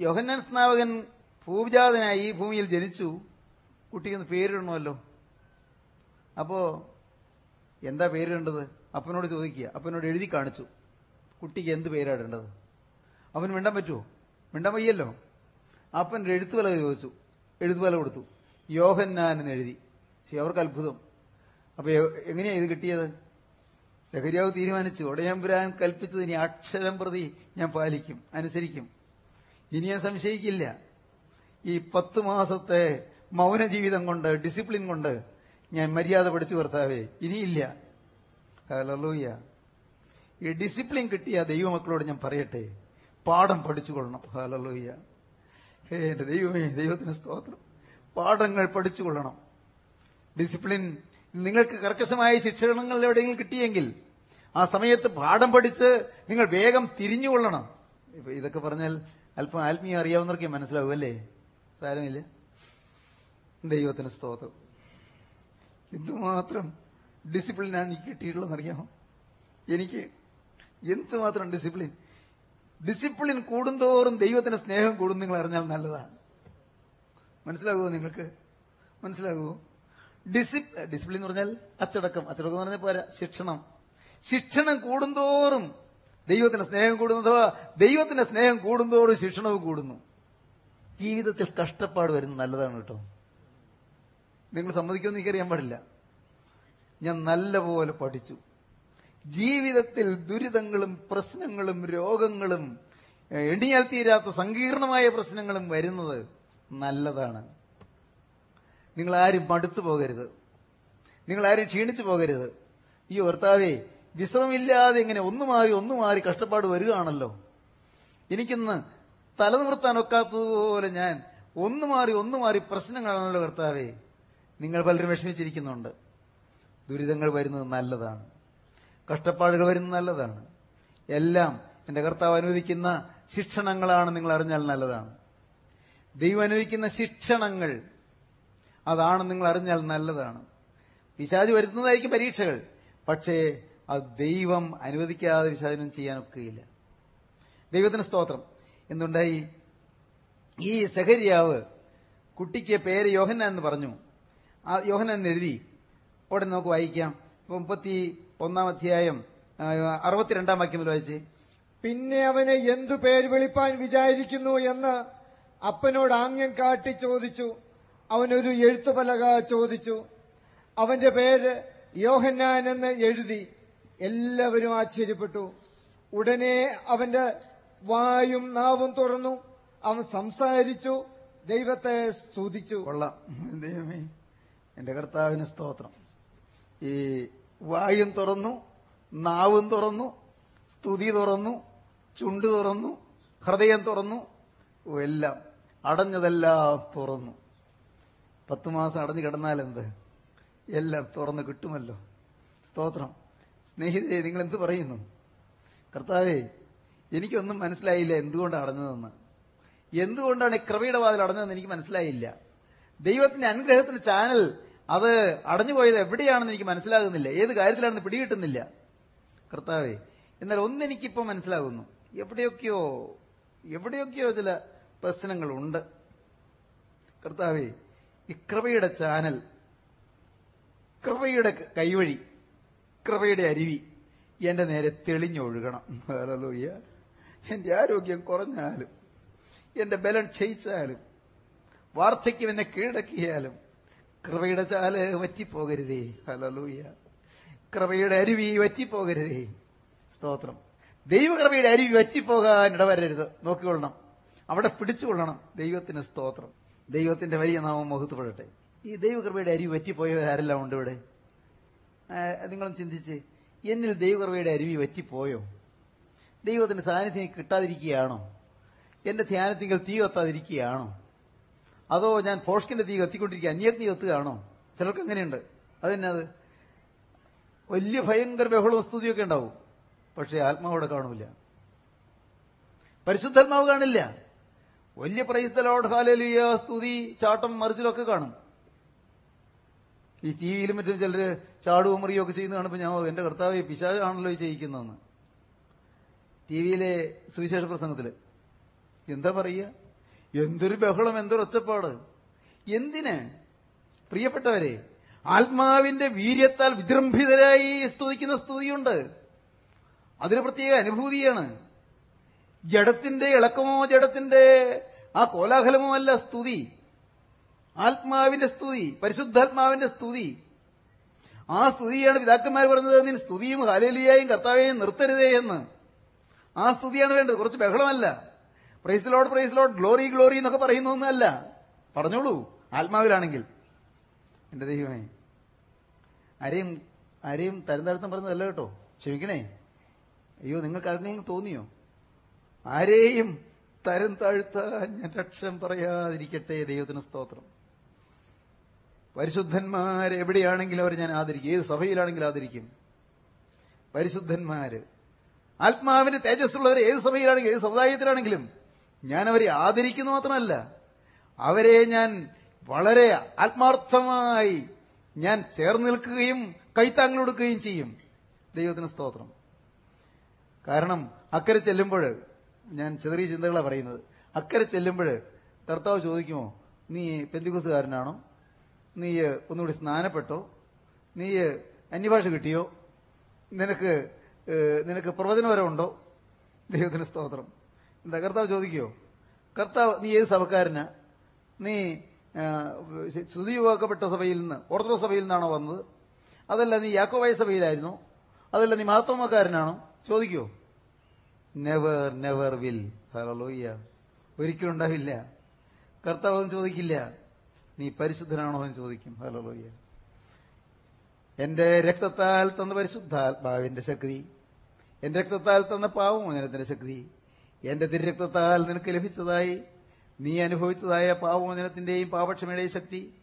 യോഹന്നൻ സ്നാവകൻ ഭൂജാതനായി ഈ ഭൂമിയിൽ ജനിച്ചു. കുട്ടിക്കൊന്ന് പേരിടണമല്ലോ. അപ്പോ എന്താ പേരിടേണ്ടത്? അപ്പനോട് ചോദിക്കുക. അപ്പനോട് എഴുതി കാണിച്ചു. കുട്ടിക്ക് എന്ത് പേരാടേണ്ടത് അവന് മിണ്ടാൻ പറ്റുമോ മിണ്ടാൻ വയ്യല്ലോ. അപ്പൻ എഴുത്തുവല ചോദിച്ചു. എഴുത്തുവല കൊടുത്തു. യോഹന്നാൻ എന്ന് എഴുതി. ശരി അവർക്ക് അത്ഭുതം. അപ്പൊ എങ്ങനെയാ ഇത് കിട്ടിയത്? സഹരിയാവ് തീരുമാനിച്ചു. ഉടയമ്പുരാൻ കൽപ്പിച്ചത് ഇനി അക്ഷരം പ്രതി ഞാൻ പാലിക്കും അനുസരിക്കും. ഇനി ഞാൻ സംശയിക്കില്ല. ഈ പത്ത് മാസത്തെ മൗന ജീവിതം കൊണ്ട് ഡിസിപ്ലിൻ കൊണ്ട് ഞാൻ മര്യാദ പഠിച്ചു കർത്താവേ ഇനിയില്ല. ഹല്ലേലൂയ. ഈ ഡിസിപ്ലിൻ കിട്ടിയ ദൈവമക്കളോട് ഞാൻ പറയട്ടെ. പാഠം പഠിച്ചുകൊള്ളണം. ഹാലോയ്യ ഹേ എന്റെ ദൈവമേ ദൈവത്തിന് സ്തോത്രം. പാഠങ്ങൾ പഠിച്ചുകൊള്ളണം. ഡിസിപ്ലിൻ നിങ്ങൾക്ക് കർക്കശമായ ശിക്ഷണങ്ങൾ എവിടെയെങ്കിലും കിട്ടിയെങ്കിൽ ആ സമയത്ത് പാഠം പഠിച്ച് നിങ്ങൾ വേഗം തിരിഞ്ഞുകൊള്ളണം. ഇപ്പൊ ഇതൊക്കെ പറഞ്ഞാൽ അല്പം ആത്മീയം അറിയാവുന്നവർക്ക് മനസ്സിലാവും അല്ലേ? സാരമില്ല. ദൈവത്തിന് സ്തോത്രം. എന്തുമാത്രം ഡിസിപ്ലിനാണ് എനിക്ക് കിട്ടിയിട്ടുള്ളതെന്നറിയാമോ? എനിക്ക് എന്തുമാത്രം ഡിസിപ്ലിൻ? ഡിസിപ്ലിൻ കൂടുന്തോറും ദൈവത്തിന്റെ സ്നേഹം കൂടും നിങ്ങൾ അറിഞ്ഞാൽ നല്ലതാണ്. മനസ്സിലാകുമോ നിങ്ങൾക്ക്? മനസ്സിലാകുമോ ഡിസിപ് ഡിസിപ്ലിൻ എന്ന് പറഞ്ഞാൽ അച്ചടക്കം. അച്ചടക്കം എന്ന് പറഞ്ഞാൽ പോരാ ശിക്ഷണം. ശിക്ഷണം കൂടുന്തോറും ദൈവത്തിന്റെ സ്നേഹം കൂടുന്നു അഥവാ ദൈവത്തിന്റെ സ്നേഹം കൂടുന്തോറും ശിക്ഷണവും കൂടുന്നു. ജീവിതത്തിൽ കഷ്ടപ്പാട് വരുന്നത് നല്ലതാണ് കേട്ടോ. നിങ്ങൾ സമ്മതിക്കുമെന്ന് എനിക്കറിയാൻ പാടില്ല. ഞാൻ നല്ലപോലെ പഠിച്ചു. ജീവിതത്തിൽ ദുരിതങ്ങളും പ്രശ്നങ്ങളും രോഗങ്ങളും എണ്ണിയാൽ തീരാത്ത സങ്കീർണമായ പ്രശ്നങ്ങളും വരുന്നത് നല്ലതാണ്. നിങ്ങൾ ആരും മടുത്തു പോകരുത്. നിങ്ങൾ ആരും ക്ഷീണിച്ചു പോകരുത്. ഈ ഭർത്താവേ വിശ്രമില്ലാതെ ഇങ്ങനെ ഒന്നു മാറി ഒന്നു മാറി കഷ്ടപ്പാട് വരികയാണല്ലോ. എനിക്കിന്ന് തലനിർത്താൻ ഒക്കാത്തതുപോലെ ഞാൻ ഒന്നു മാറി ഒന്നു മാറി പ്രശ്നങ്ങളാണല്ലോ കർത്താവേ നിങ്ങൾ പലരും വിഷമിച്ചിരിക്കുന്നുണ്ട്. ദുരിതങ്ങൾ വരുന്നത് നല്ലതാണ്. കഷ്ടപ്പാടുകൾ വരുന്നത് നല്ലതാണ്. എല്ലാം എന്റെ കർത്താവ് അനുവദിക്കുന്ന ശിക്ഷണങ്ങളാണ് നിങ്ങൾ അറിഞ്ഞാൽ നല്ലതാണ്. ദൈവം അനുവദിക്കുന്ന ശിക്ഷണങ്ങൾ അതാണ് നിങ്ങൾ അറിഞ്ഞാൽ നല്ലതാണ്. പിശാജ് വരുത്തുന്നതായിരിക്കും പരീക്ഷകൾ പക്ഷേ അത് ദൈവം അനുവദിക്കാതെ വിശാചനം ചെയ്യാനൊക്കെയില്ല ദൈവത്തിന് സ്തോത്രം. എന്തുണ്ടായി? ഈ സഹരിയാവ് കുട്ടിക്ക് പേര് യോഹന്നാൻ പറഞ്ഞു. ആ യോഹന്നാൻ എഴുതി. ഉടനെ നമുക്ക് വായിക്കാം. മുപ്പത്തി ഒന്നാം അധ്യായം അറുപത്തിരണ്ടാം വാക്യം വായിച്ച്. പിന്നെ അവനെ എന്തു പേര് വിളിപ്പാൻ വിചാരിക്കുന്നു എന്ന് അപ്പനോട് ആംഗ്യം കാട്ടി ചോദിച്ചു. അവനൊരു എഴുത്തുപലക ചോദിച്ചു. അവന്റെ പേര് യോഹന്നാൻ എന്ന് എഴുതി. എല്ലാവരും ആശ്ചര്യപ്പെട്ടു. ഉടനെ അവന്റെ വായും നാവും തുറന്നു. അവൻ സംസാരിച്ചു. ദൈവത്തെ സ്തുതിച്ചു. കൊള്ളാം. ദൈവമേ എന്റെ കർത്താവിന് സ്തോത്രം. ഈ വായും തുറന്നു നാവും തുറന്നു സ്തുതി തുറന്നു ചുണ്ട് തുറന്നു ഹൃദയം തുറന്നു എല്ലാം അടഞ്ഞതെല്ലാം തുറന്നു. പത്ത് മാസം അടഞ്ഞു കിടന്നാലെന്ത്? എല്ലാം തുറന്നു കിട്ടുമല്ലോ. സ്തോത്രം. സ്നേഹിതരെ നിങ്ങൾ എന്ത് പറയുന്നു? കർത്താവേ എനിക്കൊന്നും മനസ്സിലായില്ല എന്തുകൊണ്ടാണ് അടഞ്ഞതെന്ന്. എന്തുകൊണ്ടാണ് ഈ കൃപയുടെ വാതിൽ അടഞ്ഞതെന്ന് എനിക്ക് മനസ്സിലായില്ല. ദൈവത്തിന്റെ അനുഗ്രഹത്തിന്റെ ചാനൽ അത് അടഞ്ഞുപോയത് എവിടെയാണെന്ന് എനിക്ക് മനസ്സിലാകുന്നില്ല. ഏത് കാര്യത്തിലാണെന്ന് പിടികിട്ടുന്നില്ല. കർത്താവേ എന്നാൽ ഒന്നെനിക്കിപ്പോ മനസ്സിലാകുന്നു. എവിടെയൊക്കെയോ എവിടെയൊക്കെയോ ചില പ്രശ്നങ്ങളുണ്ട്. കർത്താവേ ഈ കൃപയുടെ ചാനൽ കൃപയുടെ കൈവഴി കൃപയുടെ അരുവി എന്റെ നേരെ തെളിഞ്ഞൊഴുകണം. എന്റെ ആരോഗ്യം കുറഞ്ഞാലും എന്റെ ബലം ക്ഷയിച്ചാലും വാർദ്ധക്യം എന്നെ കീഴടക്കിയാലും കൃപയുടെ ചാൽ വറ്റിപ്പോകരുതേ. ഹലലൂയ കൃപയുടെ അരുവി വറ്റിപ്പോകരുതേ. സ്തോത്രം. ദൈവകൃപയുടെ അരുവി വറ്റിപ്പോകാൻ ഇടവരരുത്. നോക്കിക്കൊള്ളണം. അവിടെ പിടിച്ചുകൊള്ളണം. ദൈവത്തിന് സ്തോത്രം. ദൈവത്തിന്റെ വലിയ നാമം മുഹത്തുപെടട്ടെ ഈ ദൈവകൃപയുടെ അരുവി വറ്റിപ്പോയവരാരെല്ലാം ഉണ്ട് ഇവിടെ? നിങ്ങളും ചിന്തിച്ച് എന്നിൽ ദൈവകൃപയുടെ അരുവി വറ്റിപ്പോയോ? ദൈവത്തിന്റെ സാന്നിധ്യം കിട്ടാതിരിക്കുകയാണോ? എന്റെ ധ്യാനത്തിങ്കിൽ തീ കത്താതിരിക്കുകയാണോ അതോ ഞാൻ ഫോഷ്കിന്റെ തീ കത്തിക്കൊണ്ടിരിക്കുക അന്യഗ്നി കത്തുകയാണോ? ചിലർക്ക് അങ്ങനെയുണ്ട്. അത്? വലിയ ഭയങ്കര ബഹളവും സ്തുതിയൊക്കെ ഉണ്ടാവും. പക്ഷേ ആത്മാവോടെ കാണൂല. പരിശുദ്ധാത്മാവ് കാണില്ല. വലിയ പ്രൈസ്തലോട് ഹാലലിയ സ്തുതി ചാട്ടം മറിച്ചിലൊക്കെ കാണും. ഈ ടി വിയിലും മറ്റും ചിലര് ചാടുകയും ഒക്കെ ചെയ്യുന്ന കാണുമ്പോൾ ഞാൻ എന്റെ കർത്താവ് പിശാചാണല്ലോ ചെയ്യിക്കുന്നതെന്ന്. ടി വിയിലെ സുവിശേഷ പ്രസംഗത്തിൽ എന്താ പറയുക? എന്തൊരു ബഹളം എന്തൊരു ഒച്ചപ്പാട്. എന്തിന്? പ്രിയപ്പെട്ടവരെ ആത്മാവിന്റെ വീര്യത്താൽ വിജൃംഭിതരായി സ്തുതിക്കുന്ന സ്തുതിയുണ്ട്. അതൊരു പ്രത്യേക അനുഭൂതിയാണ്. ജഡത്തിന്റെ ഇളക്കമോ ജഡത്തിന്റെ ആ കോലാഹലമോ അല്ല സ്തുതി. ആത്മാവിന്റെ സ്തുതി പരിശുദ്ധാത്മാവിന്റെ സ്തുതി. ആ സ്തുതിയാണ് പിതാക്കന്മാർ പറഞ്ഞത് നീ സ്തുതിയും ഹാലേലിയായും കർത്താവേയും നിർത്തരുതേ എന്ന്. ആ സ്തുതിയാണ് വേണ്ടത്. കുറച്ച് ബഹളമല്ല. Praise lord praise lord glory glory എന്നൊക്കെ പറയുന്നതൊന്നല്ല പറഞ്ഞോളൂ. ആത്മാവിലാണെങ്കിൽ. എന്റെ ദൈവമേ. ആരെയും ആരെയും തരം താഴ്ത്തം പറഞ്ഞതല്ല കേട്ടോ. ക്ഷമിക്കണേ. അയ്യോ നിങ്ങൾക്ക് അതിനെങ്കിലും തോന്നിയോ? ആരെയും തരം താഴ്ത്താൻ ഞാൻ രക്ഷം പറയാതിരിക്കട്ടെ ദൈവത്തിന് സ്തോത്രം. പരിശുദ്ധന്മാർ എവിടെയാണെങ്കിലും അവർ ഞാൻ ആദരിക്കും. ഏത് സഭയിലാണെങ്കിലും ആദരിക്കും. പരിശുദ്ധന്മാര്. ആത്മാവിന്റെ തേജസ്സുള്ളവർ ഏത് സഭയിലാണെങ്കിലും ഏത് സമുദായത്തിലാണെങ്കിലും ഞാൻ അവരെ ആദരിക്കുന്നു മാത്രമല്ല അവരെ ഞാൻ വളരെ ആത്മാർത്ഥമായി ഞാൻ ചേർന്ന് നിൽക്കുകയും കൈത്താങ്ങൽ കൊടുക്കുകയും ചെയ്യും. ദൈവത്തിന് സ്തോത്രം. കാരണം അക്കരെ ചെല്ലുമ്പോൾ ഞാൻ ചെറിയ ചിന്തകളാണ് പറയുന്നത്. അക്കരെ ചെല്ലുമ്പോൾ കർത്താവ് ചോദിക്കുമോ നീ പെന്തികുസുകാരനാണോ നീ ഒന്നുകൂടി സ്നാനപ്പെട്ടോ? നീ അന്യഭാഷ കിട്ടിയോ? നിനക്ക് നിനക്ക് പ്രവചനപരമുണ്ടോ ദൈവത്തിന് സ്തോത്രം. എന്താ കർത്താവ് ചോദിക്കുമോ കർത്താവ് നീ ഏത് സഭക്കാരനാ? നീ ശുദ്ധിയുവാക്കപ്പെട്ട സഭയിൽ നിന്ന് ഓർത്തഡോക്സ് സഭയിൽ നിന്നാണോ വന്നത്? അതല്ല നീ യാക്കോവായ സഭയിലായിരുന്നോ? അതല്ല നീ മഹത്വമക്കാരനാണോ? ചോദിക്കുമോ നെവർ നെവർ വിൽ ഹലോയ്യ ഒരിക്കലും ഉണ്ടാവില്ല. കർത്താവ് ഒന്നും ചോദിക്കില്ല. നീ പരിശുദ്ധനാണോ എന്ന് ചോദിക്കും. ഹലോയ്യ എന്റെ രക്തത്താൽ തന്ന പരിശുദ്ധാത്മാവിന്റെ ശക്തി. എന്റെ രക്തത്താൽ തന്ന പാവമോചനത്തിന്റെ ശക്തി. എന്റെ തിരക്തത്താൽ നിനക്ക് ലഭിച്ചതായി നീ അനുഭവിച്ചതായ പാവമോചനത്തിന്റെയും പാപക്ഷമയുടെയും ശക്തി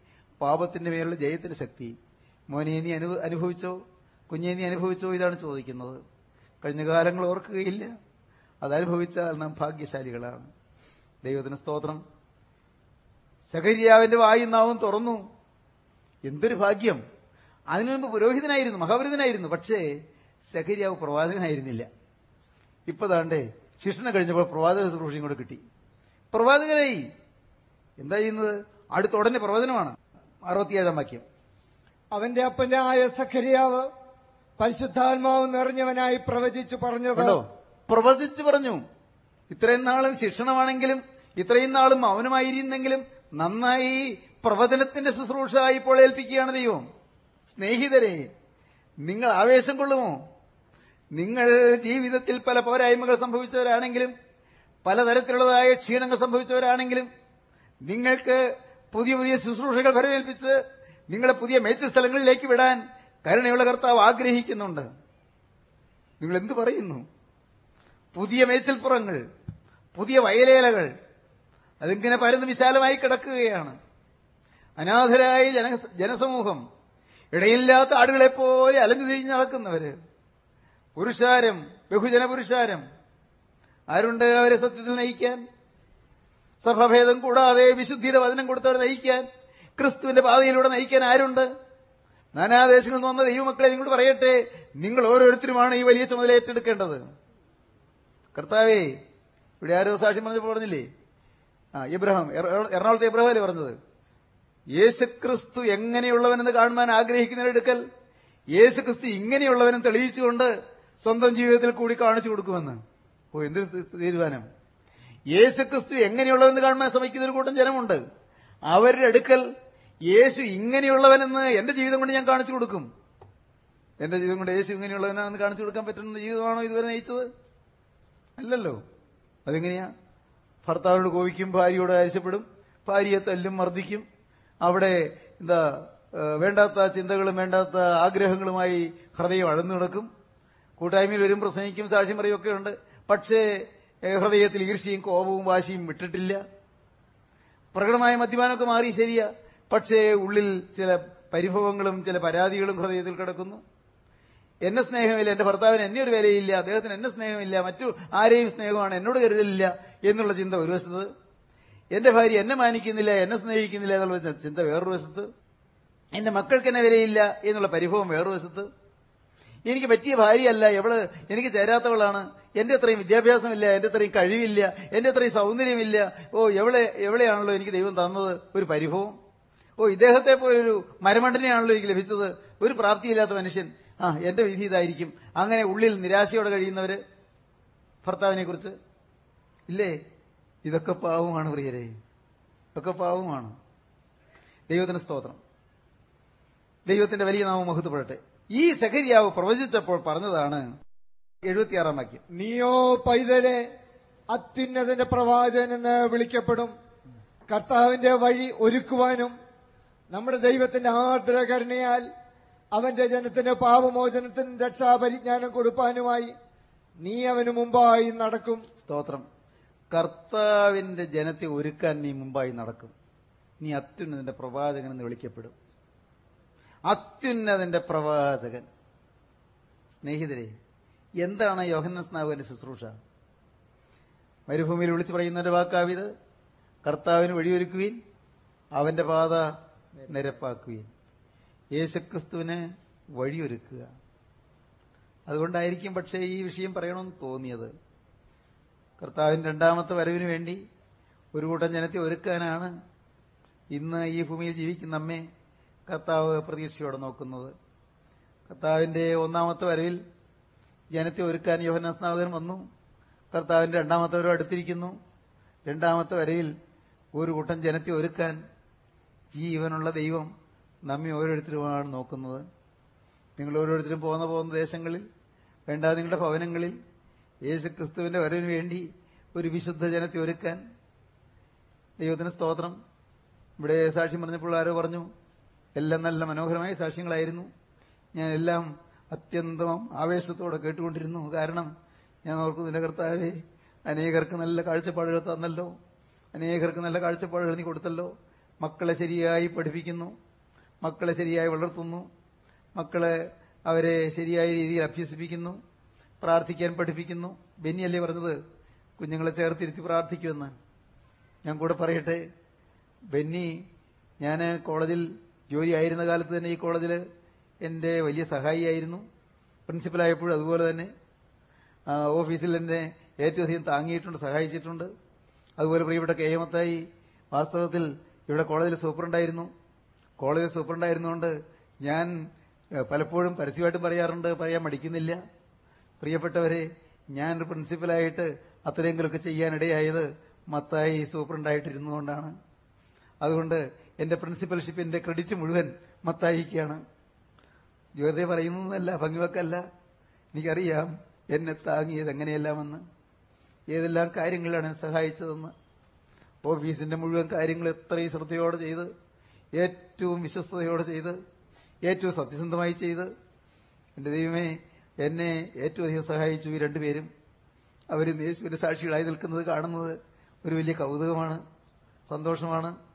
പാപത്തിന്റെ മേലുള്ള ജയത്തിന്റെ ശക്തി. മോനെ നീ അനു- അനുഭവിച്ചോ? കുഞ്ഞെ നീ അനുഭവിച്ചോ? ഇതാണ് ചോദിക്കുന്നത്. കഴിഞ്ഞ കാലങ്ങൾ ഓർക്കുകയില്ല. അതനുഭവിച്ചാൽ നാം ഭാഗ്യശാലികളാണ്. ദൈവത്തിന് സ്തോത്രം. സകരിയാവിന്റെ വായും നാവും തുറന്നു. എന്തൊരു ഭാഗ്യം. അതിനു മുമ്പ് പുരോഹിതനായിരുന്നു മഹാപുരോഹിതനായിരുന്നു. പക്ഷേ സഹരിയാവ് പ്രവാചകനായിരുന്നില്ല. ഇപ്പൊ താണ്ടേ ശിക്ഷണ കഴിഞ്ഞപ്പോൾ പ്രവാചക ശുശ്രൂഷയും കൂടെ കിട്ടി. പ്രവാചകനായി എന്താ ചെയ്യുന്നത്? അടുത്ത ഉടനെ പ്രവചനമാണ്. അറുപത്തിയേഴാം വാക്യം. അവന്റെ അപ്പനായ സഖരിയാവ് പരിശുദ്ധാത്മാവ് നിറഞ്ഞവനായി പ്രവചിച്ചു പറഞ്ഞതോ പ്രവചിച്ചു പറഞ്ഞു. ഇത്രയും നാളും ശിക്ഷണമാണെങ്കിലും ഇത്രയും നാളും മൗനമായിരുന്നെങ്കിലും നന്നായി പ്രവചനത്തിന്റെ ശുശ്രൂഷ ഇപ്പോൾ ഏൽപ്പിക്കുകയാണ് ദൈവം. സ്നേഹിതരെ നിങ്ങൾ ആവേശം കൊള്ളുമോ? നിങ്ങൾ ജീവിതത്തിൽ പല പോരായ്മകൾ സംഭവിച്ചവരാണെങ്കിലും പലതരത്തിലുള്ളതായ ക്ഷീണങ്ങൾ സംഭവിച്ചവരാണെങ്കിലും നിങ്ങൾക്ക് പുതിയ പുതിയ ശുശ്രൂഷകൾ വരവേൽപ്പിച്ച് നിങ്ങളെ പുതിയ മേച്ച സ്ഥലങ്ങളിലേക്ക് വിടാൻ കരുണയുള്ള കർത്താവ് ആഗ്രഹിക്കുന്നുണ്ട്. നിങ്ങൾ എന്തു പറയുന്നു? പുതിയ മേച്ചിൽപ്പുറങ്ങൾ പുതിയ വയലേലകൾ അതിങ്ങനെ പരന്ന് വിശാലമായി കിടക്കുകയാണ്. അനാഥരായ ജനസമൂഹം ഇടയില്ലാത്ത ആടുകളെപ്പോലെ അലഞ്ഞു തിരിഞ്ഞ് നടക്കുന്നവര് പുരുഷാരം ബഹുജന പുരുഷാരം. ആരുണ്ട് അവരെ സത്യത്തിൽ നയിക്കാൻ? സഭാഭേദം കൂടാതെ വിശുദ്ധിയുടെ വചനം കൊടുത്തവരെ നയിക്കാൻ? ക്രിസ്തുവിന്റെ പാതയിലൂടെ നയിക്കാൻ ആരുണ്ട്? നാനാദേശങ്ങളിൽ നിന്ന് വന്ന ദൈവമക്കളെ നിങ്ങൾ പറയട്ടെ നിങ്ങൾ ഓരോരുത്തരുമാണ് ഈ വലിയ ചുമതല ഏറ്റെടുക്കേണ്ടത്. കർത്താവേ ഇവിടെ ആരോ സാക്ഷ്യം പറഞ്ഞപ്പോൾ പറഞ്ഞില്ലേ? ആ ഇബ്രഹാം എറ- എറണാകുളത്തെ ഇബ്രഹാം അല്ലേ പറഞ്ഞത്? യേശുക്രിസ്തു എങ്ങനെയുള്ളവനെന്ന് കാണുവാൻ ആഗ്രഹിക്കുന്നവരെടുക്കൽ യേശുക്രിസ്തു ഇങ്ങനെയുള്ളവനും തെളിയിച്ചുകൊണ്ട് സ്വന്തം ജീവിതത്തിൽ കൂടി കാണിച്ചു കൊടുക്കുമെന്ന്. ഓ എന്തൊരു തീരുമാനം. യേശുക്രിസ്തു എങ്ങനെയുള്ളവെന്ന് കാണുവാൻ ശ്രമിക്കുന്ന ഒരു കൂട്ടം ജനമുണ്ട്. അവരുടെ അടുക്കൽ യേശു ഇങ്ങനെയുള്ളവനെന്ന് എന്റെ ജീവിതം കൊണ്ട് ഞാൻ കാണിച്ചു കൊടുക്കും. എന്റെ ജീവിതം കൊണ്ട് യേശു ഇങ്ങനെയുള്ളവനാണെന്ന് കാണിച്ചു കൊടുക്കാൻ പറ്റുന്ന ജീവിതമാണോ ഇതുവരെ നയിച്ചത്? അല്ലല്ലോ. അതെങ്ങനെയാ? ഭർത്താവിനോട് കോപിക്കും ഭാര്യയോട് ആവശ്യപ്പെടും ഭാര്യയെ തല്ലും മർദ്ദിക്കും. അവിടെ എന്താ വേണ്ടാത്ത ചിന്തകളും വേണ്ടാത്ത ആഗ്രഹങ്ങളുമായി ഹൃദയം അഴന്നു കിടക്കും. കൂട്ടായ്മയിൽ വരും പ്രസംഗിക്കും സാക്ഷ്യം പറയുമൊക്കെ ഉണ്ട്. പക്ഷേ ഹൃദയത്തിൽ ഈർഷ്യയും കോപവും വാശിയും വിട്ടിട്ടില്ല. പ്രകടമായ മദ്യപാനമൊക്കെ മാറി ശരിയാ. പക്ഷേ ഉള്ളിൽ ചില പരിഭവങ്ങളും ചില പരാതികളും ഹൃദയത്തിൽ കിടക്കുന്നു. എന്നെ സ്നേഹമില്ല എന്റെ ഭർത്താവിന് എന്നെ ഒരു വിലയില്ല അദ്ദേഹത്തിന് എന്നെ സ്നേഹമില്ല മറ്റു ആരെയും സ്നേഹമാണ് എന്നോട് കരുതലില്ല എന്നുള്ള ചിന്ത ഒരു വശത്ത്. എന്റെ ഭാര്യ എന്നെ മാനിക്കുന്നില്ല എന്നെ സ്നേഹിക്കുന്നില്ല എന്നുള്ള ചിന്ത വേറൊരു വശത്ത്. എന്റെ മക്കൾക്ക് എന്നെ വിലയില്ല എന്നുള്ള പരിഭവം വേറൊരു വശത്ത്. എനിക്ക് പറ്റിയ ഭാര്യയല്ല. എവൾ? എനിക്ക് ചേരാത്തവളാണ്. എന്റെ അത്രയും വിദ്യാഭ്യാസമില്ല എന്റെ അത്രയും കഴിവില്ല എന്റെ അത്രയും സൗന്ദര്യമില്ല. ഓ എവളെ എവളെയാണല്ലോ എനിക്ക് ദൈവം തന്നത്? ഒരു പരിഭവം. ഓ ഇദ്ദേഹത്തെ പോലൊരു മരമണ്ടനെയാണല്ലോ എനിക്ക് ലഭിച്ചത്. ഒരു പ്രാപ്തിയില്ലാത്ത മനുഷ്യൻ. ആ എന്റെ വിധി ഇതായിരിക്കും. അങ്ങനെ ഉള്ളിൽ നിരാശയോടെ കഴിയുന്നവര് ഭർത്താവിനെ കുറിച്ച് ഇല്ലേ? ഇതൊക്കെ പാവമാണ് പ്രിയരെ. ഇതൊക്കെ പാവമാണ്. ദൈവത്തിന് സ്തോത്രം. ദൈവത്തിന്റെ വലിയ നാമം മഹത്വപ്പെടട്ടെ. ഈ സഖരിയാവ് പ്രവചിച്ചപ്പോൾ പറഞ്ഞതാണ് എഴുപത്തിയാറാം വാക്യം. നീയോ പൈതലെ അത്യുന്നതന്റെ പ്രവാചകൻ എന്ന് വിളിക്കപ്പെടും. കർത്താവിന്റെ വഴി ഒരുക്കുവാനും നമ്മുടെ ദൈവത്തിന്റെ ആർദ്രകരുണയാൽ അവന്റെ ജനത്തിന് പാപമോചനത്തിന് രക്ഷാപരിജ്ഞാനം കൊടുപ്പാനുമായി നീ അവന് മുമ്പായി നടക്കും. സ്തോത്രം. കർത്താവിന്റെ ജനത്തെ ഒരുക്കാൻ നീ മുമ്പായി നടക്കും. നീ അത്യുന്നതിന്റെ പ്രവാചകൻ എന്ന് വിളിക്കപ്പെടും. അത്യുന്നതിന്റെ പ്രവാചകൻ. സ്നേഹിതരെ എന്താണ് യോഹന്ന സ്നാവുവിന്റെ ശുശ്രൂഷ? മരുഭൂമിയിൽ വിളിച്ചു പറയുന്നതിന്റെ വാക്കാവിത് കർത്താവിന് വഴിയൊരുക്കുവീൻ അവന്റെ പാത നിരപ്പാക്കുവീൻ. യേശുക്രിസ്തുവിന് വഴിയൊരുക്കുക. അതുകൊണ്ടായിരിക്കും പക്ഷേ ഈ വിഷയം പറയണമെന്ന് തോന്നിയത്. കർത്താവിന്റെ രണ്ടാമത്തെ വരവിന് വേണ്ടി ഒരു കൂട്ടം ജനത്തെ ഒരുക്കാനാണ് ഇന്ന് ഈ ഭൂമിയിൽ ജീവിക്കുന്ന നമ്മെ കർത്താവ് പ്രതീക്ഷയോടെ നോക്കുന്നത്. കർത്താവിന്റെ ഒന്നാമത്തെ വരവിൽ ജനത്തെ ഒരുക്കാൻ യോഹനാസ്നാവകൻ വന്നു. കർത്താവിന്റെ രണ്ടാമത്തെ വരവ് അടുത്തിരിക്കുന്നു. രണ്ടാമത്തെ വരയിൽ ഒരു കൂട്ടം ജനത്തെ ഒരുക്കാൻ ജീവനുള്ള ദൈവം നമ്മെ ഓരോരുത്തരുമാണ് നോക്കുന്നത്. നിങ്ങൾ ഓരോരുത്തരും പോകുന്ന പോകുന്ന ദേശങ്ങളിൽ വേണ്ട നിങ്ങളുടെ ഭവനങ്ങളിൽ യേശുക്രിസ്തുവിന്റെ വരവിന് വേണ്ടി ഒരു വിശുദ്ധ ജനത്തെ ഒരുക്കാൻ ദൈവത്തിന് സ്തോത്രം. ഇവിടെ സാക്ഷ്യം പറഞ്ഞപ്പോൾ ആരോ പറഞ്ഞു എല്ലാം നല്ല മനോഹരമായ സാക്ഷ്യങ്ങളായിരുന്നു. ഞാൻ എല്ലാം അത്യന്തം ആവേശത്തോടെ കേട്ടുകൊണ്ടിരുന്നു. കാരണം ഞാൻ ഓർക്കുന്നു നിന്റെ അനേകർക്ക് നല്ല കാഴ്ചപ്പാടുകൾ തന്നല്ലോ. അനേകർക്ക് നല്ല കാഴ്ചപ്പാടുകൾ നീ കൊടുത്തല്ലോ. മക്കളെ ശരിയായി പഠിപ്പിക്കുന്നു. മക്കളെ ശരിയായി വളർത്തുന്നു. മക്കളെ അവരെ ശരിയായ രീതിയിൽ അഭ്യസിപ്പിക്കുന്നു. പ്രാർത്ഥിക്കാൻ പഠിപ്പിക്കുന്നു. ബെന്നിയല്ലേ പറഞ്ഞത്? കുഞ്ഞുങ്ങളെ ചേർത്തിരുത്തി പ്രാർത്ഥിക്കുമെന്ന്. ഞാൻ കൂടെ പറയട്ടെ? ബെന്നി ഞാൻ കോളേജിൽ ജോലി ആയിരുന്ന കാലത്ത് തന്നെ ഈ കോളേജിൽ എന്റെ വലിയ സഹായിയായിരുന്നു. പ്രിൻസിപ്പലായപ്പോഴും അതുപോലെ തന്നെ. ഓഫീസിൽ എന്നെ ഏറ്റവും അധികം താങ്ങിയിട്ടുണ്ട് സഹായിച്ചിട്ടുണ്ട്. അതുപോലെ പ്രിയപ്പെട്ട കെ. എമത്തായി വാസ്തവത്തിൽ ഇവിടെ കോളേജിൽ സൂപ്രണ്ടായിരുന്നു. കോളേജിൽ സൂപ്രണ്ടായിരുന്നുകൊണ്ട് ഞാൻ പലപ്പോഴും പരസ്യമായിട്ടും പറയാറുണ്ട് പറയാൻ മടിക്കുന്നില്ല. പ്രിയപ്പെട്ടവരെ ഞാൻ പ്രിൻസിപ്പലായിട്ട് അത്രയെങ്കിലുമൊക്കെ ചെയ്യാനിടയായത് മത്തായി സൂപ്രണ്ടായിട്ടിരുന്നുകൊണ്ടാണ് അതുകൊണ്ട് എന്റെ പ്രിൻസിപ്പൽഷിപ്പിന്റെ ക്രെഡിറ്റ് മുഴുവൻ മത്തായിക്കാണ്. ജ്യോതി പറയുന്നതല്ല ഭംഗിവെക്കല്ല. എനിക്കറിയാം എന്നെ താങ്ങിയത് എങ്ങനെയെല്ലാമെന്ന്. ഏതെല്ലാം കാര്യങ്ങളാണ് എന്നെ സഹായിച്ചതെന്ന്. ഓഫീസിന്റെ മുഴുവൻ കാര്യങ്ങൾ എത്രയും ശ്രദ്ധയോടെ ചെയ്ത് ഏറ്റവും വിശ്വസ്തയോടെ ചെയ്ത് ഏറ്റവും സത്യസന്ധമായി ചെയ്ത്. എന്റെ ദൈവമേ എന്നെ ഏറ്റവും അധികം സഹായിച്ചു ഈ രണ്ടുപേരും. അവരും യേശുവിന്റെ സാക്ഷികളായി നിൽക്കുന്നത് കാണുന്നത് ഒരു വലിയ കൗതുകമാണ് സന്തോഷമാണ്.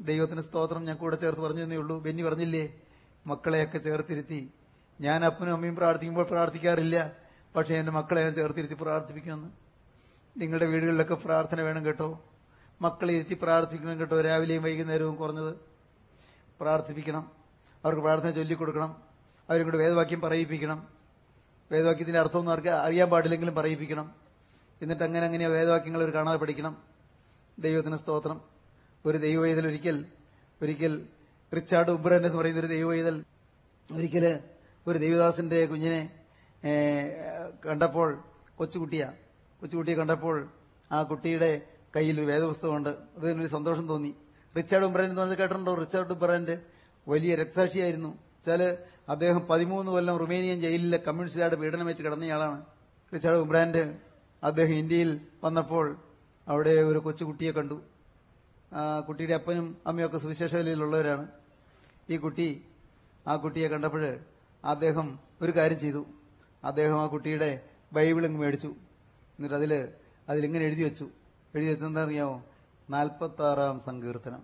ദൈവത്തിന് സ്തോത്രം. ഞാൻ കൂടെ ചേർത്ത് പറഞ്ഞതേ ഉള്ളൂ. ബെന്നി പറഞ്ഞില്ലേ? മക്കളെയൊക്കെ ചേർത്തിരുത്തി. ഞാൻ അപ്പനും അമ്മയും പ്രാർത്ഥിക്കുമ്പോൾ പ്രാർത്ഥിക്കാറില്ല. പക്ഷേ എന്റെ മക്കളെ ഞാൻ ചേർത്തിരുത്തി പ്രാർത്ഥിപ്പിക്കുമെന്ന്. നിങ്ങളുടെ വീടുകളിലൊക്കെ പ്രാർത്ഥന വേണം കേട്ടോ. മക്കളെ ഇരുത്തി പ്രാർത്ഥിക്കണം കേട്ടോ. രാവിലെയും വൈകുന്നേരവും കുറഞ്ഞത്. പ്രാർത്ഥിപ്പിക്കണം. അവർക്ക് പ്രാർത്ഥന ചൊല്ലിക്കൊടുക്കണം. അവരും കൂടെ വേദവാക്യം പറയിപ്പിക്കണം. വേദവാക്യത്തിന്റെ അർത്ഥമൊന്നും അവർക്ക് അറിയാൻ പാടില്ലെങ്കിലും പറയിപ്പിക്കണം. എന്നിട്ട് അങ്ങനെ അങ്ങനെ വേദവാക്യങ്ങൾ അവർ കാണാതെ പഠിക്കണം. ദൈവത്തിന് സ്തോത്രം. ഒരു ദൈവവേദൽ ഒരിക്കൽ ഒരിക്കൽ റിച്ചാർഡ് ഉബ്രൻ എന്ന് പറയുന്ന ഒരു ദൈവവേദൽ ഒരിക്കൽ ഒരു ദൈവദാസന്റെ കുഞ്ഞിനെ കണ്ടപ്പോൾ കൊച്ചുകുട്ടിയാ കൊച്ചുകുട്ടിയെ കണ്ടപ്പോൾ ആ കുട്ടിയുടെ കയ്യിൽ ഒരു വേദപുസ്തകമുണ്ട്. അതിനൊരു സന്തോഷം തോന്നി. റിച്ചാർഡ് ഉബ്രൻ എന്ന് പറഞ്ഞ് കേട്ടിട്ടുണ്ടോ? റിച്ചാർഡ് ഉബ്രന്റെ വലിയ രക്തസാക്ഷിയായിരുന്നു. വെച്ചാൽ അദ്ദേഹം പതിമൂന്ന് കൊല്ലം റുമേനിയൻ ജയിലിലെ കമ്മ്യൂണിസ്റ്റുകാരുടെ പീഡനമേറ്റ് കിടന്നയാളാണ്. റിച്ചാർഡ് ഉബ്രാൻഡ് അദ്ദേഹം ഇന്ത്യയിൽ വന്നപ്പോൾ അവിടെ ഒരു കൊച്ചുകുട്ടിയെ കണ്ടു. കുട്ടിയുടെ അപ്പനും അമ്മയൊക്കെ ഒക്കെ നിലയിലുള്ളവരാണ് ഈ കുട്ടി ആ കുട്ടിയെ കണ്ടപ്പോൾ അദ്ദേഹം ഒരു കാര്യം ചെയ്തു. അദ്ദേഹം ആ കുട്ടിയുടെ ബൈബിൾ ഇങ്ങ് മേടിച്ചു. എന്നിട്ട് അതിൽ അതിലിങ്ങനെ എഴുതി വെച്ചു. എഴുതി വെച്ചത് എന്താ അറിയാമോ നാൽപ്പത്തി ആറാം സങ്കീർത്തനം.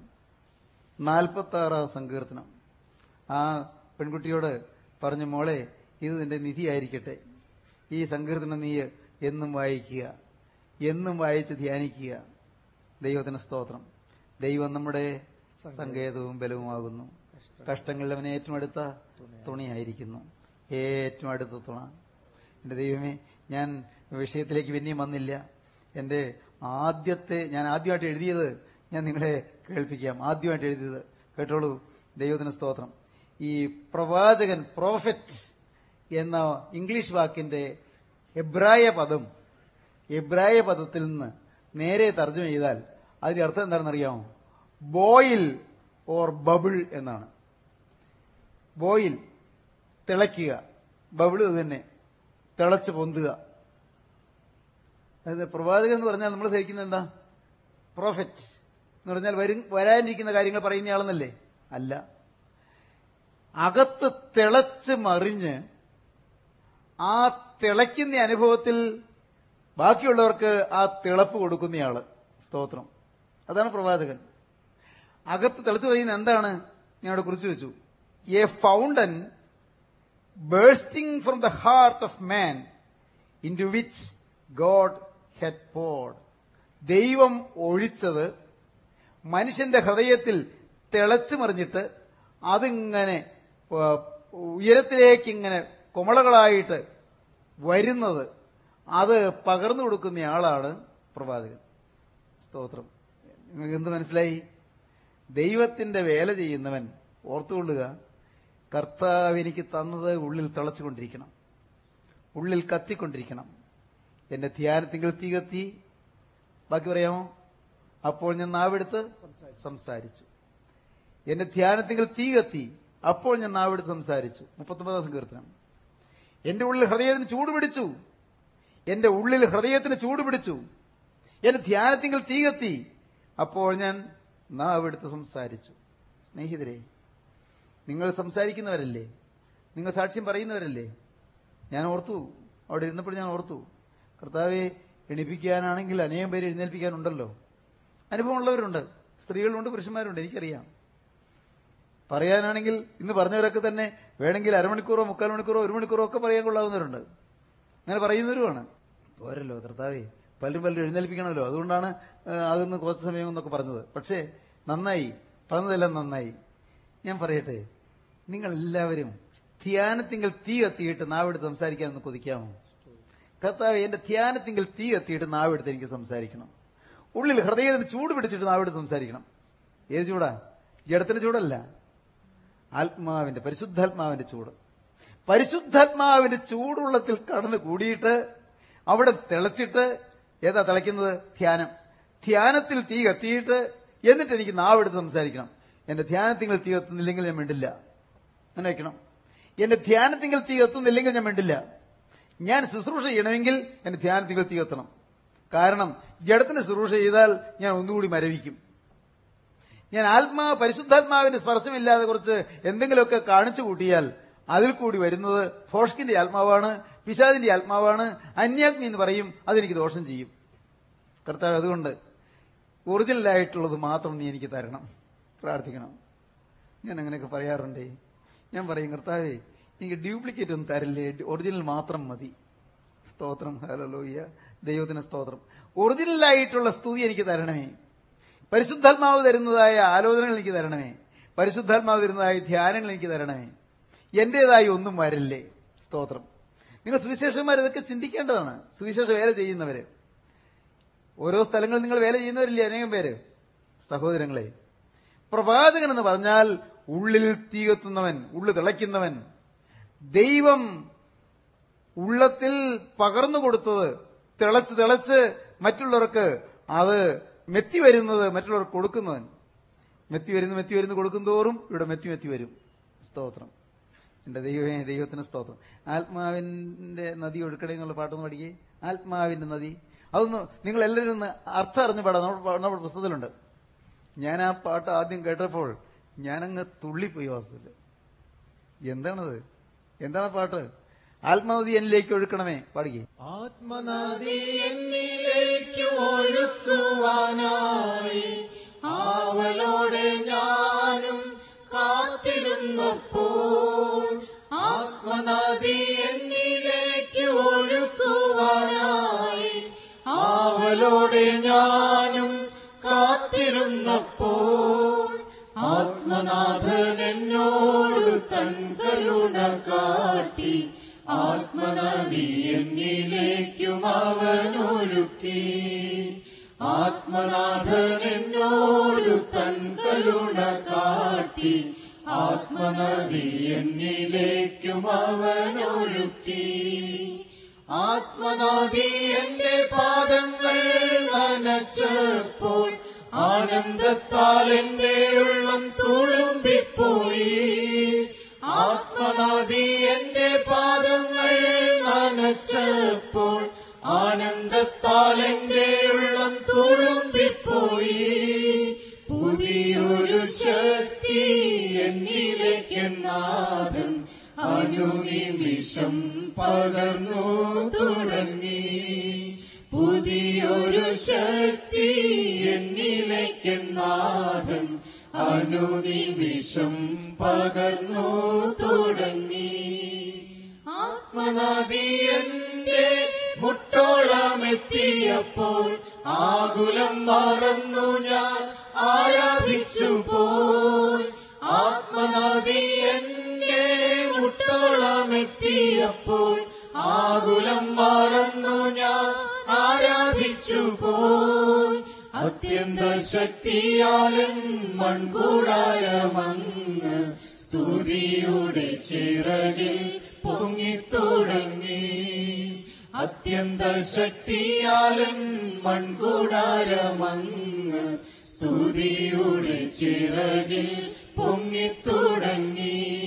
നാൽപ്പത്തി ആറാം സങ്കീർത്തനം. ആ പെൺകുട്ടിയോട് പറഞ്ഞു മോളെ ഇത് നിന്റെ നിധിയായിരിക്കട്ടെ. ഈ സങ്കീർത്തനം നീ എന്നും വായിക്കുക. എന്നും വായിച്ച് ധ്യാനിക്കുക. ദൈവത്തിന് സ്തോത്രം. ദൈവം നമ്മുടെ സങ്കേതവും ബലവുമാകുന്നു. കഷ്ടങ്ങളിൽ അവന് ഏറ്റവും അടുത്ത തുണിയായിരിക്കുന്നു. ഏറ്റവും അടുത്ത തുണ. എന്റെ ദൈവമേ ഞാൻ വിഷയത്തിലേക്ക് പിന്നെയും വന്നില്ല. എന്റെ ആദ്യത്തെ ഞാൻ ആദ്യമായിട്ട് എഴുതിയത് ഞാൻ നിങ്ങളെ കേൾപ്പിക്കാം. ആദ്യമായിട്ട് എഴുതിയത്. കേട്ടോളൂ. ദൈവത്തിന് സ്തോത്രം. ഈ പ്രവാചകൻ പ്രോഫറ്റ് എന്ന ഇംഗ്ലീഷ് വാക്കിന്റെ എബ്രായ പദം എബ്രായ പദത്തിൽ നിന്ന് നേരെ തർജമ ചെയ്താൽ അതിന്റെ അർത്ഥം എന്താണെന്നറിയാമോ? ബോയിൽ ഓർ ബബിൾ എന്നാണ്. ബോയിൽ തിളയ്ക്കുക. ബബിൾ തന്നെ തിളച്ച് പൊന്തുക. അതായത് പ്രവാചകൻ എന്ന് പറഞ്ഞാൽ നമ്മൾ ധരിക്കുന്നത് എന്താ? പ്രോഫറ്റ് എന്ന് പറഞ്ഞാൽ വരും വരാനിരിക്കുന്ന കാര്യങ്ങൾ പറയുന്നയാളെന്നല്ലേ? അല്ല. അകത്ത് തിളച്ച് മറിഞ്ഞ് ആ തിളയ്ക്കുന്ന അനുഭവത്തിൽ ബാക്കിയുള്ളവർക്ക് ആ തിളപ്പ് കൊടുക്കുന്നയാൾ. സ്തോത്രം. അതാണ് പ്രവാചകൻ. അകത്ത് തെളിച്ചു പറയുന്ന എന്താണ്? ഞാൻ അവിടെ കുറിച്ച് വെച്ചു. A fountain bursting from the heart of man into which God had poured ദൈവം ഒഴിച്ചത് മനുഷ്യന്റെ ഹൃദയത്തിൽ തിളച്ചു മറിഞ്ഞിട്ട് അതിങ്ങനെ ഉയരത്തിലേക്ക് ഇങ്ങനെ കുമളകളായിട്ട് വരുന്നത്. അത് പകർന്നു കൊടുക്കുന്ന ആളാണ് പ്രവാചകൻ. സ്തോത്രം. നിങ്ങൾക്ക് എന്ത് മനസ്സിലായി? ദൈവത്തിന്റെ വേല ചെയ്യുന്നവൻ ഓർത്തുകൊള്ളുക കർത്താവ് എനിക്ക് തന്നത് ഉള്ളിൽ തിളച്ചുകൊണ്ടിരിക്കണം. ഉള്ളിൽ കത്തിക്കൊണ്ടിരിക്കണം. എന്റെ ധ്യാനത്തിങ്കിൽ തീ കത്തി. ബാക്കി പറയാമോ? അപ്പോൾ ഞാൻ നാവെടുത്ത് സംസാരിച്ചു. എന്റെ ധ്യാനത്തിങ്കിൽ തീ കത്തി. അപ്പോൾ ഞാൻ നാവെടുത്ത് സംസാരിച്ചു. മുപ്പത്തൊമ്പതാം സങ്കീർത്തനം. എന്റെ ഉള്ളിൽ ഹൃദയത്തിന് ചൂടുപിടിച്ചു എന്റെ ഉള്ളിൽ ഹൃദയത്തിന് ചൂടുപിടിച്ചു എന്റെ ധ്യാനത്തിങ്കിൽ തീ കത്തി. അപ്പോൾ ഞാൻ നാവെടുത്ത് സംസാരിച്ചു. സ്നേഹിതരെ നിങ്ങൾ സംസാരിക്കുന്നവരല്ലേ? നിങ്ങൾ സാക്ഷ്യം പറയുന്നവരല്ലേ? ഞാൻ ഓർത്തു. അവിടെ ഇരുന്നപ്പോൾ ഞാൻ ഓർത്തു. കർത്താവെ എണിപ്പിക്കാനാണെങ്കിൽ അനേകം പേര് എഴുന്നേൽപ്പിക്കാനുണ്ടല്ലോ. അനുഭവമുള്ളവരുണ്ട്. സ്ത്രീകളുണ്ട് പുരുഷന്മാരുണ്ട് എനിക്കറിയാം. പറയാനാണെങ്കിൽ ഇന്ന് പറഞ്ഞവരൊക്കെ തന്നെ വേണമെങ്കിൽ അരമണിക്കൂറോ മുക്കാൽ മണിക്കൂറോ ഒരു മണിക്കൂറോ ഒക്കെ പറയാൻ കൊള്ളാവുന്നവരുണ്ട്. അങ്ങനെ പറയുന്നവരുമാണ്. പോരല്ലോ കർത്താവേ. പലരും പലരും എഴുന്നേൽപ്പിക്കണമല്ലോ. അതുകൊണ്ടാണ് ആകുന്ന കുറച്ച് സമയം എന്നൊക്കെ പറഞ്ഞത്. പക്ഷേ നന്നായി. പറഞ്ഞതെല്ലാം നന്നായി. ഞാൻ പറയട്ടെ നിങ്ങൾ എല്ലാവരും ധ്യാനത്തിങ്കിൽ തീ കത്തിയിട്ട് നാവെടുത്ത് സംസാരിക്കാമെന്ന് കൊതിക്കാമോ? കർത്താവ് എന്റെ ധ്യാനത്തിങ്കിൽ തീ കത്തിയിട്ട് നാവെടുത്ത് എനിക്ക് സംസാരിക്കണം. ഉള്ളിൽ ഹൃദയത്തിന് ചൂട് പിടിച്ചിട്ട് നാവെടുത്ത് സംസാരിക്കണം. ഏത് ചൂടാ? ജഡത്തിന് ചൂടല്ല. ആത്മാവിന്റെ പരിശുദ്ധാത്മാവിന്റെ ചൂട്. പരിശുദ്ധാത്മാവിന്റെ ചൂടുള്ളത്തിൽ കടന്നു കൂടിയിട്ട് അവിടെ തിളച്ചിട്ട് ഏതാ തിളയ്ക്കുന്നത്? ധ്യാനം. ധ്യാനത്തിൽ തീ കത്തിയിട്ട് എന്നിട്ട് എനിക്ക് നാവെടുത്ത് സംസാരിക്കണം. എന്റെ ധ്യാനത്തിങ്ങൾ തീ കത്തുന്നില്ലെങ്കിൽ ഞാൻ മിണ്ടില്ല. അങ്ങനെ വയ്ക്കണം എന്റെ ധ്യാനത്തിങ്ങൾ തീ കത്തുന്നില്ലെങ്കിൽ ഞാൻ മിണ്ടില്ല. ഞാൻ ശുശ്രൂഷ ചെയ്യണമെങ്കിൽ എന്റെ ധ്യാനത്തിങ്ങൾ തീ കത്തണം. കാരണം ജഡത്തിന് ശുശ്രൂഷ ചെയ്താൽ ഞാൻ ഒന്നുകൂടി മരവിക്കും. ഞാൻ ആത്മാ പരിശുദ്ധാത്മാവിന്റെ സ്പർശമില്ലാതെ കുറച്ച് എന്തെങ്കിലുമൊക്കെ കാണിച്ചു കൂട്ടിയാൽ അതിൽ കൂടി വരുന്നത് ഫോഷ്കിന്റെ ആത്മാവാണ് പിശാദിന്റെ ആത്മാവാണ് അന്യാഗ്നി എന്ന് പറയും അതെനിക്ക് ദോഷം ചെയ്യും. കർത്താവ് അതുകൊണ്ട് ഒറിജിനലായിട്ടുള്ളത് മാത്രം നീ എനിക്ക് തരണം. പ്രാർത്ഥിക്കണം. ഞാൻ അങ്ങനെയൊക്കെ പറയാറുണ്ടേ. ഞാൻ പറയും കർത്താവേ എനിക്ക് ഡ്യൂപ്ലിക്കേറ്റ് ഒന്നും തരില്ലേ? ഒറിജിനൽ മാത്രം മതി. സ്തോത്രം ഹലോയ്യ ദൈവത്തിന് സ്തോത്രം. ഒറിജിനലായിട്ടുള്ള സ്തുതി എനിക്ക് തരണമേ. പരിശുദ്ധാത്മാവ് തരുന്നതായ ആലോചനകൾ എനിക്ക് തരണമേ. പരിശുദ്ധാത്മാവ് തരുന്നതായ ധ്യാനങ്ങൾ എനിക്ക് തരണമേ. എന്റേതായി ഒന്നും വരില്ലേ? സ്തോത്രം. നിങ്ങൾ സുവിശേഷന്മാർ ഇതൊക്കെ ചിന്തിക്കേണ്ടതാണ്. സുവിശേഷ വേല ചെയ്യുന്നവര്. ഓരോ സ്ഥലങ്ങളിൽ നിങ്ങൾ വേല ചെയ്യുന്നവരില്ലേ അനേകം പേര്? സഹോദരങ്ങളെ. പ്രവാചകൻ എന്ന് പറഞ്ഞാൽ ഉള്ളിൽ തീകത്തുന്നവൻ ഉള്ളു തിളയ്ക്കുന്നവൻ. ദൈവം ഉള്ളത്തിൽ പകർന്നു കൊടുത്തത് തിളച്ച് തിളച്ച് മറ്റുള്ളവർക്ക് അത് മെത്തി വരുന്നത് മറ്റുള്ളവർക്ക് കൊടുക്കുന്നവൻ. മെത്തി വരുന്നു മെത്തി വരുന്നു കൊടുക്കും തോറും ഇവിടെ മെത്തി മെത്തി വരും. സ്തോത്രം. എന്റെ ദൈവമേ ദൈവത്തിന് സ്തോത്രം. ആത്മാവിന്റെ നദി ഒഴുക്കടേ എന്നുള്ള പാട്ടൊന്ന് പഠിക്കേ. ആത്മാവിന്റെ നദി. അതൊന്ന് നിങ്ങൾ എല്ലാവരും ഒന്ന് അർത്ഥം അറിഞ്ഞു പാടാം. നമ്മുടെ പുസ്തകത്തിലുണ്ട്. ഞാൻ ആ പാട്ട് ആദ്യം കേട്ടപ്പോൾ ഞാനങ്ങ് തുള്ളിപ്പോയി വാസ്തുവിൽ എന്താണത്? എന്താണ് പാട്ട്? ആത്മനദി എന്നിലേക്ക് ഒഴുക്കണമേ. പാടിക്കേ. ആത്മനദി എന്നിലേക്ക് ഒഴുക്കുവാനായി ആവലോടെ ഞാനും കാത്തിരുന്നപ്പോൾ ആത്മനദി എന്നിലേക്ക് ഒഴുക്കുവാനായി. ആവലോടെ ഞാനും കാത്തിരുന്നപ്പോൾ ആത്മനാഥൻ എന്നോട് തൻ കരുണ കാട്ടി. ആത്മനദി എന്നിലേക്കും അവനൊഴുക്കി ആത്മനാഥൻ എന്നോട് തൻ കരുണ കാട്ടി. ആത്മനദി എന്നിലേക്കും അവനൊഴുക്കി ആത്മനാദി എന്റെ പാദങ്ങൾ നനച്ചപ്പോൾ ആനന്ദത്താൽ എന്റെ ഉള്ളം തുളുമ്പിപ്പോയി. ആത്മനാദി എന്റെ പാദങ്ങൾ നനച്ചപ്പോൾ ആനന്ദത്താൽ എന്റെ ഉള്ളം തുളുമ്പിപ്പോയി. പുതിയൊരു ശക്തി എന്നിലേക്കെന്നാഥൻ അനുനിമിഷം പകർന്നു തുടങ്ങി. പുതിയൊരു ശക്തി എന്നിലേക്കെന്നാഥൻ അനുനിമിഷം പകർന്നു തുടങ്ങി. ആത്മനദി എന്റെ മുട്ടോളമെത്തിയപ്പോൾ ആകുലം മറന്നു ഞാൻ ആരാധിച്ചു പോൽ ആത്മനദി എന്നെ മുട്ടോളമെത്തിയപ്പോൾ ആകുലം മറന്നു ഞാൻ ആരാധിച്ചു പോൽ അത്യന്ത ശക്തിയാലൻ മൺകൂടാരമങ്ങ് സ്തുതിയുടെ ചിറകിൽ പൊങ്ങിത്തുടങ്ങി. അത്യന്ത ശക്തിയാലൻ മൺകൂടാരമങ്ങ് സ്തുതിയുടെ ചിറകിൽ പൊങ്ങിത്തുടങ്ങി.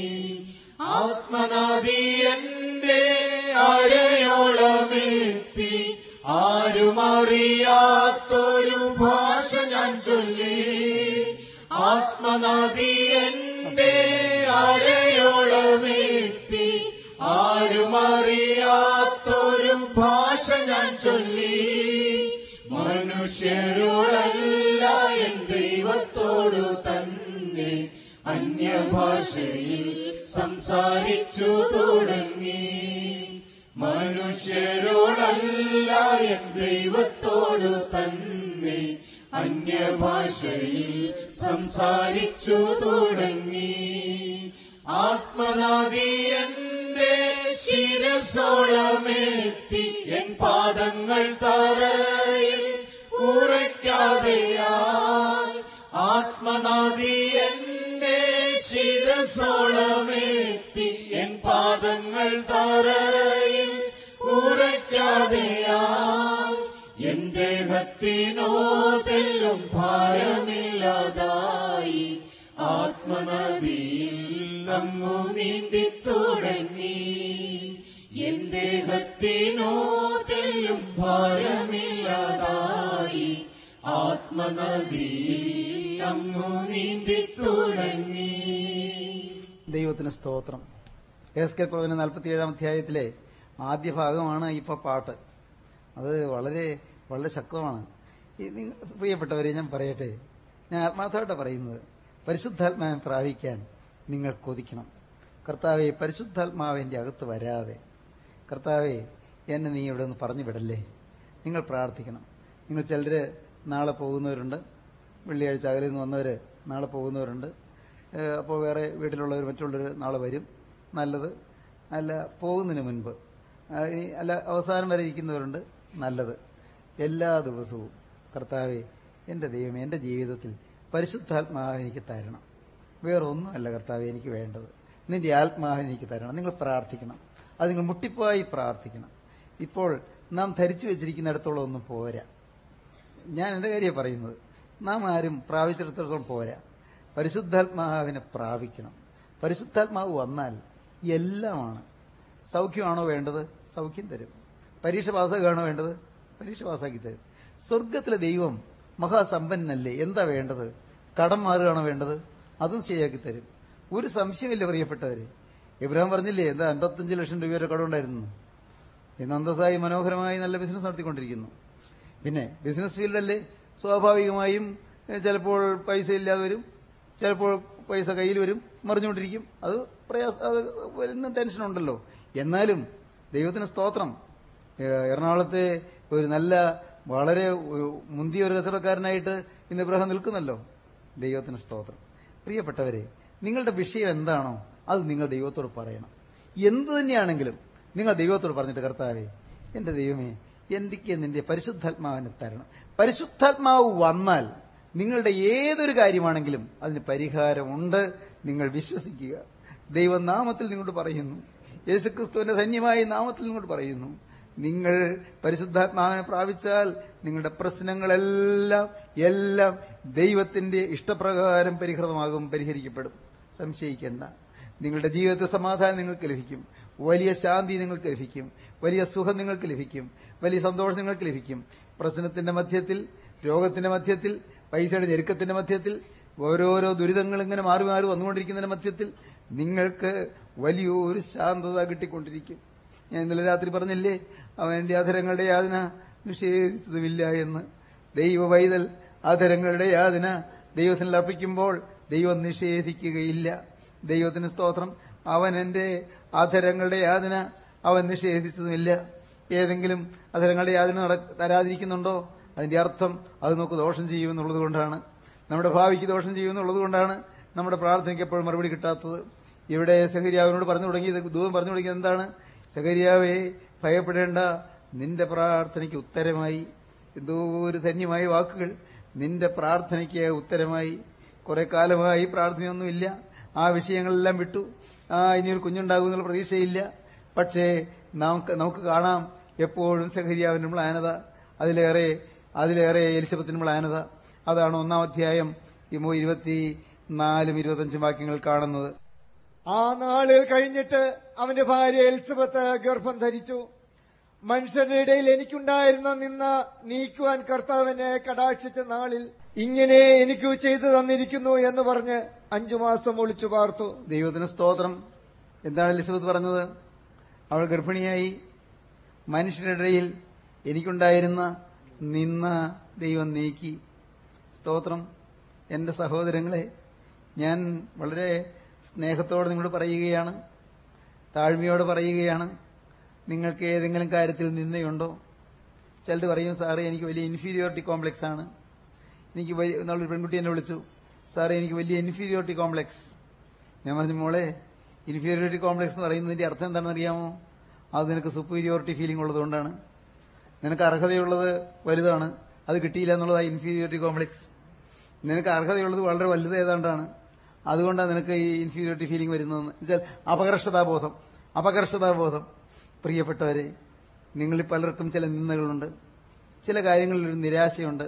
ആത്മനാദിയന്റെ അരയോളമെത്തി. ആരുമറിയാത്തൊരു ഭാഷ ഞാൻ ചൊല്ലി. ആത്മനാദിയന്റെ അരയോളമെത്തി. ആരുമറിയാത്തൊരു ഭാഷ ഞാൻ ചൊല്ലി. മനുഷ്യരോടല്ല ദൈവത്തോടു തന്നെ അന്യഭാഷയിൽ സംസാരിച്ചു തുടങ്ങി. മനുഷ്യരോടല്ല എൻ ദൈവത്തോടു തന്നെ അന്യഭാഷയിൽ സംസാരിച്ചു തുടങ്ങി. ആത്മനാദി എന്റെ ശിരസോളമേത്തി എൻ പാദങ്ങൾ തറയിൽ ഉറയ്ക്കാതെയായി ആത്മനാദി എന്റെ ശിരസോളമേത്തി എൻ പാദങ്ങൾ തറയിൽ ഉറയ്ക്കാതെയാ എൻ ദേഹത്തിനോ ഭാരമില്ലാതായി. ആത്മനദിയിൽ അങ്ങു നീന്തി തുടങ്ങി. എൻ ദേഹത്തിനോ ഭാരമില്ലാതായി. ആത്മനദിയിൽ ദൈവത്തിന് സ്തോത്രം. എസ് കെ പ്രവചന നാൽപ്പത്തിയേഴാം അധ്യായത്തിലെ ആദ്യ ഭാഗമാണ് ഇപ്പൊ പാട്ട്. അത് വളരെ വളരെ ശക്തമാണ്. പ്രിയപ്പെട്ടവരെ ഞാൻ പറയട്ടെ. ഞാൻ ആത്മാർത്ഥമായിട്ട് പറയുന്നത്. പരിശുദ്ധാത്മാവിനെ പ്രാപിക്കാൻ നിങ്ങൾ കൊതിക്കണം. കർത്താവെ പരിശുദ്ധാത്മാവിന്റെ അകത്ത് വരാതെ. കർത്താവെ എന്നെ നീ ഇവിടെ നിന്ന് പറഞ്ഞു വിടല്ലേ നിങ്ങൾ പ്രാർത്ഥിക്കണം. നിങ്ങൾ ചിലര് നാളെ പോകുന്നവരുണ്ട്. വെള്ളിയാഴ്ച അകലിൽ നിന്ന് വന്നവര് നാളെ പോകുന്നവരുണ്ട്. അപ്പോൾ വേറെ വീട്ടിലുള്ളവർ മറ്റുള്ളവർ നാളെ വരും. നല്ലത്. അല്ല പോകുന്നതിന് മുൻപ്. അല്ല അവസാനം വരെ ഇരിക്കുന്നവരുണ്ട്. നല്ലത്. എല്ലാ ദിവസവും കർത്താവെ എന്റെ ദൈവമേ എന്റെ ജീവിതത്തിൽ പരിശുദ്ധാത്മാവ് എനിക്ക് തരണം. വേറൊന്നും അല്ല കർത്താവ് എനിക്ക് വേണ്ടത്. നിന്റെ ആത്മാവ് എനിക്ക് തരണം. നിങ്ങൾ പ്രാർത്ഥിക്കണം. അത് നിങ്ങൾ മുട്ടിപ്പായി പ്രാർത്ഥിക്കണം. ഇപ്പോൾ നാം ധരിച്ചു വെച്ചിരിക്കുന്നിടത്തോളം ഒന്നും പോരാ. ഞാൻ എന്റെ കാര്യമാണ് പറയുന്നത്. നാം ആരും പ്രാപിച്ചിടത്തോളം പോരാ. പരിശുദ്ധാത്മാവിനെ പ്രാപിക്കണം. പരിശുദ്ധാത്മാവ് വന്നാൽ എല്ലാമാണ്. സൗഖ്യമാണോ വേണ്ടത്? സൗഖ്യം തരും. പരീക്ഷ പാസ്സാക്കുകയാണോ വേണ്ടത്? പരീക്ഷ പാസ്സാക്കി തരും. സ്വർഗത്തിലെ ദൈവം മഹാസമ്പന്നല്ലേ? എന്താ വേണ്ടത്? കടം മാറുകയാണോ വേണ്ടത്? അതും ശരിയാക്കി തരും. ഒരു സംശയമില്ല പ്രിയപ്പെട്ടവര്. ഇബ്രാഹിം പറഞ്ഞില്ലേ എന്താ അൻപത്തഞ്ച് ലക്ഷം രൂപ വരെ കടമുണ്ടായിരുന്നു ഇന്ന് അന്തസ്സായി മനോഹരമായി നല്ല ബിസിനസ് നടത്തിക്കൊണ്ടിരിക്കുന്നു. പിന്നെ ബിസിനസ് ഫീൽഡല്ലേ സ്വാഭാവികമായും ചിലപ്പോൾ പൈസ ഇല്ലാതെ വരും. ചിലപ്പോൾ പൈസ കയ്യിൽ വരും. മറിഞ്ഞുകൊണ്ടിരിക്കും. അത് പ്രയാസ അത് വരുന്ന ടെൻഷനുണ്ടല്ലോ എന്നാലും ദൈവത്തിന് സ്തോത്രം. എറണാകുളത്തെ ഒരു നല്ല വളരെ മുന്തിയ ഒരു കച്ചവടക്കാരനായിട്ട് ഇന്ന് ഇബ്രാഹിം നിൽക്കുന്നല്ലോ. ദൈവത്തിന് സ്തോത്രം. പ്രിയപ്പെട്ടവരെ നിങ്ങളുടെ വിഷയം എന്താണോ അത് നിങ്ങൾ ദൈവത്തോട് പറയണം. എന്തു തന്നെയാണെങ്കിലും നിങ്ങൾ ദൈവത്തോട് പറഞ്ഞിട്ട് കർത്താവേ എന്റെ ദൈവമേ എനിക്ക് നിന്റെ പരിശുദ്ധാത്മാവിനെ തരണം? പരിശുദ്ധാത്മാവ് വന്നാൽ നിങ്ങളുടെ ഏതൊരു കാര്യമാണെങ്കിലും അതിന് പരിഹാരമുണ്ട്. നിങ്ങൾ വിശ്വസിക്കുക. ദൈവനാമത്തിൽ നിങ്ങളോട് പറയുന്നു. യേശുക്രിസ്തുവിന്റെ ധന്യമായ നാമത്തിൽ നിങ്ങളോട് പറയുന്നു. നിങ്ങൾ പരിശുദ്ധാത്മാവിനെ പ്രാപിച്ചാൽ നിങ്ങളുടെ പ്രശ്നങ്ങളെല്ലാം എല്ലാം ദൈവത്തിന്റെ ഇഷ്ടപ്രകാരം പരിഹൃതമാകും പരിഹരിക്കപ്പെടും. സംശയിക്കേണ്ട. നിങ്ങളുടെ ജീവിതത്തെ സമാധാനം നിങ്ങൾക്ക് ലഭിക്കും. വലിയ ശാന്തി നിങ്ങൾക്ക് ലഭിക്കും. വലിയ സുഖം നിങ്ങൾക്ക് ലഭിക്കും. വലിയ സന്തോഷം നിങ്ങൾക്ക് ലഭിക്കും. പ്രശ്നത്തിന്റെ മധ്യത്തിൽ രോഗത്തിന്റെ മധ്യത്തിൽ പൈസയുടെ ഞെരുക്കത്തിന്റെ മധ്യത്തിൽ ഓരോരോ ദുരിതങ്ങൾ ഇങ്ങനെ മാറി മാറി വന്നുകൊണ്ടിരിക്കുന്നതിന്റെ മധ്യത്തിൽ നിങ്ങൾക്ക് വലിയൊരു ശാന്തത കിട്ടിക്കൊണ്ടിരിക്കും. ഞാൻ ഇന്നലെ രാത്രി പറഞ്ഞില്ലേ അവന്റെ അധരങ്ങളുടെ യാതന നിഷേധിച്ചതുമില്ല എന്ന്. ദൈവ വൈതൽ അധരങ്ങളുടെ യാതന ദൈവത്തിൽ അർപ്പിക്കുമ്പോൾ ദൈവം നിഷേധിക്കുകയില്ല. ദൈവത്തിന് സ്തോത്രം. അവൻ എന്റെ അധരങ്ങളുടെ യാതന അവൻ നിഷേധിച്ചതുമില്ല. ഏതെങ്കിലും അധരങ്ങളുടെ യാതന തരാതിരിക്കുന്നുണ്ടോ? അതിന്റെ അർത്ഥം അത് നമുക്ക് ദോഷം ചെയ്യുമെന്നുള്ളത് കൊണ്ടാണ്. നമ്മുടെ ഭാവിക്ക് ദോഷം ചെയ്യുമെന്നുള്ളത് കൊണ്ടാണ് നമ്മുടെ പ്രാർത്ഥനയ്ക്ക് എപ്പോഴും മറുപടി കിട്ടാത്തത്. ഇവിടെ സഹരിയാവിനോട് പറഞ്ഞു തുടങ്ങിയത് ദൂതം പറഞ്ഞു തുടങ്ങിയത് എന്താണ്? സഹരിയാവേ ഭയപ്പെടേണ്ട. നിന്റെ പ്രാർത്ഥനയ്ക്ക് ഉത്തരമായി. എന്തോ ഒരു ധന്യമായ വാക്കുകൾ. നിന്റെ പ്രാർത്ഥനയ്ക്ക് ഉത്തരമായി. കുറെ കാലമായി പ്രാർത്ഥനയൊന്നുമില്ല. ആ വിഷയങ്ങളെല്ലാം വിട്ടു. ആ ഇനിയൊരു കുഞ്ഞുണ്ടാകുമെന്നുള്ള പ്രതീക്ഷയില്ല. പക്ഷേ നമുക്ക് കാണാം. എപ്പോഴും സഹരിയാവിന്റെ മ്ലാനത അതിലേറെ അതിലേറെ എലിസബത്തിന്റെ മ്ലാനത. അതാണ് ഒന്നാം അധ്യായം ഇമോ ഇരുപത്തി നാലും ഇരുപത്തഞ്ചും വാക്യങ്ങൾ കാണുന്നത്. ആ നാളിൽ കഴിഞ്ഞിട്ട് അവന്റെ ഭാര്യ എലിസബത്ത് ഗർഭം ധരിച്ചു. മനുഷ്യരുടെ ഇടയിൽ എനിക്കുണ്ടായിരുന്ന നിന്ന നീക്കുവാൻ കർത്താവിനെ കടാക്ഷിച്ച നാളിൽ ഇങ്ങനെ എനിക്ക് ചെയ്തു തന്നിരിക്കുന്നു എന്ന് പറഞ്ഞ് അഞ്ചു മാസം ഒളിച്ചു പാർത്തു. ദൈവത്തിന് സ്തോത്രം. എന്താണ് എലിസബത്ത് പറഞ്ഞത്? അവൾ ഗർഭിണിയായി. മനുഷ്യരുടെ ഇടയിൽ എനിക്കുണ്ടായിരുന്ന നിന്ന ദൈവം നീക്കി. സ്തോത്രം. എന്റെ സഹോദരങ്ങളെ ഞാൻ വളരെ സ്നേഹത്തോട് നിങ്ങളോട് പറയുകയാണ് താഴ്മയോട് പറയുകയാണ്. നിങ്ങൾക്ക് ഏതെങ്കിലും കാര്യത്തിൽ നിന്നയുണ്ടോ ചിലത് പറയും സാറേ എനിക്ക് വലിയ ഇൻഫീരിയോറിറ്റി കോംപ്ലക്സ് ആണ്. എനിക്ക് നല്ലൊരു പെൺകുട്ടി എന്നെ വിളിച്ചു. സാറേ എനിക്ക് വലിയ ഇൻഫീരിയോറിറ്റി കോംപ്ലക്സ് ഞാൻ പറഞ്ഞു മോളെ ഇൻഫീരിയോറിറ്റി കോംപ്ലക്സ് എന്ന് പറയുന്നതിന്റെ അർത്ഥം എന്താണെന്ന് അറിയാമോ? അത് നിനക്ക് സുപ്പീരിയോറിറ്റി ഫീലിംഗ് ഉള്ളതുകൊണ്ടാണ് നിനക്ക് അർഹതയുള്ളത് വലുതാണ്. അത് കിട്ടിയില്ല എന്നുള്ളതാണ് ഇൻഫീരിയോറിറ്റി കോംപ്ലക്സ് നിനക്ക് അർഹതയുള്ളത് വളരെ വലുത് ഏതാണ്ടാണ്. അതുകൊണ്ടാണ് നിനക്ക് ഈ ഇൻഫീരിയോറിറ്റി ഫീലിംഗ് വരുന്നതെന്ന്. വെച്ചാൽ അപകർഷതാബോധം. അപകർഷതാബോധം. പ്രിയപ്പെട്ടവരെ നിങ്ങളിൽ പലർക്കും ചില നിന്ദകളുണ്ട്. ചില കാര്യങ്ങളിൽ ഒരു നിരാശയുണ്ട്.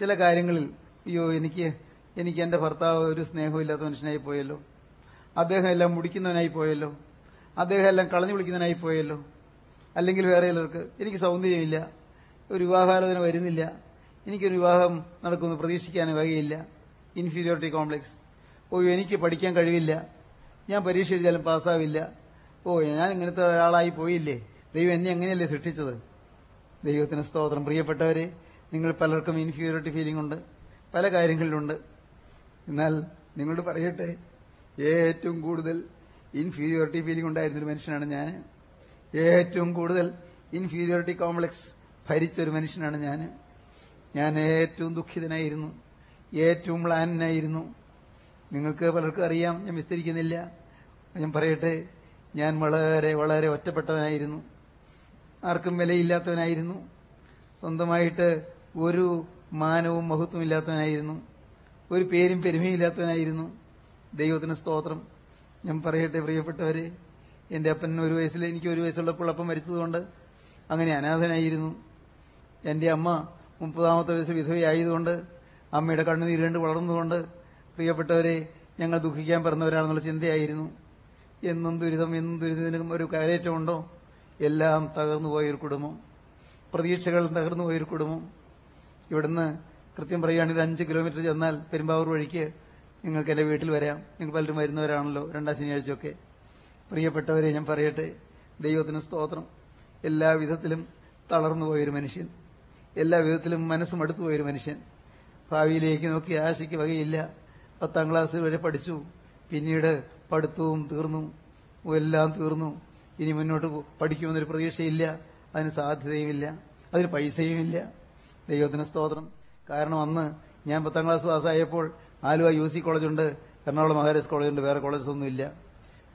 ചില കാര്യങ്ങളിൽ അയ്യോ എനിക്ക് എനിക്ക് എന്റെ ഭർത്താവ് ഒരു സ്നേഹമില്ലാത്ത മനുഷ്യനായി പോയല്ലോ. അദ്ദേഹം എല്ലാം മുടിക്കുന്നവനായി പോയല്ലോ. അദ്ദേഹം എല്ലാം കളഞ്ഞു വിളിക്കുന്നതിനായി പോയല്ലോ. അല്ലെങ്കിൽ വേറെ ചിലർക്ക് എനിക്ക് സൗന്ദര്യമില്ല. ഒരു വിവാഹാലോചന വരുന്നില്ല. എനിക്കൊരു വിവാഹം നടക്കുമെന്ന് പ്രതീക്ഷിക്കാൻ വകയില്ല. ഇൻഫീരിയോറിറ്റി കോംപ്ലക്സ് ഓ എനിക്ക് പഠിക്കാൻ കഴിവില്ല. ഞാൻ പരീക്ഷ എഴുതിയാലും പാസ്സാവില്ല. ഓ ഞാൻ ഇങ്ങനത്തെ ഒരാളായി പോയില്ലേ? ദൈവം എന്നെ എങ്ങനെയല്ലേ സൃഷ്ടിച്ചത്? ദൈവത്തിന് സ്തോത്രം. പ്രിയപ്പെട്ടവരെ നിങ്ങൾ പലർക്കും ഇൻഫീരിയോറിറ്റി ഫീലിംഗ് ഉണ്ട്. പല കാര്യങ്ങളിലുണ്ട്. എന്നാൽ നിങ്ങളോട് പറയട്ടെ ഏറ്റവും കൂടുതൽ ഇൻഫീരിയോറിറ്റി ഫീലിംഗ് ഉണ്ടായിരുന്ന ഒരു മനുഷ്യനാണ് ഞാൻ ഏറ്റവും കൂടുതൽ ഇൻഫീരിയോറിറ്റി കോംപ്ലക്സ് ഭരിച്ച ഒരു മനുഷ്യനാണ് ഞാൻ ഞാൻ ഏറ്റവും ദുഃഖിതനായിരുന്നു. ഏറ്റവും മ്ലാനായിരുന്നു നിങ്ങൾക്ക് പലർക്കും അറിയാം ഞാൻ വിസ്തരിക്കുന്നില്ല. ഞാൻ പറയട്ടെ ഞാൻ വളരെ വളരെ ഒറ്റപ്പെട്ടവനായിരുന്നു. ആർക്കും വിലയില്ലാത്തവനായിരുന്നു. സ്വന്തമായിട്ട് ഒരു മാനവും മഹത്വം ഇല്ലാത്തവനായിരുന്നു ഒരു പേരും പെരുമയില്ലാത്തവനായിരുന്നു ദൈവത്തിന് സ്തോത്രം. ഞാൻ പറയട്ടെ പ്രിയപ്പെട്ടവരെ. എന്റെ അപ്പൻ ഒരു വയസ്സിൽ എനിക്ക് ഒരു വയസ്സുള്ളപ്പോൾ അപ്പം മരിച്ചതുകൊണ്ട് അങ്ങനെ അനാഥനായിരുന്നു. എന്റെ അമ്മ മുപ്പതാമത്തെ വയസ്സ് വിധവയായതുകൊണ്ട് അമ്മയുടെ കണ്ണുനീര് കണ്ട് വളർന്നുകൊണ്ട് പ്രിയപ്പെട്ടവരെ ഞങ്ങൾ ദുഃഖിക്കാൻ പറഞ്ഞവരാണെന്നുള്ള ചിന്തയായിരുന്നു. എന്നും ദുരിതം എന്നും ദുരിതത്തിനും ഒരു കയറ്റമുണ്ടോ എല്ലാം തകർന്നു പോയ ഒരു കുടുംബം. പ്രതീക്ഷകൾ തകർന്നു പോയൊരു കുടുംബം. ഇവിടുന്ന് കൃത്യം പറയുകയാണെങ്കിൽ അഞ്ച് കിലോമീറ്റർ ചെന്നാൽ പെരുമ്പാവൂർ വഴിക്ക് നിങ്ങൾക്ക് എന്റെ വീട്ടിൽ വരാം. നിങ്ങൾ പലരും വരുന്നവരാണല്ലോ രണ്ടാം ശനിയാഴ്ചയൊക്കെ. പ്രിയപ്പെട്ടവരെ ഞാൻ പറയട്ടെ ദൈവത്തിന് സ്തോത്രം. എല്ലാ വിധത്തിലും തളർന്നു പോയൊരു മനുഷ്യൻ. എല്ലാ വിധത്തിലും മനസ്സും അടുത്തു പോയൊരു മനുഷ്യൻ. ഭാവിയിലേക്ക് നോക്കി ആശയ്ക്ക് വകയില്ല. പത്താം ക്ലാസ് വരെ പഠിച്ചു. പിന്നീട് പഠിത്തവും തീർന്നു. എല്ലാം തീർന്നു. ഇനി മുന്നോട്ട് പഠിക്കുമെന്നൊരു പ്രതീക്ഷയില്ല. അതിന് സാധ്യതയുമില്ല. അതിന് പൈസയുമില്ല. ദൈവത്തിന് സ്തോത്രം. കാരണം അന്ന് ഞാൻ പത്താം ക്ലാസ് പാസ്സായപ്പോൾ ആലുവ യു സി കോളേജുണ്ട് എറണാകുളം മഹാരാജ് കോളേജുണ്ട് വേറെ കോളേജസ് ഒന്നുമില്ല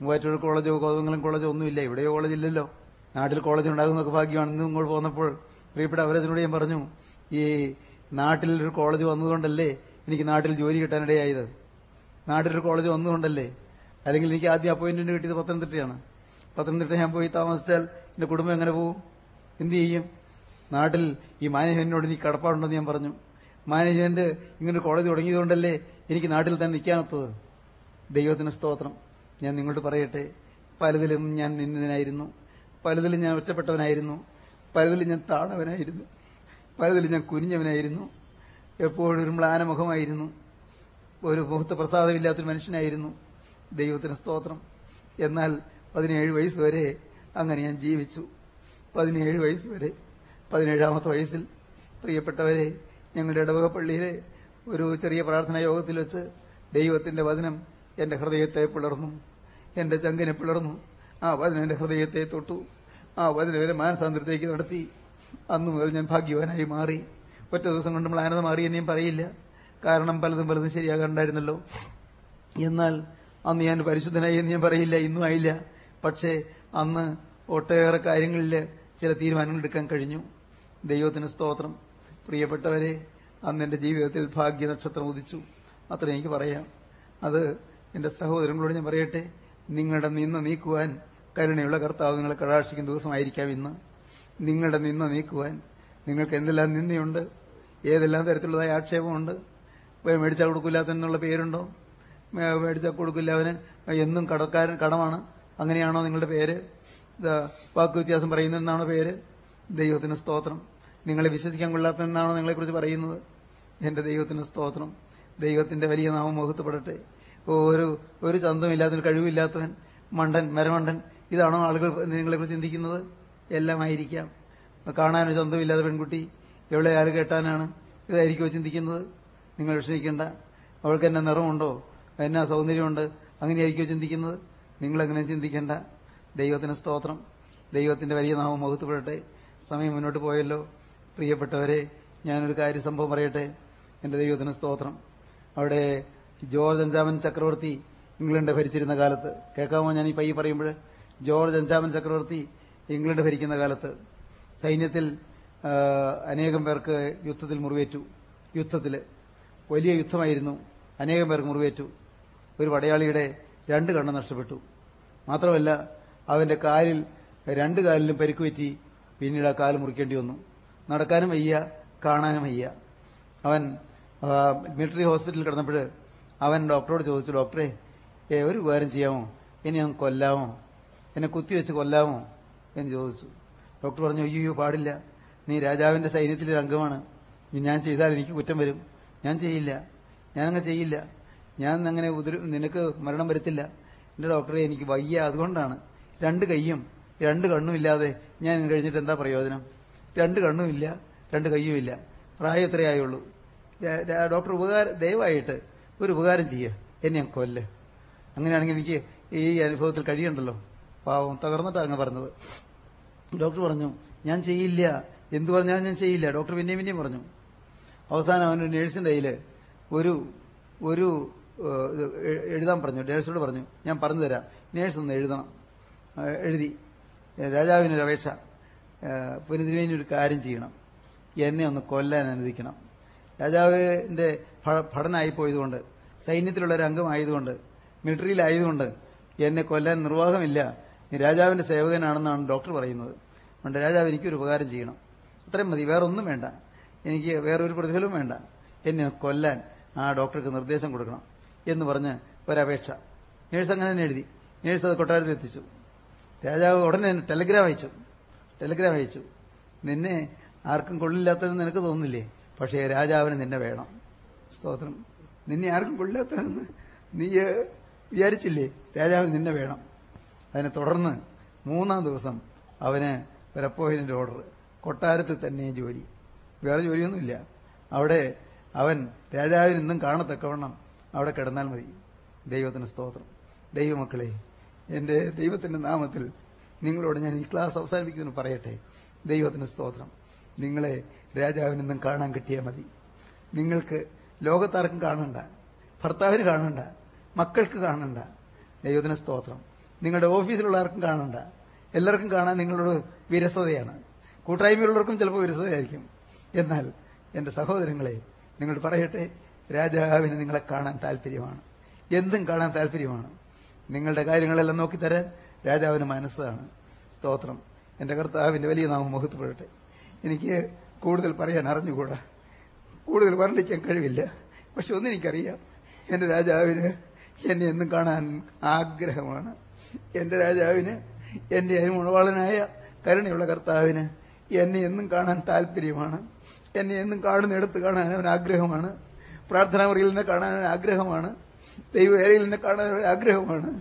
മൂവാറ്റൂർ കോളേജോ കോതമംഗലം കോളേജോ ഒന്നുമില്ല ഇവിടെയോ കോളേജ് ഇല്ലല്ലോ നാട്ടിൽ കോളേജ് ഉണ്ടാകുന്നൊക്കെ ഭാഗ്യമാണ്. ഇന്ന് ഇങ്ങോട്ട് പോന്നപ്പോൾ പ്രിയപ്പെട്ട അവരതിനോട് ഞാൻ പറഞ്ഞു ഈ നാട്ടിൽ ഒരു കോളേജ് വന്നതുകൊണ്ടല്ലേ എനിക്ക് നാട്ടിൽ ജോലി കിട്ടാനിടയായത്? നാട്ടിലൊരു കോളേജ് വന്നതുകൊണ്ടല്ലേ? അല്ലെങ്കിൽ എനിക്ക് ആദ്യം അപ്പോയിന്റ്മെന്റ് കിട്ടിയത് പത്തനംതിട്ടയാണ്. പത്തനംതിട്ട ഞാൻ പോയി താമസിച്ചാൽ എന്റെ കുടുംബം എങ്ങനെ പോകും എന്ത് ചെയ്യും? നാട്ടിൽ ഈ മാനേജ്മെന്റിനോട് എനിക്ക് കടപ്പാടുണ്ടെന്ന് ഞാൻ പറഞ്ഞു. മാനേജ്മെന്റ് ഇങ്ങനൊരു കോളേജ് തുടങ്ങിയതുകൊണ്ടല്ലേ എനിക്ക് നാട്ടിൽ തന്നെ നിൽക്കാനത്തത് ദൈവത്തിന് സ്തോത്രം. ഞാൻ നിങ്ങളോട് പറയട്ടെ പലതിലും ഞാൻ നിന്നതിനായിരുന്നു. പലതിലും ഞാൻ ഒറ്റപ്പെട്ടവനായിരുന്നു. പലതിലും ഞാൻ താണവനായിരുന്നു. പലതിലും ഞാൻ കുനിഞ്ഞവനായിരുന്നു. എപ്പോഴും ഒരു മ്ലാനമുഖമായിരുന്നു. ഒരു മുഖത്ത് പ്രസാദമില്ലാത്തൊരു മനുഷ്യനായിരുന്നു. ദൈവത്തിന് സ്തോത്രം. എന്നാൽ പതിനേഴ് വയസ്സ് വരെ അങ്ങനെ ഞാൻ ജീവിച്ചു. പതിനേഴ് വയസ്സ് വരെ പതിനേഴാമത്തെ വയസ്സിൽ പ്രിയപ്പെട്ടവരെ ഞങ്ങളുടെ ഇടവക പള്ളിയിലെ ഒരു ചെറിയ പ്രാർത്ഥനാ യോഗത്തിൽ വെച്ച് ദൈവത്തിന്റെ വചനം എന്റെ ഹൃദയത്തെ പിളർന്നു. എന്റെ ചങ്കിനെ പിളർന്നു. ആ വചനം എന്റെ ഹൃദയത്തെ തൊട്ടു. ആ വചനം വരെ മാനസാന്തരത്തേക്ക് നടത്തി. അന്നു മുതൽ ഞാൻ ഭാഗ്യവാനായി മാറി. ഒറ്റ ദിവസം കൊണ്ട് നമ്മൾ ആനന്ദ മാറി എന്നെയും പറയില്ല. കാരണം പലതും പലതും ശരിയാകാണ്ടായിരുന്നല്ലോ എന്നാൽ അന്ന് ഞാൻ പരിശുദ്ധനായി എന്ന് ഞാൻ പറയില്ല. ഇന്നും ആയില്ല. പക്ഷേ അന്ന് ഒട്ടേറെ കാര്യങ്ങളിൽ ചില തീരുമാനങ്ങൾ എടുക്കാൻ കഴിഞ്ഞു. ദൈവത്തിന് സ്തോത്രം. പ്രിയപ്പെട്ടവരെ അന്ന് എന്റെ ജീവിതത്തിൽ ഭാഗ്യ നക്ഷത്രം ഉദിച്ചു. അത്ര എനിക്ക് പറയാം. അത് എന്റെ സഹോദരങ്ങളോട് ഞാൻ പറയട്ടെ നിങ്ങളുടെ നിന്ന് നീക്കുവാൻ കരുണയുള്ള കർത്താവ് നിങ്ങളെ കടാക്ഷിക്കുന്ന ദിവസമായിരിക്കാം ഇന്ന്. നിങ്ങളുടെ നിന്ന് നീക്കുവാൻ നിങ്ങൾക്ക് എന്തെല്ലാം നിന്നയുണ്ട് ഏതെല്ലാം തരത്തിലുള്ളതായ ആക്ഷേപമുണ്ട്? മേടിച്ചാൽ കൊടുക്കില്ലാത്തതിനുള്ള പേരുണ്ടോ? മേടിച്ചാൽ കൊടുക്കില്ല അവന് എന്നും കടക്കാരൻ കടമാണ്. അങ്ങനെയാണോ നിങ്ങളുടെ പേര്? വാക്ക് വ്യത്യാസം പറയുന്നതെന്നാണോ പേര്? ദൈവത്തിന് സ്തോത്രം. നിങ്ങളെ വിശ്വസിക്കാൻ കൊള്ളാത്തതെന്നാണോ നിങ്ങളെക്കുറിച്ച് പറയുന്നത്? എന്റെ ദൈവത്തിന് സ്തോത്രം. ദൈവത്തിന്റെ വലിയ നാമം മുഖത്തുപെടട്ടെ ഒരു ഒരു ചന്തമില്ലാത്തവൻ കഴിവില്ലാത്തവൻ മണ്ടൻ മരമണ്ടൻ ഇതാണോ ആളുകൾ നിങ്ങളെക്കുറിച്ച് ചിന്തിക്കുന്നത്? എല്ലാമായിരിക്കാം കാണാനൊരു ചന്തമില്ലാത്ത പെൺകുട്ടി എവിടെ ആര് കേട്ടാനാണ് ഇതായിരിക്കുമോ ചിന്തിക്കുന്നത്? നിങ്ങൾ വിഷമിക്കേണ്ട. അവൾക്ക് എന്നാ നിറമുണ്ടോ? എന്നാ സൗന്ദര്യമുണ്ട്? അങ്ങനെയായിരിക്കുമോ ചിന്തിക്കുന്നത്? നിങ്ങളെങ്ങനെ ചിന്തിക്കേണ്ട. ദൈവത്തിന് സ്തോത്രം. ദൈവത്തിന്റെ വലിയ നാമം മുഖത്തുപെടട്ടെ സമയം മുന്നോട്ട് പോയല്ലോ. പ്രിയപ്പെട്ടവരെ ഞാനൊരു കാര്യ സംഭവം പറയട്ടെ? എന്റെ ദൈവത്തിന് സ്തോത്രം. അവിടെ ജോർജ് അഞ്ചാമൻ ചക്രവർത്തി ഇംഗ്ലണ്ട് ഭരിച്ചിരുന്ന കാലത്ത്. കേൾക്കാമോ ഞാൻ ഈ പയ്യെ പറയുമ്പോൾ? ജോർജ് അഞ്ചാമൻ ചക്രവർത്തി ഇംഗ്ലണ്ട് ഭരിക്കുന്ന കാലത്ത്. സൈന്യത്തിൽ അനേകം പേർക്ക് യുദ്ധത്തിൽ മുറിവേറ്റു. യുദ്ധത്തിൽ വലിയ യുദ്ധമായിരുന്നു. അനേകം പേർക്ക് മുറിവേറ്റു. ഒരു പടയാളിയുടെ രണ്ട് കണ്ണ് നഷ്ടപ്പെട്ടു. മാത്രമല്ല അവന്റെ കാലിൽ രണ്ട് കാലിലും പരിക്കുപറ്റി പിന്നീട് ആ കാൽ മുറിക്കേണ്ടി വന്നു. നടക്കാനും വയ്യ കാണാനും വയ്യ. അവൻ മിലിറ്ററി ഹോസ്പിറ്റലിൽ കിടന്നപ്പോൾ അവൻ ഡോക്ടറോട് ചോദിച്ചു ഡോക്ടറെ ഏ, ഒരു ഉപകാരം ചെയ്യാമോ? എന്നെ ഞാൻ കൊല്ലാമോ? എന്നെ കുത്തിവെച്ച് കൊല്ലാമോ? എന്ന് ചോദിച്ചു. ഡോക്ടർ പറഞ്ഞു അയ്യോ പാടില്ല. നീ രാജാവിന്റെ സൈന്യത്തിലൊരു അംഗമാണ്. ഞാൻ ചെയ്താൽ എനിക്ക് കുറ്റം വരും. ഞാൻ ചെയ്യില്ല. ഞാനങ്ങ് ചെയ്യില്ല. ഞാൻ അങ്ങനെ നിനക്ക് മരണം വരുത്തില്ല. എന്റെ ഡോക്ടറെ എനിക്ക് വയ്യ. അതുകൊണ്ടാണ് രണ്ട് കൈയും രണ്ട് കണ്ണുമില്ലാതെ ഞാൻ കഴിഞ്ഞിട്ട് എന്താ പ്രയോജനം? രണ്ട് കണ്ണുമില്ല രണ്ട് കൈയും ഇല്ല. പ്രായം എത്രയേ ആയുള്ളൂ. രാ- രാ- ഡോക്ടർ ഉപകാരം ദയവായിട്ട് ഒരു ഉപകാരം ചെയ്യുക എന്നെ ഞാൻ കൊല്ല. അങ്ങനെയാണെങ്കിൽ എനിക്ക് ഈ അനുഭവത്തിൽ കഴിയണ്ടല്ലോ. പാവം തകർന്നിട്ടാണ് അങ്ങ് പറഞ്ഞത്. ഡോക്ടർ പറഞ്ഞു ഞാൻ ചെയ്യില്ല. എന്തു പറഞ്ഞാലും ഞാൻ ചെയ്യില്ല. ഡോക്ടർ പിന്നെയും പിന്നെയും പറഞ്ഞു. അവസാനം അവനൊരു നേഴ്സിന്റെ കയ്യിൽ ഒരു ഒരു എഴുതാൻ പറഞ്ഞു. നേഴ്സിനോട് പറഞ്ഞു ഞാൻ പറഞ്ഞു തരാം നേഴ്സ് ഒന്ന് എഴുതണം. എഴുതി. രാജാവിനൊരു അപേക്ഷ വേണ്ടി ഒരു കാര്യം ചെയ്യണം. എന്നെ ഒന്ന് കൊല്ലാൻ അനുവദിക്കണം. രാജാവിന്റെ ഭടനായിപ്പോയതുകൊണ്ട് പോയതുകൊണ്ട് സൈന്യത്തിലുള്ള ഒരു അംഗമായതുകൊണ്ട് മിലിറ്ററിയിലായതുകൊണ്ട് എന്നെ കൊല്ലാൻ നിർവാഹമില്ല. നീ രാജാവിന്റെ സേവകനാണെന്നാണ് ഡോക്ടർ പറയുന്നത്. അതുകൊണ്ട് രാജാവ് എനിക്കൊരു ഉപകാരം ചെയ്യണം. അത്രയും മതി. വേറൊന്നും വേണ്ട. എനിക്ക് വേറൊരു പ്രതിഫലവും വേണ്ട. എന്നെ കൊല്ലാൻ ആ ഡോക്ടർക്ക് നിർദ്ദേശം കൊടുക്കണം എന്ന് പറഞ്ഞ് ഒരപേക്ഷ. നേഴ്സ് അങ്ങനെ തന്നെ എഴുതി. നേഴ്സ് അത് കൊട്ടാരത്തിൽ എത്തിച്ചു. രാജാവ് ഉടനെ ടെലഗ്രാം അയച്ചു. ടെലഗ്രാം അയച്ചു. നിന്നെ ആർക്കും കൊള്ളില്ലാത്തതെന്ന് നിനക്ക് തോന്നില്ലേ പക്ഷേ രാജാവിന് നിന്നെ വേണം. സ്തോത്രം. നിന്നെ ആർക്കും കൊള്ളില്ലാത്തതെന്ന് നീ വിചാരിച്ചില്ലേ? രാജാവിന് നിന്നെ വേണം. അതിനെ തുടർന്ന് മൂന്നാം ദിവസം അവന് ഒരു അപ്പോയിന്റ്മെന്റ് ഓർഡർ. കൊട്ടാരത്തിൽ തന്നെ ജോലി. വേറെ ജോലിയൊന്നുമില്ല. അവിടെ അവൻ രാജാവിന് ഇന്നും കാണത്തക്കവണ്ണം അവിടെ കിടന്നാൽ മതി. ദൈവത്തിന് സ്തോത്രം. ദൈവമക്കളെ എന്റെ ദൈവത്തിന്റെ നാമത്തിൽ നിങ്ങളോട് ഞാൻ ഈ ക്ലാസ് അവസാനിപ്പിക്കുന്നു പറയട്ടെ. ദൈവത്തിന് സ്തോത്രം. നിങ്ങളെ രാജാവിനൊന്നും കാണാൻ കിട്ടിയാൽ മതി. നിങ്ങൾക്ക് ലോകത്താർക്കും കാണണ്ട. ഭർത്താവിന് കാണണ്ട. മക്കൾക്ക് കാണണ്ട. ദൈവത്തിന് സ്തോത്രം. നിങ്ങളുടെ ഓഫീസിലുള്ള ആർക്കും കാണണ്ട. എല്ലാവർക്കും കാണാൻ നിങ്ങളോട് വിരസതയാണ്. കൂട്ടായ്മയുള്ളവർക്കും ചിലപ്പോൾ വിരസതയായിരിക്കും. എന്നാൽ എന്റെ സഹോദരങ്ങളെ നിങ്ങൾ പറയട്ടെ രാജാവിന് നിങ്ങളെ കാണാൻ താല്പര്യമാണ്. എന്തും കാണാൻ താല്പര്യമാണ്. നിങ്ങളുടെ കാര്യങ്ങളെല്ലാം നോക്കിത്തരാൻ രാജാവിന് മനസ്സാണ്. സ്തോത്രം. എന്റെ കർത്താവിന്റെ വലിയ നാമം മുഖത്തുപെടട്ടെ എനിക്ക് കൂടുതൽ പറയാൻ അറിഞ്ഞുകൂടാ? കൂടുതൽ വർണിക്കാൻ കഴിവില്ല. പക്ഷെ ഒന്നെനിക്കറിയാം എന്റെ രാജാവിന് എന്നെ എന്നും കാണാൻ ആഗ്രഹമാണ്. എന്റെ രാജാവിന് എന്റെ അനുമുണവാളനായ കരുണയുള്ള കർത്താവിന് എന്നെ എന്നും കാണാൻ താല്പര്യമാണ് എന്നെ എന്നും കാണുന്നിടത്ത് കാണാൻ അവൻ ആഗ്രഹമാണ്. പ്രാർത്ഥനാ മുറിയിൽ എന്നെ കാണാൻ ആഗ്രഹമാണ്. ദൈവവേലയിൽ എന്നെ കാണാൻ ആഗ്രഹമാണ്.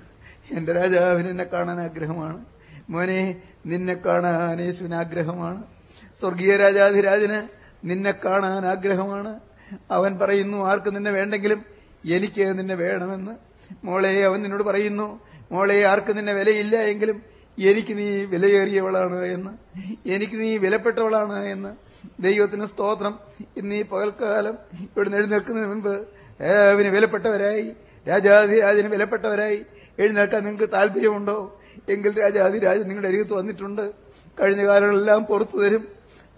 എന്റെ രാജാവിന് എന്നെ കാണാൻ ആഗ്രഹമാണ്. മോനെ നിന്നെ കാണാൻ യേശുവിന് ആഗ്രഹമാണ്. സ്വർഗീയ രാജാധിരാജന് നിന്നെ കാണാൻ ആഗ്രഹമാണ്. അവൻ പറയുന്നു ആർക്ക് നിന്നെ വേണ്ടെങ്കിലും എനിക്ക് നിന്നെ വേണമെന്ന്. മോളെ അവൻ നിന്നോട് പറയുന്നു മോളെ ആർക്ക് നിന്നെ വിലയില്ല എങ്കിലും എനിക്ക് നീ വിലയേറിയവളാണ് എന്ന്. എനിക്ക് നീ വിലപ്പെട്ടവളാണ് എന്ന്. ദൈവത്തിന് സ്തോത്രം. ഇന്ന് ഈ പകൽക്കാലം ഇവിടെ എഴുന്നേൽക്കുന്നതിന് മുൻപ് അവന് വിലപ്പെട്ടവരായി. രാജാധിരാജന് വിലപ്പെട്ടവരായി. എഴുന്നേൽക്കാൻ നിങ്ങൾക്ക് താല്പര്യമുണ്ടോ? എങ്കിൽ രാജാതിരാജൻ നിങ്ങളുടെ അരികത്ത് വന്നിട്ടുണ്ട്. കഴിഞ്ഞ കാലങ്ങളെല്ലാം പുറത്തു തരും.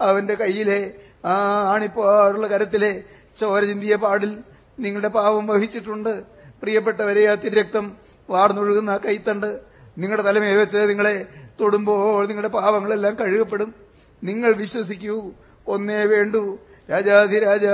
അവന്റെ കയ്യിലെ ആ ആണിപ്പാടുള്ള കരത്തിലെ ചോര ചിന്തിയ പാടിൽ നിങ്ങളുടെ പാവം വഹിച്ചിട്ടുണ്ട്. പ്രിയപ്പെട്ടവരെ ആ തിരക്തം വാർന്നൊഴുകുന്ന ആ കൈത്തണ്ട് നിങ്ങളുടെ തലമേ വെച്ച് നിങ്ങളെ തൊടുമ്പോൾ നിങ്ങളുടെ പാവങ്ങളെല്ലാം കഴുകപ്പെടും. നിങ്ങൾ വിശ്വസിക്കൂ ഒന്നേ വേണ്ടൂ. രാജാധിരാജ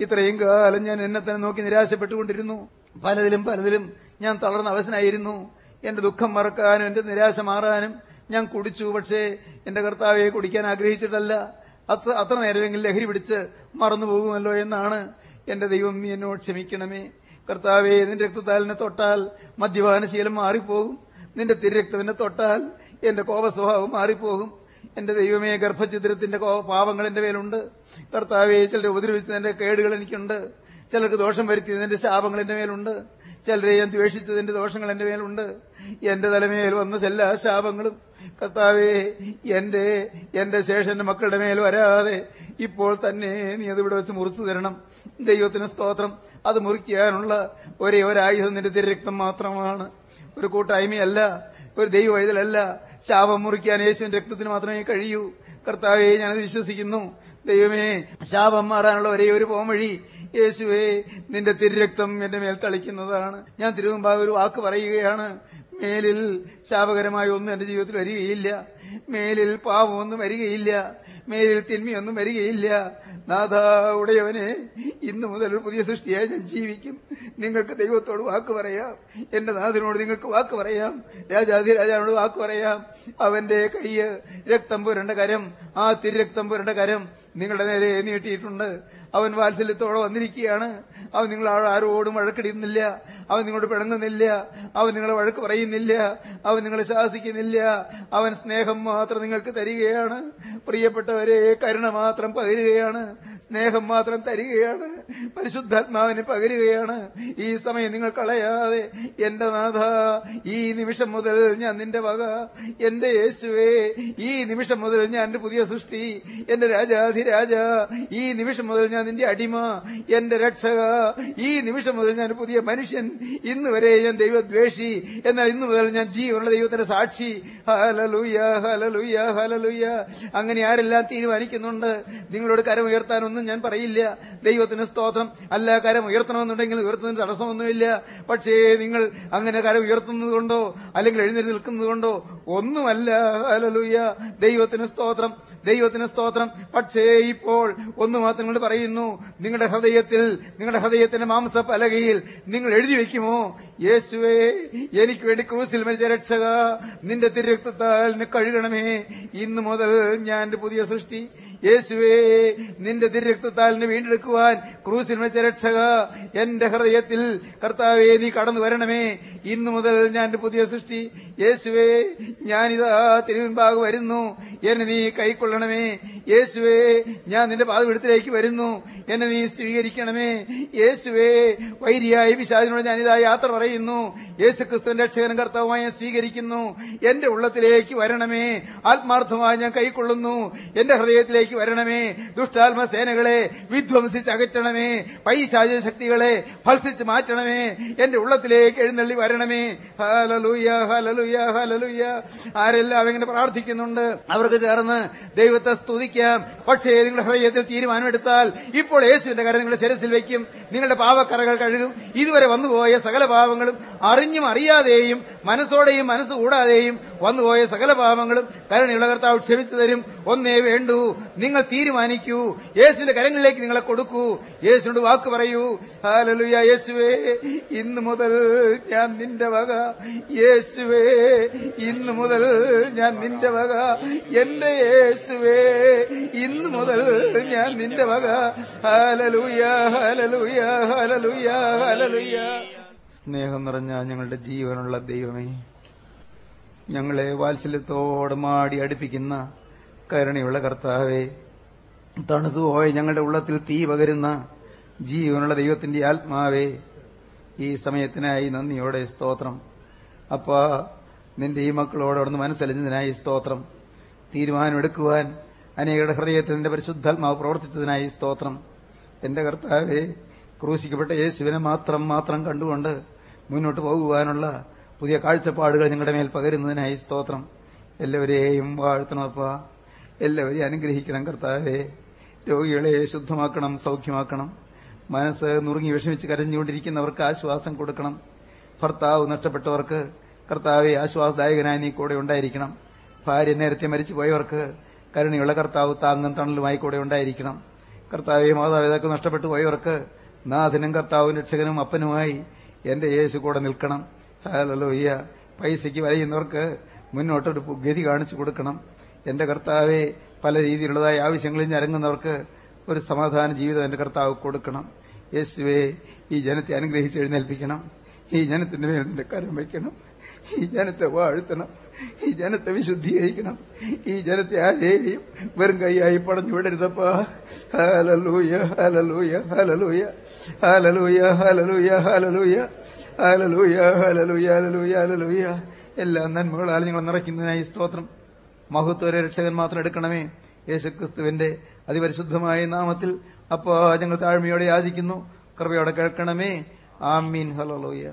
ഇത്രയും കാലം ഞാൻ എന്നെ തന്നെ നോക്കി നിരാശപ്പെട്ടുകൊണ്ടിരുന്നു. പലതിലും പലതിലും ഞാൻ തളർന്ന അവസനായിരുന്നു എന്റെ ദുഃഖം മറക്കാനും എന്റെ നിരാശ മാറാനും ഞാൻ കുടിച്ചു. പക്ഷേ എന്റെ കർത്താവെ കുടിക്കാൻ ആഗ്രഹിച്ചിട്ടല്ല. അത്ര അത്ര നേരമെങ്കിൽ ലഹരി പിടിച്ച് മറന്നു പോകുമല്ലോ എന്നാണ് എന്റെ ദൈവം എന്നോട് ക്ഷമിക്കണമേ. കർത്താവെ നിന്റെ രക്തത്താലിനെ തൊട്ടാൽ മദ്യപാനശീലം മാറിപ്പോകും. നിന്റെ തിരക്തവിനെ തൊട്ടാൽ എന്റെ കോപസ്വഭാവം മാറിപ്പോകും. എന്റെ ദൈവമേ ഗർഭചിത്രത്തിന്റെ പാവങ്ങൾ എന്റെ മേലുണ്ട്. കർത്താവെ ചിലരെ ഉപദ്രവിച്ചതിന്റെ കേടുകൾ എനിക്കുണ്ട്. ചിലർക്ക് ദോഷം വരുത്തിയതിന്റെ ശാപങ്ങൾ എന്റെ മേലുണ്ട്. ചിലരെ ഞാൻ ദ്വേഷിച്ചതിന്റെ ദോഷങ്ങൾ എന്റെ മേലുണ്ട്. എന്റെ തലമേൽ വന്ന എല്ലാ ശാപങ്ങളും കർത്താവേ എന്റെ എന്റെ ശേഷന്റെ മക്കളുടെ മേൽ വരാതെ ഇപ്പോൾ തന്നെ നീ അത് ഇവിടെ വെച്ച് മുറിച്ചു തരണം. ദൈവത്തിന് സ്തോത്രം. അത് മുറിക്കാനുള്ള ഒരേ ഒരായുധം നിന്റെ തിരക്തം മാത്രമാണ്. ഒരു കൂട്ടായ്മയല്ല ഒരു ദൈവവൈതലല്ല. ശാപം മുറിക്കാൻ യേശുവിന്റെ രക്തത്തിന് മാത്രമേ കഴിയൂ. കർത്താവെ ഞാനത് വിശ്വസിക്കുന്നു. ദൈവമേ ശാപം മാറാനുള്ള ഒരേ ഒരു പോംവഴി യേശുവേ നിന്റെ തിരുരക്തം എന്റെ മേൽ തളിക്കുന്നതാണ്. ഞാൻ തിരുവമ്പാവ് ഒരു വാക്ക് പറയുകയാണ്. മേലിൽ ശാപകരമായ ഒന്നും എന്റെ ജീവിതത്തിൽ വരികയില്ല. മേലിൽ പാവമൊന്നും വരികയില്ല. മേലിൽ തിന്മയൊന്നും വരികയില്ല. നാഥ ഉടയവനെ ഇന്നു മുതൽ ഒരു പുതിയ സൃഷ്ടിയായി ഞാൻ ജീവിക്കും. നിങ്ങൾക്ക് ദൈവത്തോട് വാക്ക് പറയാം. എന്റെ നാഥനോട് നിങ്ങൾക്ക് വാക്ക് പറയാം. രാജാതി രാജാവിനോട് വാക്ക് പറയാം. അവന്റെ കയ്യ് രക്തം പുരണ്ട കരം ആ തിരുരക്തം പുരണ്ട കരം നിങ്ങളുടെ നേരെ നീട്ടിയിട്ടുണ്ട്. അവൻ വാത്സല്യത്തോടെ വന്നിരിക്കുകയാണ്. അവൻ നിങ്ങൾ ആരോടും വഴക്കിടുന്നില്ല. അവൻ നിങ്ങളോട് പിണങ്ങുന്നില്ല. അവൻ നിങ്ങളെ വഴക്ക് പറയുന്നില്ല. അവൻ നിങ്ങളെ ശാസിക്കുന്നില്ല. അവൻ സ്നേഹം മാത്രം നിങ്ങൾക്ക് തരികയാണ്. പ്രിയപ്പെട്ടവരെ കരുണ മാത്രം പകരുകയാണ്. സ്നേഹം മാത്രം തരികയാണ്. പരിശുദ്ധാത്മാവിന് പകരുകയാണ്. ഈ സമയം നിങ്ങൾ കളയാതെ എന്റെ നാഥ ഈ നിമിഷം മുതൽ ഞാൻ നിന്റെ വക. എന്റെ യേശുവേ ഈ നിമിഷം മുതൽ ഞാൻ പുതിയ സൃഷ്ടി. എന്റെ രാജാധിരാജ ഈ നിമിഷം മുതൽ ഞാൻ നിന്റെ അടിമ എന്റെ രക്ഷക. ഈ നിമിഷം മുതൽ ഞാൻ പുതിയ മനുഷ്യൻ. ഇന്ന് വരെ ഞാൻ ദൈവദ്വേഷി. എന്നാൽ ഇന്ന് മുതൽ ഞാൻ ജീവനുള്ള ദൈവത്തിന്റെ സാക്ഷി. ഹലലുയ ഹലലുയ ഹലലുയ അങ്ങനെ ആരെല്ലാം തീരുമാനിക്കുന്നുണ്ട്? നിങ്ങളോട് കരമുയർത്താനൊന്നും ഞാൻ പറയില്ല. ദൈവത്തിന് സ്തോത്രം. അല്ല കരം ഉയർത്തണമെന്നുണ്ടെങ്കിൽ ഉയർത്തുന്നതിന് തടസ്സമൊന്നുമില്ല. പക്ഷേ നിങ്ങൾ അങ്ങനെ കരം ഉയർത്തുന്നതുകൊണ്ടോ അല്ലെങ്കിൽ എഴുന്നേറ്റ് നിൽക്കുന്നതുകൊണ്ടോ ഒന്നുമല്ല. ഹലലുയ ദൈവത്തിന് സ്തോത്രം. ദൈവത്തിന് സ്തോത്രം. പക്ഷേ ഇപ്പോൾ ഒന്ന് മാത്രം കൊണ്ട് പറയുന്നു. പറയുന്നു നിങ്ങളുടെ ഹൃദയത്തിൽ നിങ്ങളുടെ ഹൃദയത്തിന്റെ മാംസ പലകയിൽ നിങ്ങൾ എഴുതി വെക്കുമോ യേശുവേ എനിക്ക് വേണ്ടി ക്രൂസിൽ മരിച്ച രക്ഷക നിന്റെ തിരക്തത്താൽ കഴുകണമേ. ഇന്നു മുതൽ ഞാൻ പുതിയ സൃഷ്ടി. യേശുവേ നിന്റെ തിരക്തത്താൽ വീണ്ടെടുക്കുവാൻ ക്രൂസിൽ മരിച്ച രക്ഷക എന്റെ ഹൃദയത്തിൽ കർത്താവേ നീ കടന്നു വരണമേ. ഇന്നു മുതൽ ഞാൻ പുതിയ സൃഷ്ടി. യേശുവേ ഞാനിതാ തിരുമുൻപാകെ വരുന്നു. എന്നെ നീ കൈക്കൊള്ളണമേ. യേശുവേ ഞാൻ നിന്റെ പാതപിടുത്തിലേക്ക് വരുന്നു. എന്നെ നീ സ്വീകരിക്കണമേ. യേശുവേ വൈരിയായി പിശാചിനോട് ഞാനിതാ യാത്ര പറയുന്നു. യേശു ക്രിസ്തുവിന്റെ രക്ഷകനും കർത്താവുമായി ഞാൻ സ്വീകരിക്കുന്നു. എന്റെ ഉള്ളത്തിലേക്ക് വരണമേ. ആത്മാർത്ഥമായി ഞാൻ കൈക്കൊള്ളുന്നു. എന്റെ ഹൃദയത്തിലേക്ക് വരണമേ. ദുഷ്ടാത്മ സേനകളെ വിധ്വംസിച്ച് അകറ്റണമേ. പൈശാച ശക്തികളെ ഫൽസിച്ച് മാറ്റണമേ. എന്റെ ഉള്ളത്തിലേക്ക് എഴുന്നള്ളി വരണമേ. ഹലലുയ ഹലലുയ ഹലലുയ ആരെല്ലാം ഇങ്ങനെ പ്രാർത്ഥിക്കുന്നുണ്ട്. അവർക്ക് ചേർന്ന് ദൈവത്തെ സ്തുതിക്കാം. പക്ഷേ നിങ്ങളുടെ ഹൃദയത്തിൽ തീരുമാനമെടുത്താൽ ഇപ്പോൾ യേശുവിന്റെ കരം നിങ്ങളുടെ ശിരസിൽ വയ്ക്കും. നിങ്ങളുടെ പാവക്കറകൾ കഴുകും. ഇതുവരെ വന്നുപോയ സകല പാവങ്ങളും അറിഞ്ഞും അറിയാതെയും മനസ്സോടെയും മനസ്സ് കൂടാതെയും വന്നുപോയ സകല പാവങ്ങളും കരുണയുള്ള കർത്താവ് ക്ഷമിച്ചു തരും. ഒന്നേ വേണ്ടൂ. നിങ്ങൾ തീരുമാനിക്കൂ. യേശുവിന്റെ കരങ്ങളിലേക്ക് നിങ്ങളെ കൊടുക്കൂ. യേശുവിനോട് വാക്ക് പറയൂ. ഹാലലുയ യേശുവേ ഇന്നു മുതൽ ഞാൻ നിന്റെ വക. യേശുവേ ഇന്നു മുതൽ ഞാൻ നിന്റെ വക. എന്റെ യേശുവേ ഇന്നു മുതൽ ഞാൻ നിന്റെ വക. സ്നേഹം നിറഞ്ഞ ഞങ്ങളുടെ ജീവനുള്ള ദൈവമേ ഞങ്ങളെ വാത്സല്യത്തോട് മാടി അടുപ്പിക്കുന്ന കരുണയുള്ള കർത്താവെ തണുതുപോയ ഞങ്ങളുടെ ഉള്ളത്തിൽ തീ പകരുന്ന ജീവനുള്ള ദൈവത്തിന്റെ ആത്മാവേ ഈ സമയത്തിനായി നന്ദിയോടെ സ്തോത്രം. അപ്പ നിന്റെ ഈ മക്കളോട് മനസ്സലിഞ്ഞതിനായി സ്തോത്രം. തീരുമാനമെടുക്കുവാൻ അനേകരുടെ ഹൃദയത്തിൽ നിന്റെ പരിശുദ്ധാത്മാവ് പ്രവർത്തിച്ചതിനായി സ്തോത്രം. എന്റെ കർത്താവെ ക്രൂശിക്കപ്പെട്ട യേശുവിനെ മാത്രം മാത്രം കണ്ടുകൊണ്ട് മുന്നോട്ട് പോകുവാനുള്ള പുതിയ കാഴ്ചപ്പാടുകൾ ഞങ്ങളുടെ മേൽ പകരുന്നതിനായി സ്തോത്രം. എല്ലാവരെയും വാഴ്ത്തണമപ്പ എല്ലാവരെയും അനുഗ്രഹിക്കണം കർത്താവെ. രോഗികളെ ശുദ്ധമാക്കണം സൌഖ്യമാക്കണം. മനസ്സ് നുറുങ്ങി വിഷമിച്ച് കരഞ്ഞുകൊണ്ടിരിക്കുന്നവർക്ക് ആശ്വാസം കൊടുക്കണം. ഭർത്താവ് നഷ്ടപ്പെട്ടവർക്ക് കർത്താവെ ആശ്വാസദായകനായി നീ കൂടെ ഉണ്ടായിരിക്കണം. ഭാര്യ നേരത്തെ മരിച്ചു പോയവർക്ക് കരുണയുള്ള കർത്താവ് താങ്ങും തണലുമായി കൂടെ ഉണ്ടായിരിക്കണം. കർത്താവെ മാതാപിതാക്കൾ നഷ്ടപ്പെട്ടു പോയവർക്ക് നാഥനും കർത്താവും രക്ഷകനും അപ്പനുമായി എന്റെ യേശു കൂടെ നിൽക്കണം. ഹലോയ്യ പൈസയ്ക്ക് വലയുന്നവർക്ക് മുന്നോട്ടൊരു ഗതി കാണിച്ചു കൊടുക്കണം. എന്റെ കർത്താവെ പല രീതിയിലുള്ളതായ ആവശ്യങ്ങളിൽ ഞരങ്ങുന്നവർക്ക് ഒരു സമാധാന ജീവിതം എന്റെ കർത്താവ് കൊടുക്കണം. യേശുവെ ഈ ജനത്തെ അനുഗ്രഹിച്ച് എഴുന്നേൽപ്പിക്കണം. ഈ ജനത്തിന്റെ മേൽ കരം വയ്ക്കണം. ഈ ജനത്തെ വാഴ്ത്തണം. ഈ ജനത്തെ വിശുദ്ധീകരിക്കണം. ഈ ജനത്തെ ആരെയും വെറും കൈയായി പടഞ്ഞു വിടരുതപ്പാ. ഹലലൂയ ഹലലൂയ ഹലലൂയ ഹലലൂയ ഹലലൂയ ഹലലൂയ ഹലലൂയ എല്ലാ നന്മകളാൽ ഞങ്ങൾ നിറയ്ക്കുന്നതിനായി സ്തോത്രം. മഹത്വര രക്ഷകൻ മാത്രം എടുക്കണമേ. യേശുക്രിസ്തുവിന്റെ അതിപരിശുദ്ധമായ നാമത്തിൽ അപ്പോ ഞങ്ങൾ താഴ്മയോടെ യാചിക്കുന്നു. കൃപയോടെ കേൾക്കണമേ. ആമീൻ. ഹലോയ